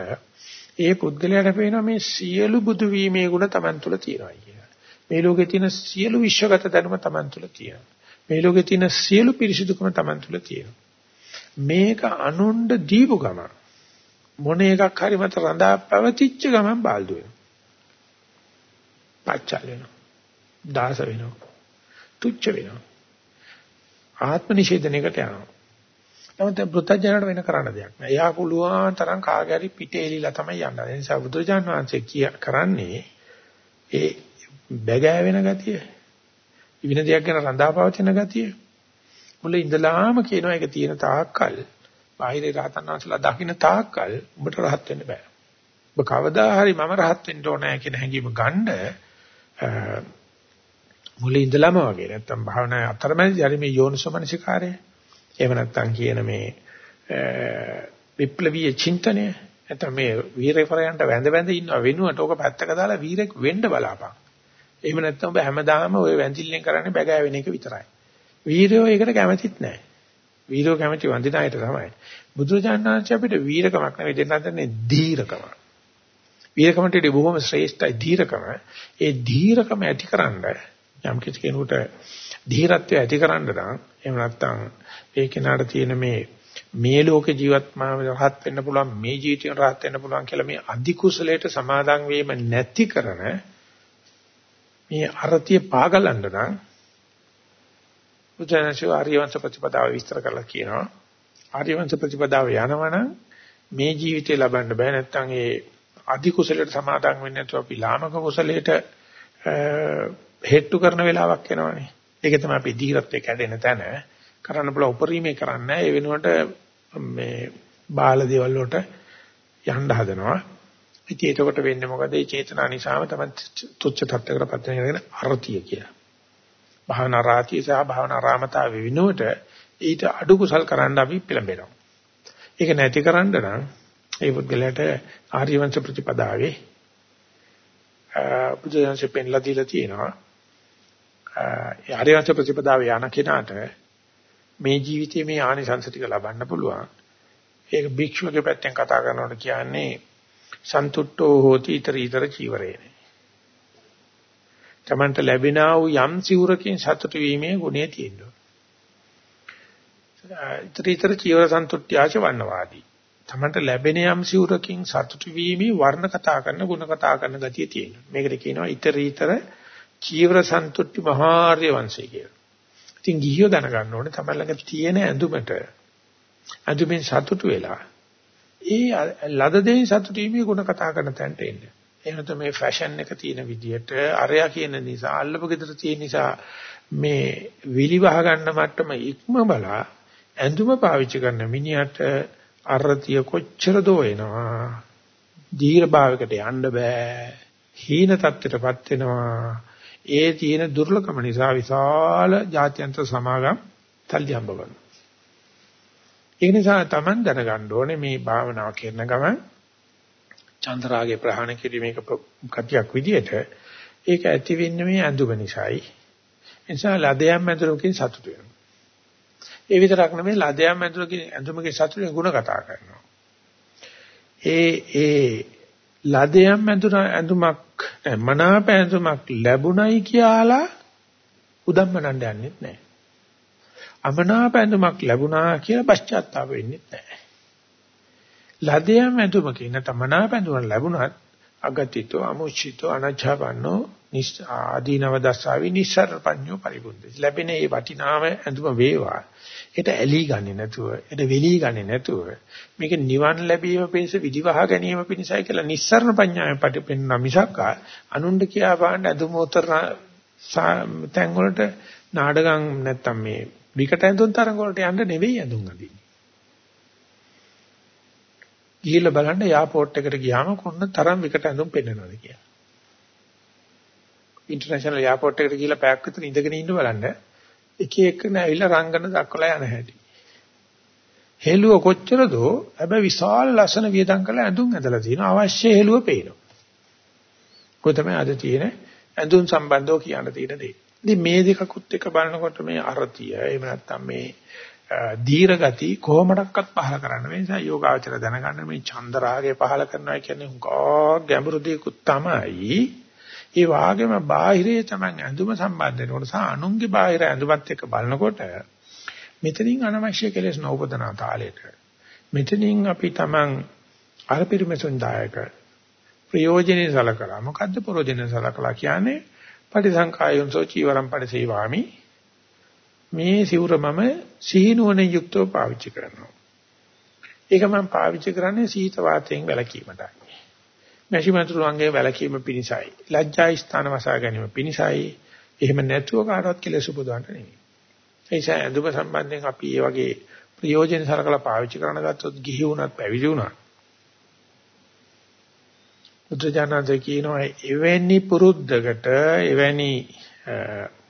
ඒ පුද්ගලයාට පේනවා මේ සියලු බුදු වීමේ ගුණ Taman තුල තියෙනවා කියලා. මේ ලෝකේ තියෙන සියලු විශ්වගත ධර්ම Taman තුල තියෙනවා. මේ ලෝකේ තියෙන සියලු පිරිසිදුකම Taman තුල තියෙනවා. මේක අනුණ්ඩ දීපු ගම මොන එකක් හරි මත රඳා පැවතිච්ච ගමන් බාල්දු වෙනවා. පච්චල් වෙනවා. දාස වෙනවා. තුච්ච වෙනවා. ආත්ම නිෂේධනයකට යනවා. නමුත් බුද්ධජනකට වෙන කරන්න දෙයක් නෑ. එයා පුළුවන් තරම් කාගේ හරි පිටේ එලිලා තමයි යන්නේ. ඒ නිසා බුදුජාන විශ්වසේ කිය කරන්නේ ඒ බැගෑ වෙන ගතිය. ඉවින දෙයක් ගැන රඳාපවතින ගතිය. මුල ඉඳලාම කියනවා ඒක තියෙන තාක්කල් බාහිර රහතන් වහන්සේලා දකින්න තාක්කල් ඔබට රහත් වෙන්න බෑ. ඔබ කවදා හරි මම රහත් වෙන්න ඕනෑ කියන හැඟීම ගන්න මුලින් ඉඳලාම වගේ නැත්තම් භාවනා අතරමැදි හරි මේ යෝනිසෝමනසිකාරය එහෙම නැත්තම් කියන මේ විප්ලවීය චින්තනය නැත්නම් මේ වීරේපරයන්ට වැඳ වැඳ ඉන්න වෙනුවට ඕක පැත්තක දාලා වීරෙක් වෙන්න බලාපන්. එහෙම නැත්නම් ඔබ හැමදාම ওই වැඳිල්ලෙන් කරන්නේ බැගෑවෙන එක විතරයි. වීරයෝ ඒකට කැමතිත් නැහැ. වීරයෝ කැමති වඳින අයට තමයි. බුදුරජාණන් වහන්සේ අපිට වීරකමක් නෙවෙයි දෙන්න හදන්නේ ධීරකම. වීරකමට වඩා බොහොම ශ්‍රේෂ්ඨයි ධීරකම. ඒ ධීරකම ඇතිකරන්න යම් කිසි කෙනෙකුට ධීරත්වය ඇතිකරන්න නම් එහෙම නැත්නම් ඒ කෙනාට තියෙන මේ මේ ලෝකේ ජීවත් මාව රහත් වෙන්න පුළුවන් මේ ජීවිතේ රහත් වෙන්න පුළුවන් කියලා මේ අධි කුසලයට සමාදන් වීම නැති කරන මේ අරතිය පාගලන්න නම් බුදුරජාණන් ආර්යවංශ ප්‍රතිපදාව විස්තර කරලා කියනවා. ආර්යවංශ ප්‍රතිපදාව යනවනම් මේ ජීවිතේ ලබන්න බෑ. නැත්නම් ඒ අධි කුසලයට සමාදන් වෙන්නේ නැතුව අපි ලාමක කුසලයට හෙට්ටු කරන වෙලාවක් එනවනේ. ඒක තමයි අපි දීර්ඝත්වයේ කැඩෙන තැන කරන්න බල උපරිමේ කරන්නේ ඒ වෙනුවට මේ බාල දේවල් වලට යන්න හදනවා. ඉතින් එතකොට වෙන්නේ මොකද? මේ චේතනා නිසාම තමයි තුච්ච තත්ත්වයකටපත් වෙනගෙන අරතිය කියලා. භාවනා රාතිය සහ භාවනා රාමතාව වෙනුවට ඊට අඩු කුසල් කරන්න අපි පෙළඹෙනවා. ඒක නැති කරන්න නම් ඒ පුද්ගලයාට ආර්ය වංශ ප්‍රතිපදාවේ බුදුන්සේ පෙන්ලා දීලා තියෙනවා. ඒ ආර්ය වංශ ප්‍රතිපදාවේ යන කෙනාට මේ ජීවිතයේ මේ ආනිසංස ටික ලබන්න පුළුවන්. ඒක භික්ෂුවගේ පැත්තෙන් කතා කරනකොට කියන්නේ සන්තුට්ඨෝ හෝති iter iter චීවරේන. තමන්ට ලැබෙනා වූ යම් සිවුරකින් සතුටු වීමේ ගුණය තියෙනවා. iter iter චීවර සන්තුට්ඨ්‍යාච වන්නවාදී. තමන්ට ලැබෙන යම් සිවුරකින් සතුටු වීමේ වර්ණ කතා කරන ගුණ කතා කරන ගතිය තියෙනවා. මේකට කියනවා iter iter චීවර සන්තුට්ඨි මහාර්ය වංශය කියලා. ඉතින් ගිහියෝ දැනගන්න ඕනේ තමයි ළඟ තියෙන ඇඳුමට ඇඳුමින් සතුටු වෙලා ඒ ලද දෙයින් සතුටු වීමේ ගුණ කතා කරන තැනට එන්න. එහෙනම් මේ ෆැෂන් එක තියෙන විදියට අරයා කියන නිසා අල්ලපු ගෙදර තියෙන නිසා මේ විලිවහ ගන්න මට්ටම ඉක්ම බලා ඇඳුම පාවිච්චි කරන මිනිහට අරතිය කොච්චර දෝ එනවා. දීර්ඝ භාවයකට යන්න බෑ. හීන තත්ත්වයටපත් වෙනවා. ඒ තියෙන දුර්ලභම නිසා විශාල ජාත්‍යන්තර සමාගම් තල්ලි හම්බ කරනවා. ඒ නිසා Taman දැනගන්න ඕනේ මේ භාවනාව කරන ගමන් චන්ද්‍රාගේ ප්‍රහාණ කිරීමේක කතියක් විදියට ඒක ඇති වෙන්නේ මේ ඇඳුම නිසායි. ඒ නිසා ලදයන් ඇඳුමකින් සතුට වෙනවා. ඒ විතරක් නෙමෙයි ලදයන් ඇඳුමකින් ඇඳුමකින් සතුටෙන් ಗುಣ කතා කරනවා. ඒ ඒ ලදයන් ඇඳුමක් මනාප ඇඳුමක් ලැබුණයි කියලා උදම්මනන්න යන්නෙත් නැහැ. අමනාප ඇඳුමක් ලැබුණා කියලා පශ්චාත්තාප වෙන්නෙත් නැහැ. ලදයම් ඇඳුමක ඉන්න තමනාප ඇඳුමක් ලැබුණත් අගතිතෝ අමුචිතෝ අනච්ඡාපන්නෝ ආදීනව දස්සාවි නිස්සරපඤ්ඤෝ පරිබුද්ධ. ලැබෙන මේ වටිනාම ඇඳුම වේවා. ඒට ඇලී ගන්නේ නැතුව, ඒට වෙලී ගන්නේ නැතුව මේක නිවන් ලැබීම පිණිස විදිවහ ගැනීම පිණිසයි කියලා නිස්සරණ පඤ්ඤාවෙන් පටිපෙන්න මිසක් අනුණ්ඩ කියා බාන්න අදුමෝතර තැන් වලට නාඩගම් නැත්තම් මේ විකට ඇඳුම් තරඟ වලට යන්න නෙවෙයි ඇඳුම් අඳින්නේ. ගිහිල්ලා බලන්න එයාපෝට් එකට ගියාම කොන්න තරම් විකට ඇඳුම් පෙන්වනවද කියලා. ඉන්ටර්නැෂනල් එයාපෝට් එකට ගිහිල්ලා පැයක් විතර ඉඳගෙන ඉන්න බලන්න එක එක නැවිලා රංගන දක්වලා යන හැටි. හෙළුව කොච්චරද හැබැයි විශාල ලස්සන වියදම් කරලා ඇඳුම් ඇඳලා තියෙනවා අවශ්‍ය හෙළුව පේනවා. කොහොම තමයි අද තියෙන ඇඳුම් සම්බන්ධව කියන්න තියෙන දේ. ඉතින් මේ දෙකකුත් එක බලනකොට මේ අරතිය එහෙම නැත්නම් මේ දීර්ඝ ගති කොහොමඩක්වත් පහල කරන්න මේ නිසා යෝගාචර දැනගන්න මේ චන්දරාගය පහල කරනවා කියන්නේ හුඟා ගැඹුරු දෙයක්ත් තමයි. ඒ වාගේම බාහිරයේ තමයි ඇඳුම සම්බන්ධ වෙනකොට සහ අනුන්ගේ බාහිර ඇඳුමත් එක්ක බලනකොට මෙතනින් අනවශ්‍ය කෙලෙස් නෝපදනා තාලෙට. මෙතනින් අපි තමන් අර පිරිමසුන් දායක ප්‍රයෝජනේ සලකලා මොකද්ද ප්‍රයෝජනේ සලකලා කියන්නේ? පටිසංකායොන්සෝ චීවරම් පරිසේවාමි මේ සිවුර මම සීනුවනේ යුක්තව පාවිච්චි කරනවා. ඒක මම පාවිච්චි කරන්නේ සීත වාතයෙන් වැළකීමටයි. මැෂිමතුරු අංගයේ වැළකීම පිණිසයි. ලැජ්ජා ස්ථාන වසා ගැනීම පිණිසයි. එහෙම නැතුව කාටවත් කෙලෙස උපදවන්න නෙමෙයි. ඒ නිසා ඇඳුම සම්බන්ධයෙන් අපි මේ වගේ ප්‍රයෝජන සලකලා පාවිච්චි කරන ගත්තොත් ගිහි වුණත් පැවිදි වුණත් බුද්ධජනක කියනවා එවැනි පුරුද්දකට එවැනි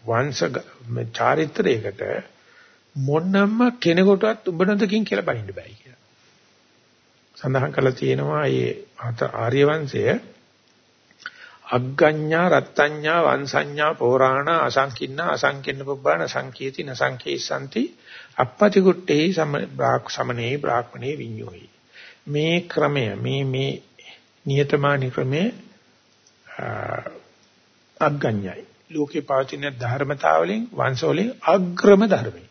වංශ චාරිත්‍රයකට මොනම කෙනෙකුටවත් උඹ නොදකින් කියලා බනින්න බෑ කියලා. සඳහන් කරලා තියෙනවා මේ ආර්ය වංශය අග්ගඤ්ඤා රත්ත්‍ඤ්ඤා වංශඤ්ඤා පෝරාණ අසංකින්න අසංකින්න පුබ්බාන සංකීති නසංකේසanti අපපති කුට්ටේ සම බ්‍රාක් සමනේ බ්‍රාහ්මණේ විඤ්ඤෝයි මේ ක්‍රමය මේ මේ නියතමානී ක්‍රමයේ අග්ගඤ්ඤයි ලෝකේ පවතින ධර්මතාවලින් වංශවලින් අග්‍රම ධර්මයි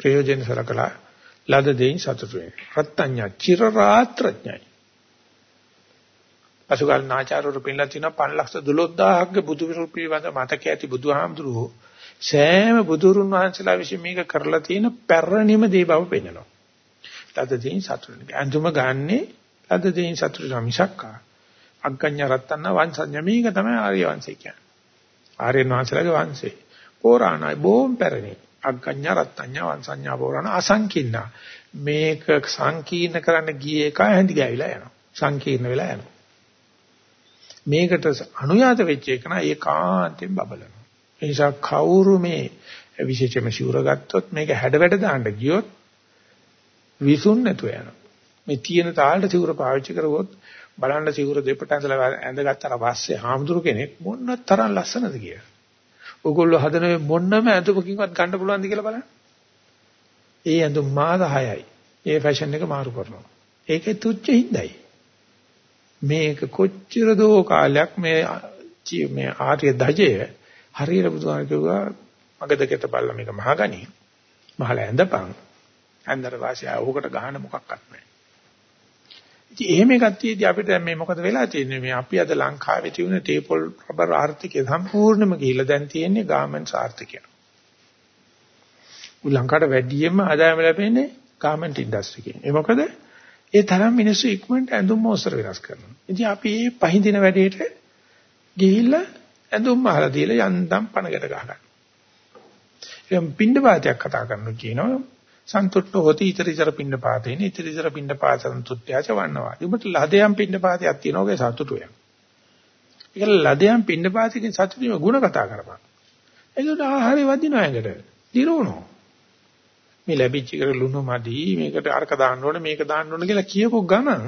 ප්‍රයෝජන සලකලා ලද දෙයින් සතුටු වෙන. රත්ත්‍ඤ්ඤා චිර රාත්‍රඥයි. පසුගල් නාචාරවරු පින්ලා තිනවා 512000ක බුදු විරුල් පිළිබඳ මතක ඇති බුදුහාමුදුරුවෝ සෑම බුදුරුන් වහන්සේලා විසින් මේක කරලා තියෙන පැරණිම දේ බව පෙන්වනවා. ලද දෙයින් සතුටු වෙන. අඳුම ගන්නේ ලද දෙයින් සතුටු වෙන මිසක්කා. අග්ගඤ්ඤ රත්ත්‍ඤ්ඤ වංශඤ්ඤ මේක තමයි ආර්ය වංශය කියන්නේ. ආර්යයන් වහන්සේලාගේ වංශේ. පෝරාණයි බොම් පැරණි. අග්ගඤ්ඤ රත්ත්‍ඤ්ඤ වංශඤ්ඤා පෝරණ අසංකීර්ණ. මේක සංකීර්ණ කරන්න ගියේ එක හැඳි ගෑවිලා යනවා. සංකීර්ණ වෙලා යනවා. මේකට අනුයාත වෙච්ච එක නා ඒකාන්තයෙන් බබලනවා. ඒ නිසා කවුරු මේ විශේෂයෙන්ම සිවුර ගත්තොත් මේක හැඩවැඩ දාන්න ගියොත් විසුන් නැතුව යනවා. මේ තියෙන තාලට සිවුර පාවිච්චි කරගොත් බලන්න සිවුර දෙපට ඇඳලා ඇඳගත්තට පස්සේ හාමුදුරු කෙනෙක් මොන තරම් ලස්සනද කියලා ඔයගොල්ලෝ හදන මොන්නම ඇඳුමකින්වත් ගන්න පුළුවන්ද කියලා බලන්න. ඒ ඇඳුම් මාස 6යි. ඒ ෆැෂන් එක මාරු කරනවා. ඒකේ තුච්ච හිඳයි. මේක කොච්චර දෝ කාලයක් මේ මේ ආර්ය ධජය හරියට බුදුහාම කිව්වා මගදකට බලලා මේක මහගනි. මහල ඇඳපන්. ඇඳතර වාසිය ඕකට ගහන්න මොකක්වත් නැහැ. ඉතින් එහෙම එකක් තියදී අපිට දැන් මේ මොකද වෙලා තියෙන්නේ මේ අපි අද ලංකාවේ තියුණ ටේපල් රබර් ආර්ථිකය සම්පූර්ණයෙන්ම ගිහිල්ලා දැන් තියෙන්නේ ගාමන්ට්ස් ආර්ථිකය. උ ලංකාවට වැඩියෙන්ම ආදායම ලැබෙන්නේ ගාමන්ට් ඉන්ඩස්ට්‍රි එකෙන්. ඒ මොකද ඒ තරම් මිනිස්සු ඉක්මනට ඇඳුම් මොස්තර වෙනස් කරනවා. ඉතින් අපි මේ පහඳින වැඩේට ගිහිල්ලා ඇඳුම් අහලා දීලා යන්තම් පණකට ගහගන්න. එම් පින්ඩ වාතයක් කතා කරනවා කියනවා සන්තුෂ්ඨ හොති ඉතරිතර පින්න පාතේන ඉතරිතර පින්න පාත සන්තුෂ්ඨ්‍යාච වන්නවා. උඹට ලදයන් පින්න පාතයක් තියෙනවා ඔගේ සතුටුවෙන්. ඒක ලදයන් පින්න පාතකින් සතුටුම ಗುಣ කතා කරපන්. ඒකට ආහාරය වදිනවා ඇඟට. දිරවනවා. මේ ලැබිච්ච කර ලුණු මදි මේකට අරක දාන්න ඕනේ මේක දාන්න ඕනේ කියලා කියපු ගමන්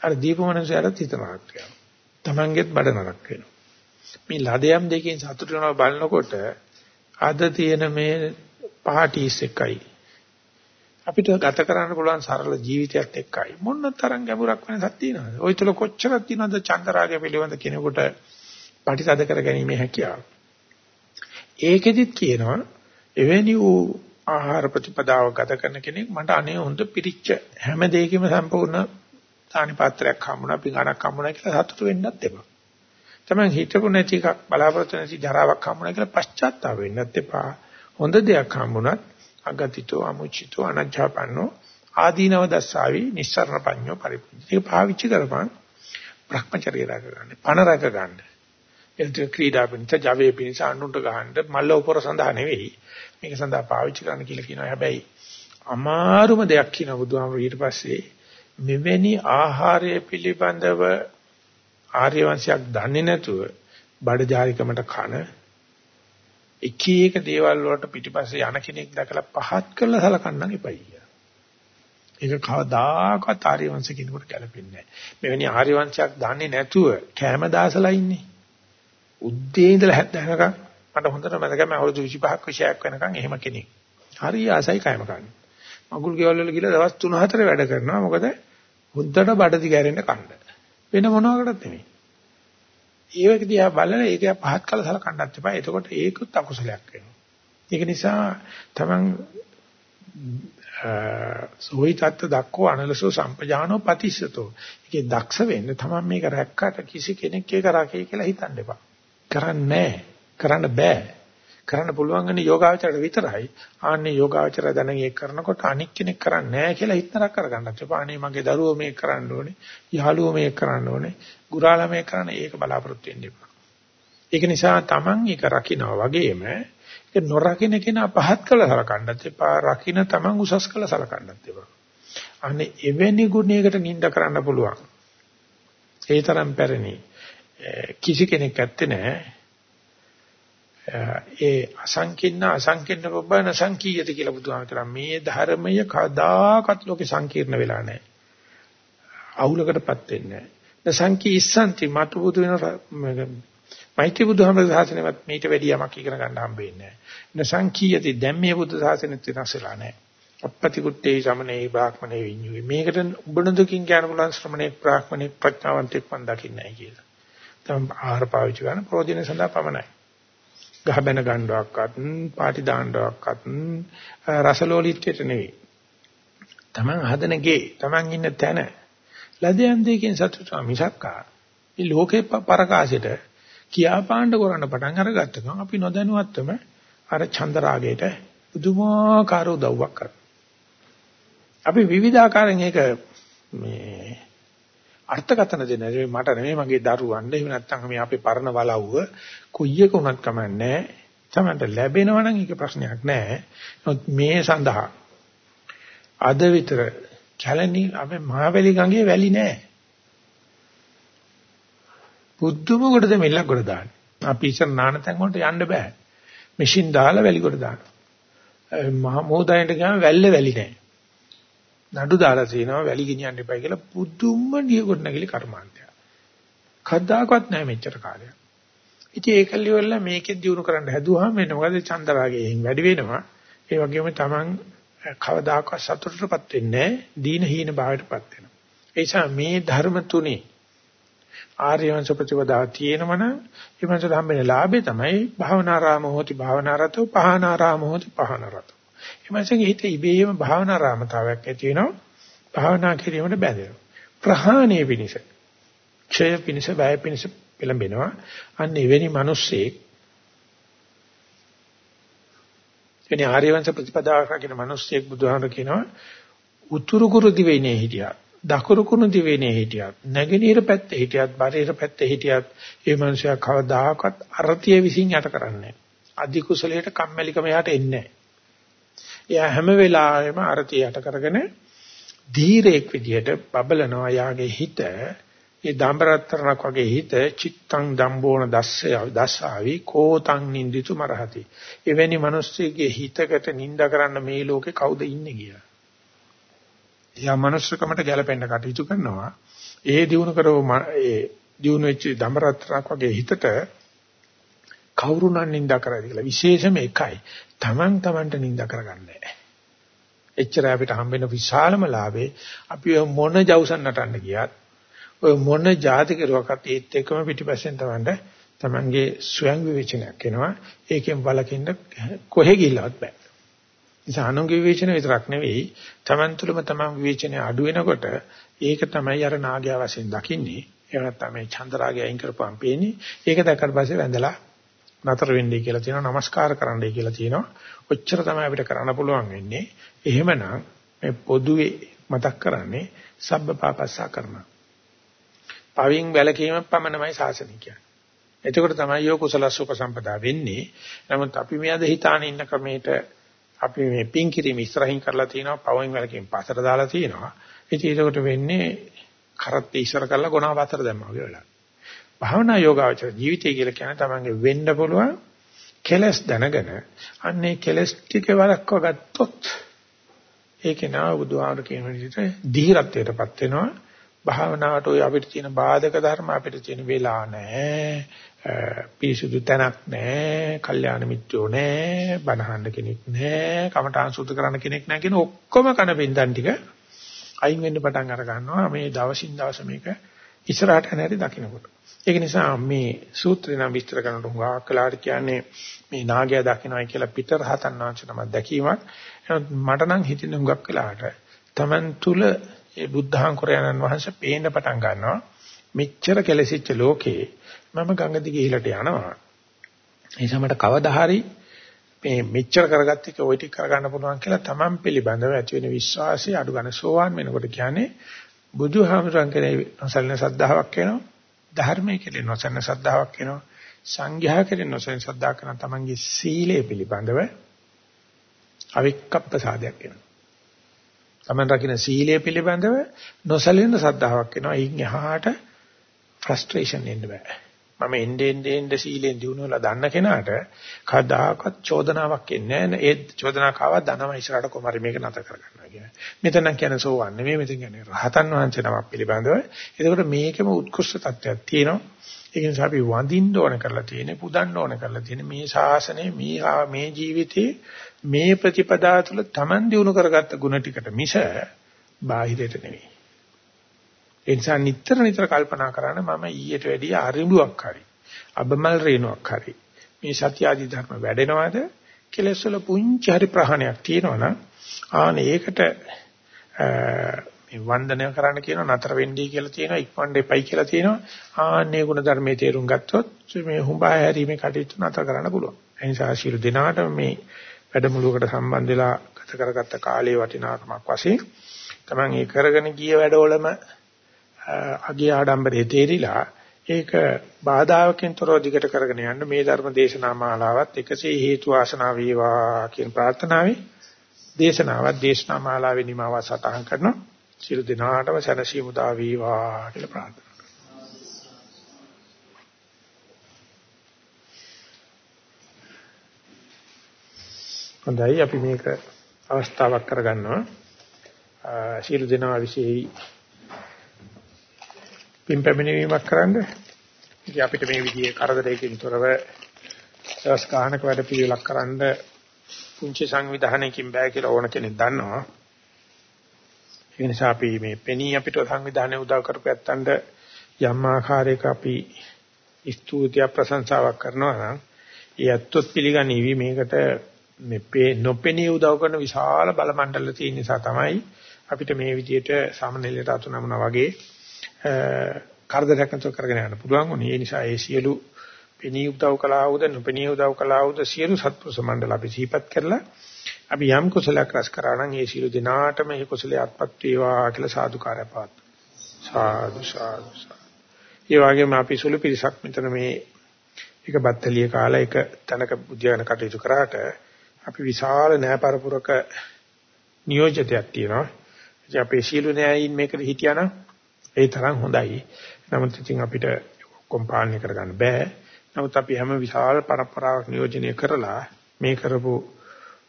අර දීපමනසයාට හිත නරක වෙනවා. Tamangeත් බඩ නරක වෙනවා. මේ ලදයන් දෙකෙන් සතුටු වෙනවා බලනකොට අද තියෙන මේ පාටිස් එකයි අපිට ගත කරන්න පුළුවන් සරල ජීවිතයත් එක්කයි මොන තරම් ගැඹුරක් වෙනසක් තියෙනවද? ওই තුල කොච්චරක් තියෙනවද චන්දරාගය පිළිබඳ කෙනෙකුට පටිසද කර ගැනීම හැකියාව. ඒකෙදිත් කියනවා එවැනි වූ ආහාර ප්‍රතිපදාව ගත කරන කෙනෙක් මට අනේ හොඳ පිරිච්ච හැම දෙයකම සම්පූර්ණ තානි පාත්‍රයක් හම්බුණා පිඟානක් හම්බුණා කියලා සතුටු වෙන්නත් එපා. තමයි හිතපු නැති එකක් බලාපොරොත්තු නැති ජරාවක් හම්බුණා කියලා පශ්චාත්තාප වෙන්නත් එපා. හොඳ දෙයක් හම්බුණත් අගතිතෝ අමුචිතෝ අනජ්ජාපන්නෝ ආදීනව දස්සාවි නිස්සරණ පඤ්ඤෝ පරිපූර්ණ. ඒක පාවිච්චි කරපන් භ්‍රමචර්ය රැක ගන්න. පණ රැක ගන්න. එතන ක්‍රීඩා පිණිස, ජවයේ පිණිස අනුන්ට ගහන්න මල්ල උපර සඳහා නෙවෙයි. මේක සඳහා පාවිච්චි කරන්න කියලා කියනවා. හැබැයි අමාරුම දෙයක් කියන බුදුහාමුදුරු ඊට පස්සේ මෙවැනි ආහාරය පිළිබඳව ආර්ය වංශයක් දන්නේ නැතුව බඩජාරිකමට කන එක එක දේවල් වලට පිටිපස්සේ යන කෙනෙක් දැකලා පහත් කරලා සලකන්නම් එපයි කියලා. ඒක කවදාකවත් ආර්ය වංශ කෙනෙකුට ගැලපෙන්නේ නැහැ. මෙවැනි ආර්ය වංශයක් දන්නේ නැතුව කැම දාසලා ඉන්නේ. උද්දී ඉඳලා හැදෙනකම් මට හොඳට මතකයි මම අවුරුදු 25ක් විෂයක් වෙනකම් එහෙම කෙනෙක්. හරි ආසයි කැම කන්නේ. මගුල් ගෙවල් වල ගිහලා දවස් 3-4 වැඩ කරනවා. මොකද හොද්දට බඩදි ගැරෙන්න කන්න. වෙන මොනවාකටත් නෙමෙයි. ඒක දිහා බලලා ඒක පහත් කළ සලකන්නත් එපා. එතකොට ඒකුත් අකුසලයක් වෙනවා. ඒක නිසා තමන් සෝයිතත් දක්කෝ අනලසෝ සම්පජානෝ පතිස්සතෝ. ඒකේ දක්ෂ වෙන්න තමන් මේක රැක්කට කිසි කෙනෙක් ඒක රකේ කියලා හිතන්න එපා. කරන්නේ කරන්න බෑ. කරන්න පුළුවන් වෙන්නේ යෝගාවචරයට විතරයි. ආන්නේ යෝගාවචරය දැන ඒක කරනකොට අනික් කෙනෙක් කරන්නේ නැහැ කියලා හිතනක් කරගන්නත් එපා. අනේ මගේ දරුවෝ මේක කරන්න ඕනේ. යහළුවෝ මේක කරන්න ඕනේ. ගුරාලා මේක කරන්න ඒක බලාපොරොත්තු වෙන්න එපා. ඒක නිසා Taman ඒක රකින්නවා වගේම ඒක නොරකින්න කෙනා පහත් කළ සලකන්නත් එපා. රකින්න Taman උසස් කළ සලකන්නත් එපා. අනේ එවැනි ගුණයකට නිඳ කරන්න පුළුවන්. ඒ තරම් පැරණි කිසි කෙනෙක් ඇත්තේ නැහැ. ඒ අසංකින්න අසංකින්න බබන සංකීයත කියලා බුදුහාමතර මේ ධර්මය කදාකත් ලෝකේ සංකීර්ණ වෙලා නැහැ. අහුලකටපත් වෙන්නේ නැහැ. සංකී ඉස්සන්ති මතු බුදු වෙන මෛත්‍රී බුදුහාමර සාසනෙවත් මීට වැඩි යමක් ඉගෙන ගන්න හම්බෙන්නේ නැහැ. නසංකීයති දැන් මේ බුදු සාසනෙත් වෙනස් වෙලා නැහැ. අපපති කුට්ටේ සමනේ බ්‍රාහ්මණේ විඤ්ඤුයි. මේකට උබණදුකින් කියන බුලන් ශ්‍රමණේ බ්‍රාහ්මණේ ප්‍රඥාවන්තෙක් වන් දකින්නේ නැහැ කියලා. තම ආහාර පාවිච්චි කරන ප්‍රෝජන සඳහා පමණයි. ගහ බැන ගන්නවක්වත් පාටි දාන්නවක්වත් රසලෝලීත්වයට නෙවෙයි. Taman හදනගේ Taman ඉන්න තැන ලදයන් දෙකෙන් සතුට මිසක්කා. මේ ලෝකේ පරකාසෙට කියාපාන්න කරන්න පටන් අරගත්ත ගමන් අපි නොදැනුවත්වම අර චන්දරාගයට පුදුමාකාර උදව්වක් කරනවා. අපි විවිධාකාරයෙන් ඒක මේ අර්ථකථන දෙන මට නෙමෙයි මගේ දරුවන්ට. එහෙම නැත්නම් මේ අපේ පරණ වලව්ව කොයි එක උනත් කමන්නේ තමන්ට ලැබෙනවා නම් ඒක ප්‍රශ්නයක් නෑ නමුත් මේ සඳහා අද විතර කැලණි අපේ මහවැලි ගඟේ වැලි නෑ බුද්ධම කොටද මෙල්ලක් කොට දාන්න. අපි ඉස්සර නාන තැන් වලට යන්න බෑ. මැෂින් දාලා වැලි කොට දාන්න මහ මොහොතයින්ට ගියාම වැල්ලේ වැලි නෑ නඩු දාලා තිනවා වැලි ගෙනියන්න එපා කියලා පුදුම නියකොට නැගිලි කර්මාන්තය. කද්දාකවත් නැහැ මෙච්චර කාලයක්. ඉතින් ඒකල්ලි වල මේකෙත් දිනු කරන්න හැදුවාම වෙන මොකද චන්දරාගයෙන් වැඩි වෙනවා. ඒ වගේම Taman කවදාකවත් සතුටටපත් වෙන්නේ දීන හීන භාවයටපත් වෙනවා. ඒ නිසා මේ ධර්ම තුනේ ආර්යවංශ ප්‍රතිපදාව තියෙනවනම් ඒ මනසට හම්බෙන ලාභේ තමයි භාවනාරාම හෝති භාවනාරතෝ පහනාරාම හෝති පහනරතෝ. එමන්සගේ හිත ඉබේම භාවනා රාමතාවයක් ඇති වෙනවා. භාවනා කිරීමට බැඳෙනවා. ප්‍රහාණය පිණිස, ක්ෂය පිණිස, වැය පිණිස පෙළඹෙනවා. අන්න එවැනි මිනිස්සෙක් එනි ආර්යවංශ ප්‍රතිපදාවක කියන මිනිස්සෙක් බුදුහාමර කියනවා උතුරු කුරු දිවයිනේ හිටියා. දකුණු කුරු දිවයිනේ හිටියත් නැගෙනහිර පැත්තේ හිටියත් බටහිර පැත්තේ හිටියත් ඒ මනුස්සයා කවදාකවත් අරතිය විසින් යට කරන්නේ නැහැ. අධි කුසලයට කම්මැලිකම යට එන්නේ නැහැ. එයා හැම වෙලාවෙම අරතිය යට කරගෙන ධීරෙක් විදියට බබලනවා යාගේ හිත. ඒ දම්බරතරණක් වගේ හිත චිත්තං දම්බෝන දස්සය දස්සාවි කෝතං නින්දිතු මරහති. එවැනි මිනිස්සෙගේ හිතකට නිඳ කරන්න මේ ලෝකේ කවුද ඉන්නේ කියලා. එයා මනුස්සකමට ගැලපෙන්න කටයුතු කරනවා. ඒ දිනු කරව ඒ දිනු වෙච්ච දම්බරතරණක් වගේ හිතට කවුරු නම් නිඳා කරයිද කියලා විශේෂම එකයි. Taman tamanට නිඳා කරගන්නේ නැහැ. එච්චර අපිට හම්බෙන විශාලම ලාභේ අපි මොන ජවුසන් නටන්න ගියත් ඔය මොන જાති කරුවකත් ඒත් එකම පිටිපස්සෙන් Tamanට Tamanගේ ස්වයං විවේචනයක් එනවා. ඒකෙන් බලකින්න කොහෙ ගිහිල්ලවත් බෑ. නිසා අනුන්ගේ විවේචන විතරක් නෙවෙයි Taman තුළම Taman විවේචනය අඩු වෙනකොට ඒක තමයි අර නාගයා වශයෙන් දකින්නේ. එහෙම නැත්නම් මේ චන්ද්‍රාගය අයින් කරපුවාම පේන්නේ. ඒක දැක්කට පස්සේ වැඳලා නතර වෙන්නයි කියලා තියෙනවා নমස්කාර කරන්නයි කියලා තියෙනවා. ඔච්චර තමයි අපිට කරන්න පුළුවන් වෙන්නේ. එහෙමනම් මේ පොදුවේ මතක් කරන්නේ සබ්බ පාපස්සා කරන පවින් වැලකීම පමණමයි සාසනික කියන්නේ. එතකොට තමයි යෝ කුසල සුපසම්පදා වෙන්නේ. නමුත් අපි මේ අද හිතාන ඉන්න ක්‍රමයට අපි මේ පින් කිරීම ඉස්සරහින් කරලා තියෙනවා පවෙන් වැලකීම පස්සට දාලා තියෙනවා ඉතින් ඒකට වෙන්නේ කරත් ඉස්සර කරලා ගොනා වතර දැම්මා වගේ වෙලා. භාවනා යෝගාවචර ජීවිතය කියලා කියන්නේ තමන්ගේ වෙන්න පුළුවන් කෙලස් දැනගෙන අන්නේ කෙලස් ටික වළක්ව ගත්තොත් ඒකේ නා බුදුහාමර කියන විදිහට ධීරත්වයටපත් වෙනවා. භාවනාවට ඔය අපිට තියෙන බාධක ධර්ම අපිට තියෙන වෙලා නැහැ. පිරිසුදු තැනක් නැහැ. කල්යාණ මිත්‍රෝ නැහැ. බණහන්න කෙනෙක් නැහැ. කමඨාන් සුද්ධ කරන්න කෙනෙක් නැහැ කියන ඔක්කොම කන බින්දන් ටික අයින් වෙන්න පටන් අර ගන්නවා. මේ දවසින් දවස මේක ඉස්සරහට නැරි දකින්නකොට. ඒක නිසා මේ සූත්‍රය නම් විස්තර කරනකොට හුඟක් කලාට කියන්නේ මේ නාගයා දකින්නයි කියලා පිටර හතන් වංශ තමයි දැකීමක්. මට නම් හිතෙන හුඟක් කලාට Taman තුල ඒ බුද්ධහංකරයන්න් වහන්සේ පේන්න පටන් ගන්නවා. මෙච්චර කෙලසිච්ච ලෝකේ මම ගඟ දිගේ ඉහළට යනවා. ඒ සමට කවදා හරි මේ මෙච්චර කරගත්ත එක ওই ටික කරගන්න පුළුවන් කියලා තමන් පිළිබඳව ඇති වෙන විශ්වාසය අඩු ගන්න සෝවාන් වෙනකොට කියන්නේ බුදුහාමුදුරන් කෙරේ නොසලින සද්ධාාවක් වෙනවා ධර්මයේ කෙරේ නොසලින සද්ධාාවක් වෙනවා සංඝයා කෙරේ නොසලින සද්ධා කරන තමන්ගේ සීලය පිළිබඳව අවික්කප්පසාදයක් වෙනවා තමන් රකින්න සීලය පිළිබඳව නොසලින සද්ධාාවක් වෙනවා ඊන් එහාට ෆ්‍රස්ට්‍රේෂන් එන්න බෑ. මම එන්නේ එන්නේ එන්නේ සීලෙන් දිනුවලා දන්න කෙනාට කවදාකවත් චෝදනාවක් එන්නේ නැහැ. ඒ චෝදනාවක් ආවා ධනම ඉස්සරහට කොමාරි මේක නැතර කරගන්නවා කියන. මෙතන නම් කියන්නේ සෝවන් නෙමෙයි මෙතන කියන්නේ රහතන් වහන්සේ නමක් පිළිබඳව. එතකොට මේකෙම උත්කෘෂ්ඨ තත්ත්වයක් තියෙනවා. ඒ නිසා අපි වඳින්න ඕන කරලා තියෙන්නේ, පුදන්න ඕන කරලා තියෙන්නේ මේ ශාසනය, මේ මේ ජීවිතේ මේ ප්‍රතිපදා තුළ Taman දිනු කරගත්ත ಗುಣ ටිකට මිස බාහිරයට නෙවෙයි. ඒ නිසා නිතර නිතර කල්පනා කරන්න මම ඊට වැඩිය අරිඹුවක් හරි අබමල් රේණුවක් හරි මේ සත්‍ය ආදී ධර්ම වැඩෙනවද කෙලස් වල පුංචි හරි ප්‍රහාණයක් තියෙනවනම් ආන ඒකට මේ වන්දනය කරන්න කියන නතර වෙන්නයි කියලා තියෙනවා ඉක්මන් දෙපයි කියලා තියෙනවා. ආන්නේ ගුණ ධර්මයේ තේරුම් ගත්තොත් මේ හුඹා හැරීමේ කටයුතු නතර කරන්න පුළුවන්. ඒ නිසා ශිරු දිනාට මේ වැඩමුළුවකට සම්බන්ධ වෙලා ගත කරගත්ත කාලයේ වටිනාකමක් වශයෙන් තමන් ඒ කරගෙන ගිය වැඩවලම අගේ ආඩම්බරේ තේරිලා ඒක බාධාවකින් තොරව දිගට කරගෙන යන්න මේ ධර්ම දේශනා මාලාවත් එකසේ හේතු ආසනාව වේවා කියන ප්‍රාර්ථනාවයි දේශනාවත් දේශනා මාලාවේ නිමාව සටහන් කරනවා. සියලු දෙනාටම සැනසීම උදා වේවා කියලා ප්‍රාර්ථනා හොඳයි. අපි මේක අවස්ථාවක් කරගන්නවා. සියලු දෙනා විශේෂයි. පින් පැමිණීමක් කරන්න. ඉතින් අපිට මේ විදිහේ කරදරයකින් තොරව දවස් ගානක වැඩ පිළිවෙලක් කරන්න පුංචි සංවිධානයකින් බෑ කියලා ඕන කෙනෙක් දන්නවා. ඒ නිසා අපි මේ පෙනී අපිට සංවිධානය උදව් කරපැත්තන්ට යම් ආකාරයක අපි ස්තුතිය ප්‍රශංසාවක් කරනවා නම් ඒ ඇත්තොත් පිළිගනිවි මේකට මේ නොපෙනී උදව් කරන විශාල බල මණ්ඩල තියෙන නිසා තමයි අපිට මේ විදිහට සාමාන්‍යලට අතුනමනා වගේ කරදරයක් නැතුව කරගෙන යන්න පුළුවන් වුණේ. ඒ නිසා ඒ සියලු පෙනී උදව් කළා වූද නොපෙනී උදව් කළා වූද සියලු සත්පුරුෂ මණ්ඩල අපි සිහිපත් කරලා අපි යම් කුසලයක් රැස් කරා නම් ඒ සියලු දිනාටම මේ කුසලයේ අත්පත් වේවා කියලා සාදුකාරය පාත්. සාදු සාදු සාදු. ඒ වගේම අපි සුළු පිරිසක් මෙතන මේ එක බත්තලිය කාලා එක තැනක බුද්ධයන කටයුතු කරාට අපි විශාල නෑපරපුරක නියෝජිතයක් තියෙනවා. ඉතින් අපේ සීළු නෑයින් මේකට හිටියානම් ඒ තරම් හොඳයි. නමුත් ඉතින් අපිට කොම්පාලනය කරගන්න බෑ. නමුත් අපි හැම විශාල පරම්පරාවක් නියෝජනය කරලා මේ කරපු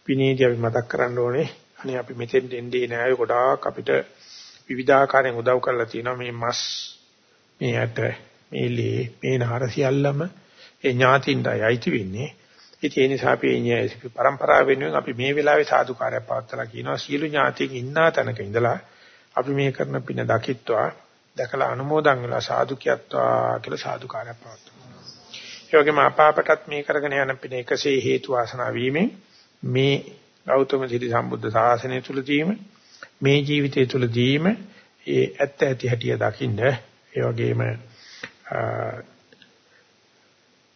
පිනීදී අපි මතක් කරන්න ඕනේ. අනේ අපි මෙතෙන් දෙන්නේ නෑ ගොඩාක් අපිට විවිධාකාරයෙන් උදව් කරලා තියෙනවා මේ මස් මේ ඇට මේ ලේ මේ නහර සියල්ලම ඒ ඥාතින්ටයි අයිති වෙන්නේ. ඉතින් ඒ නිසා අපි මේ පරම්පරාව වෙනුවෙන් අපි මේ වෙලාවේ සාදුකාරයක් පවත්ලා කියනවා සියලු ඥාතීන් ඉන්නා තැනක ඉඳලා අපි මේ කරන පින දකිත්වා දැකලා අනුමෝදන් වෙලා සාදු කියත්වා කියලා සාදුකාරයක් පවත්වනවා. ඒ වගේම අපාපටත් මේ කරගෙන යන පින එකසේ හේතු වාසනා වීමෙන් මේ ගෞතම සිරි සම්බුද්ධ ශාසනය තුලදීම මේ ජීවිතය තුලදීම ඒ ඇත්ත ඇති හැටිය දකින්න ඒ වගේම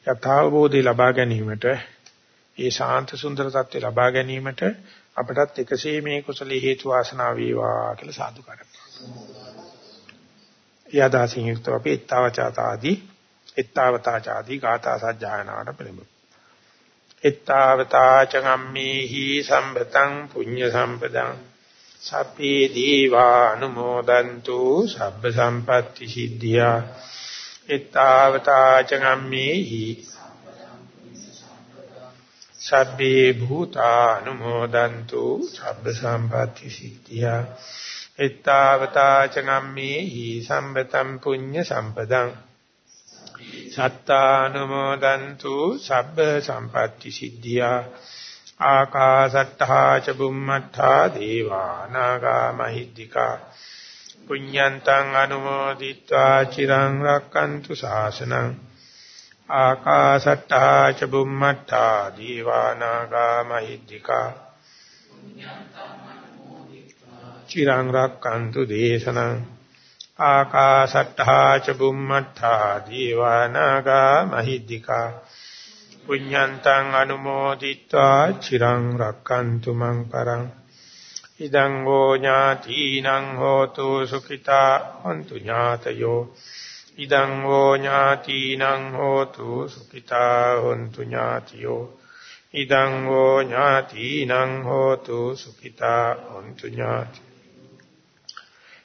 යථාබෝධය ලබා ගැනීමට ඒ ශාන්ත සුන්දර තත්ත්වය ලබා ගැනීමට අපටත් එකසේ මේ කුසල හේතු වාසනා වේවා කියලා සාදුකාරයක්. යදාසින් යුක්තව අපි ඊත්තාවචාතාදී ඊත්තාවතාචාදී ගාථා සජ්ජායනාට පිළිඹු. ඊත්තාවතා චගම්මේහි සම්බතං පුඤ්ඤ සම්පදං. සප්පේ දීවා අනුමෝදන්තු සබ්බ සම්පatti සිද්ධියා. ඊත්තාවතා චගම්මේහි සබ්බේ භූතානුමෝදන්තු සබ්බ සම්පatti සිද්ධියා. එත්තාවතා චගම්මේහි සම්බතම් පුඤ්ඤ සම්පදං සත්තානුමෝදන්තු සබ්බ සම්පatti සිද්ධියා ආකාසට්ඨා ච බුම්මට්ඨා දේවා නාග මහිද්దికා පුඤ්ඤන්තං අනුමෝදිත්වා චිරං රක්칸තු ශාසනං ආකාසට්ඨා ච බුම්මට්ඨා දේවා නාග මහිද්దికා පුඤ්ඤන්තං චිරාංගරක්칸තු දේශනං ආකාශට්ඨා ච බුම්මට්ඨා දීවානාගා මහිද්దికා පුඤ්ඤන්තං අනුමෝදිත්වා චිරං රක්칸තු මං පරං ඉදං ෝ ඥාතිනං හෝතු සුඛිතා හොන්තු ඥාතයෝ ඉදං ෝ ඥාතිනං හෝතු සුඛිතා හොන්තු ඥාතියෝ ඉදං ෝ ඥාතිනං හෝතු සුඛිතා හොන්තු ඥාතියෝ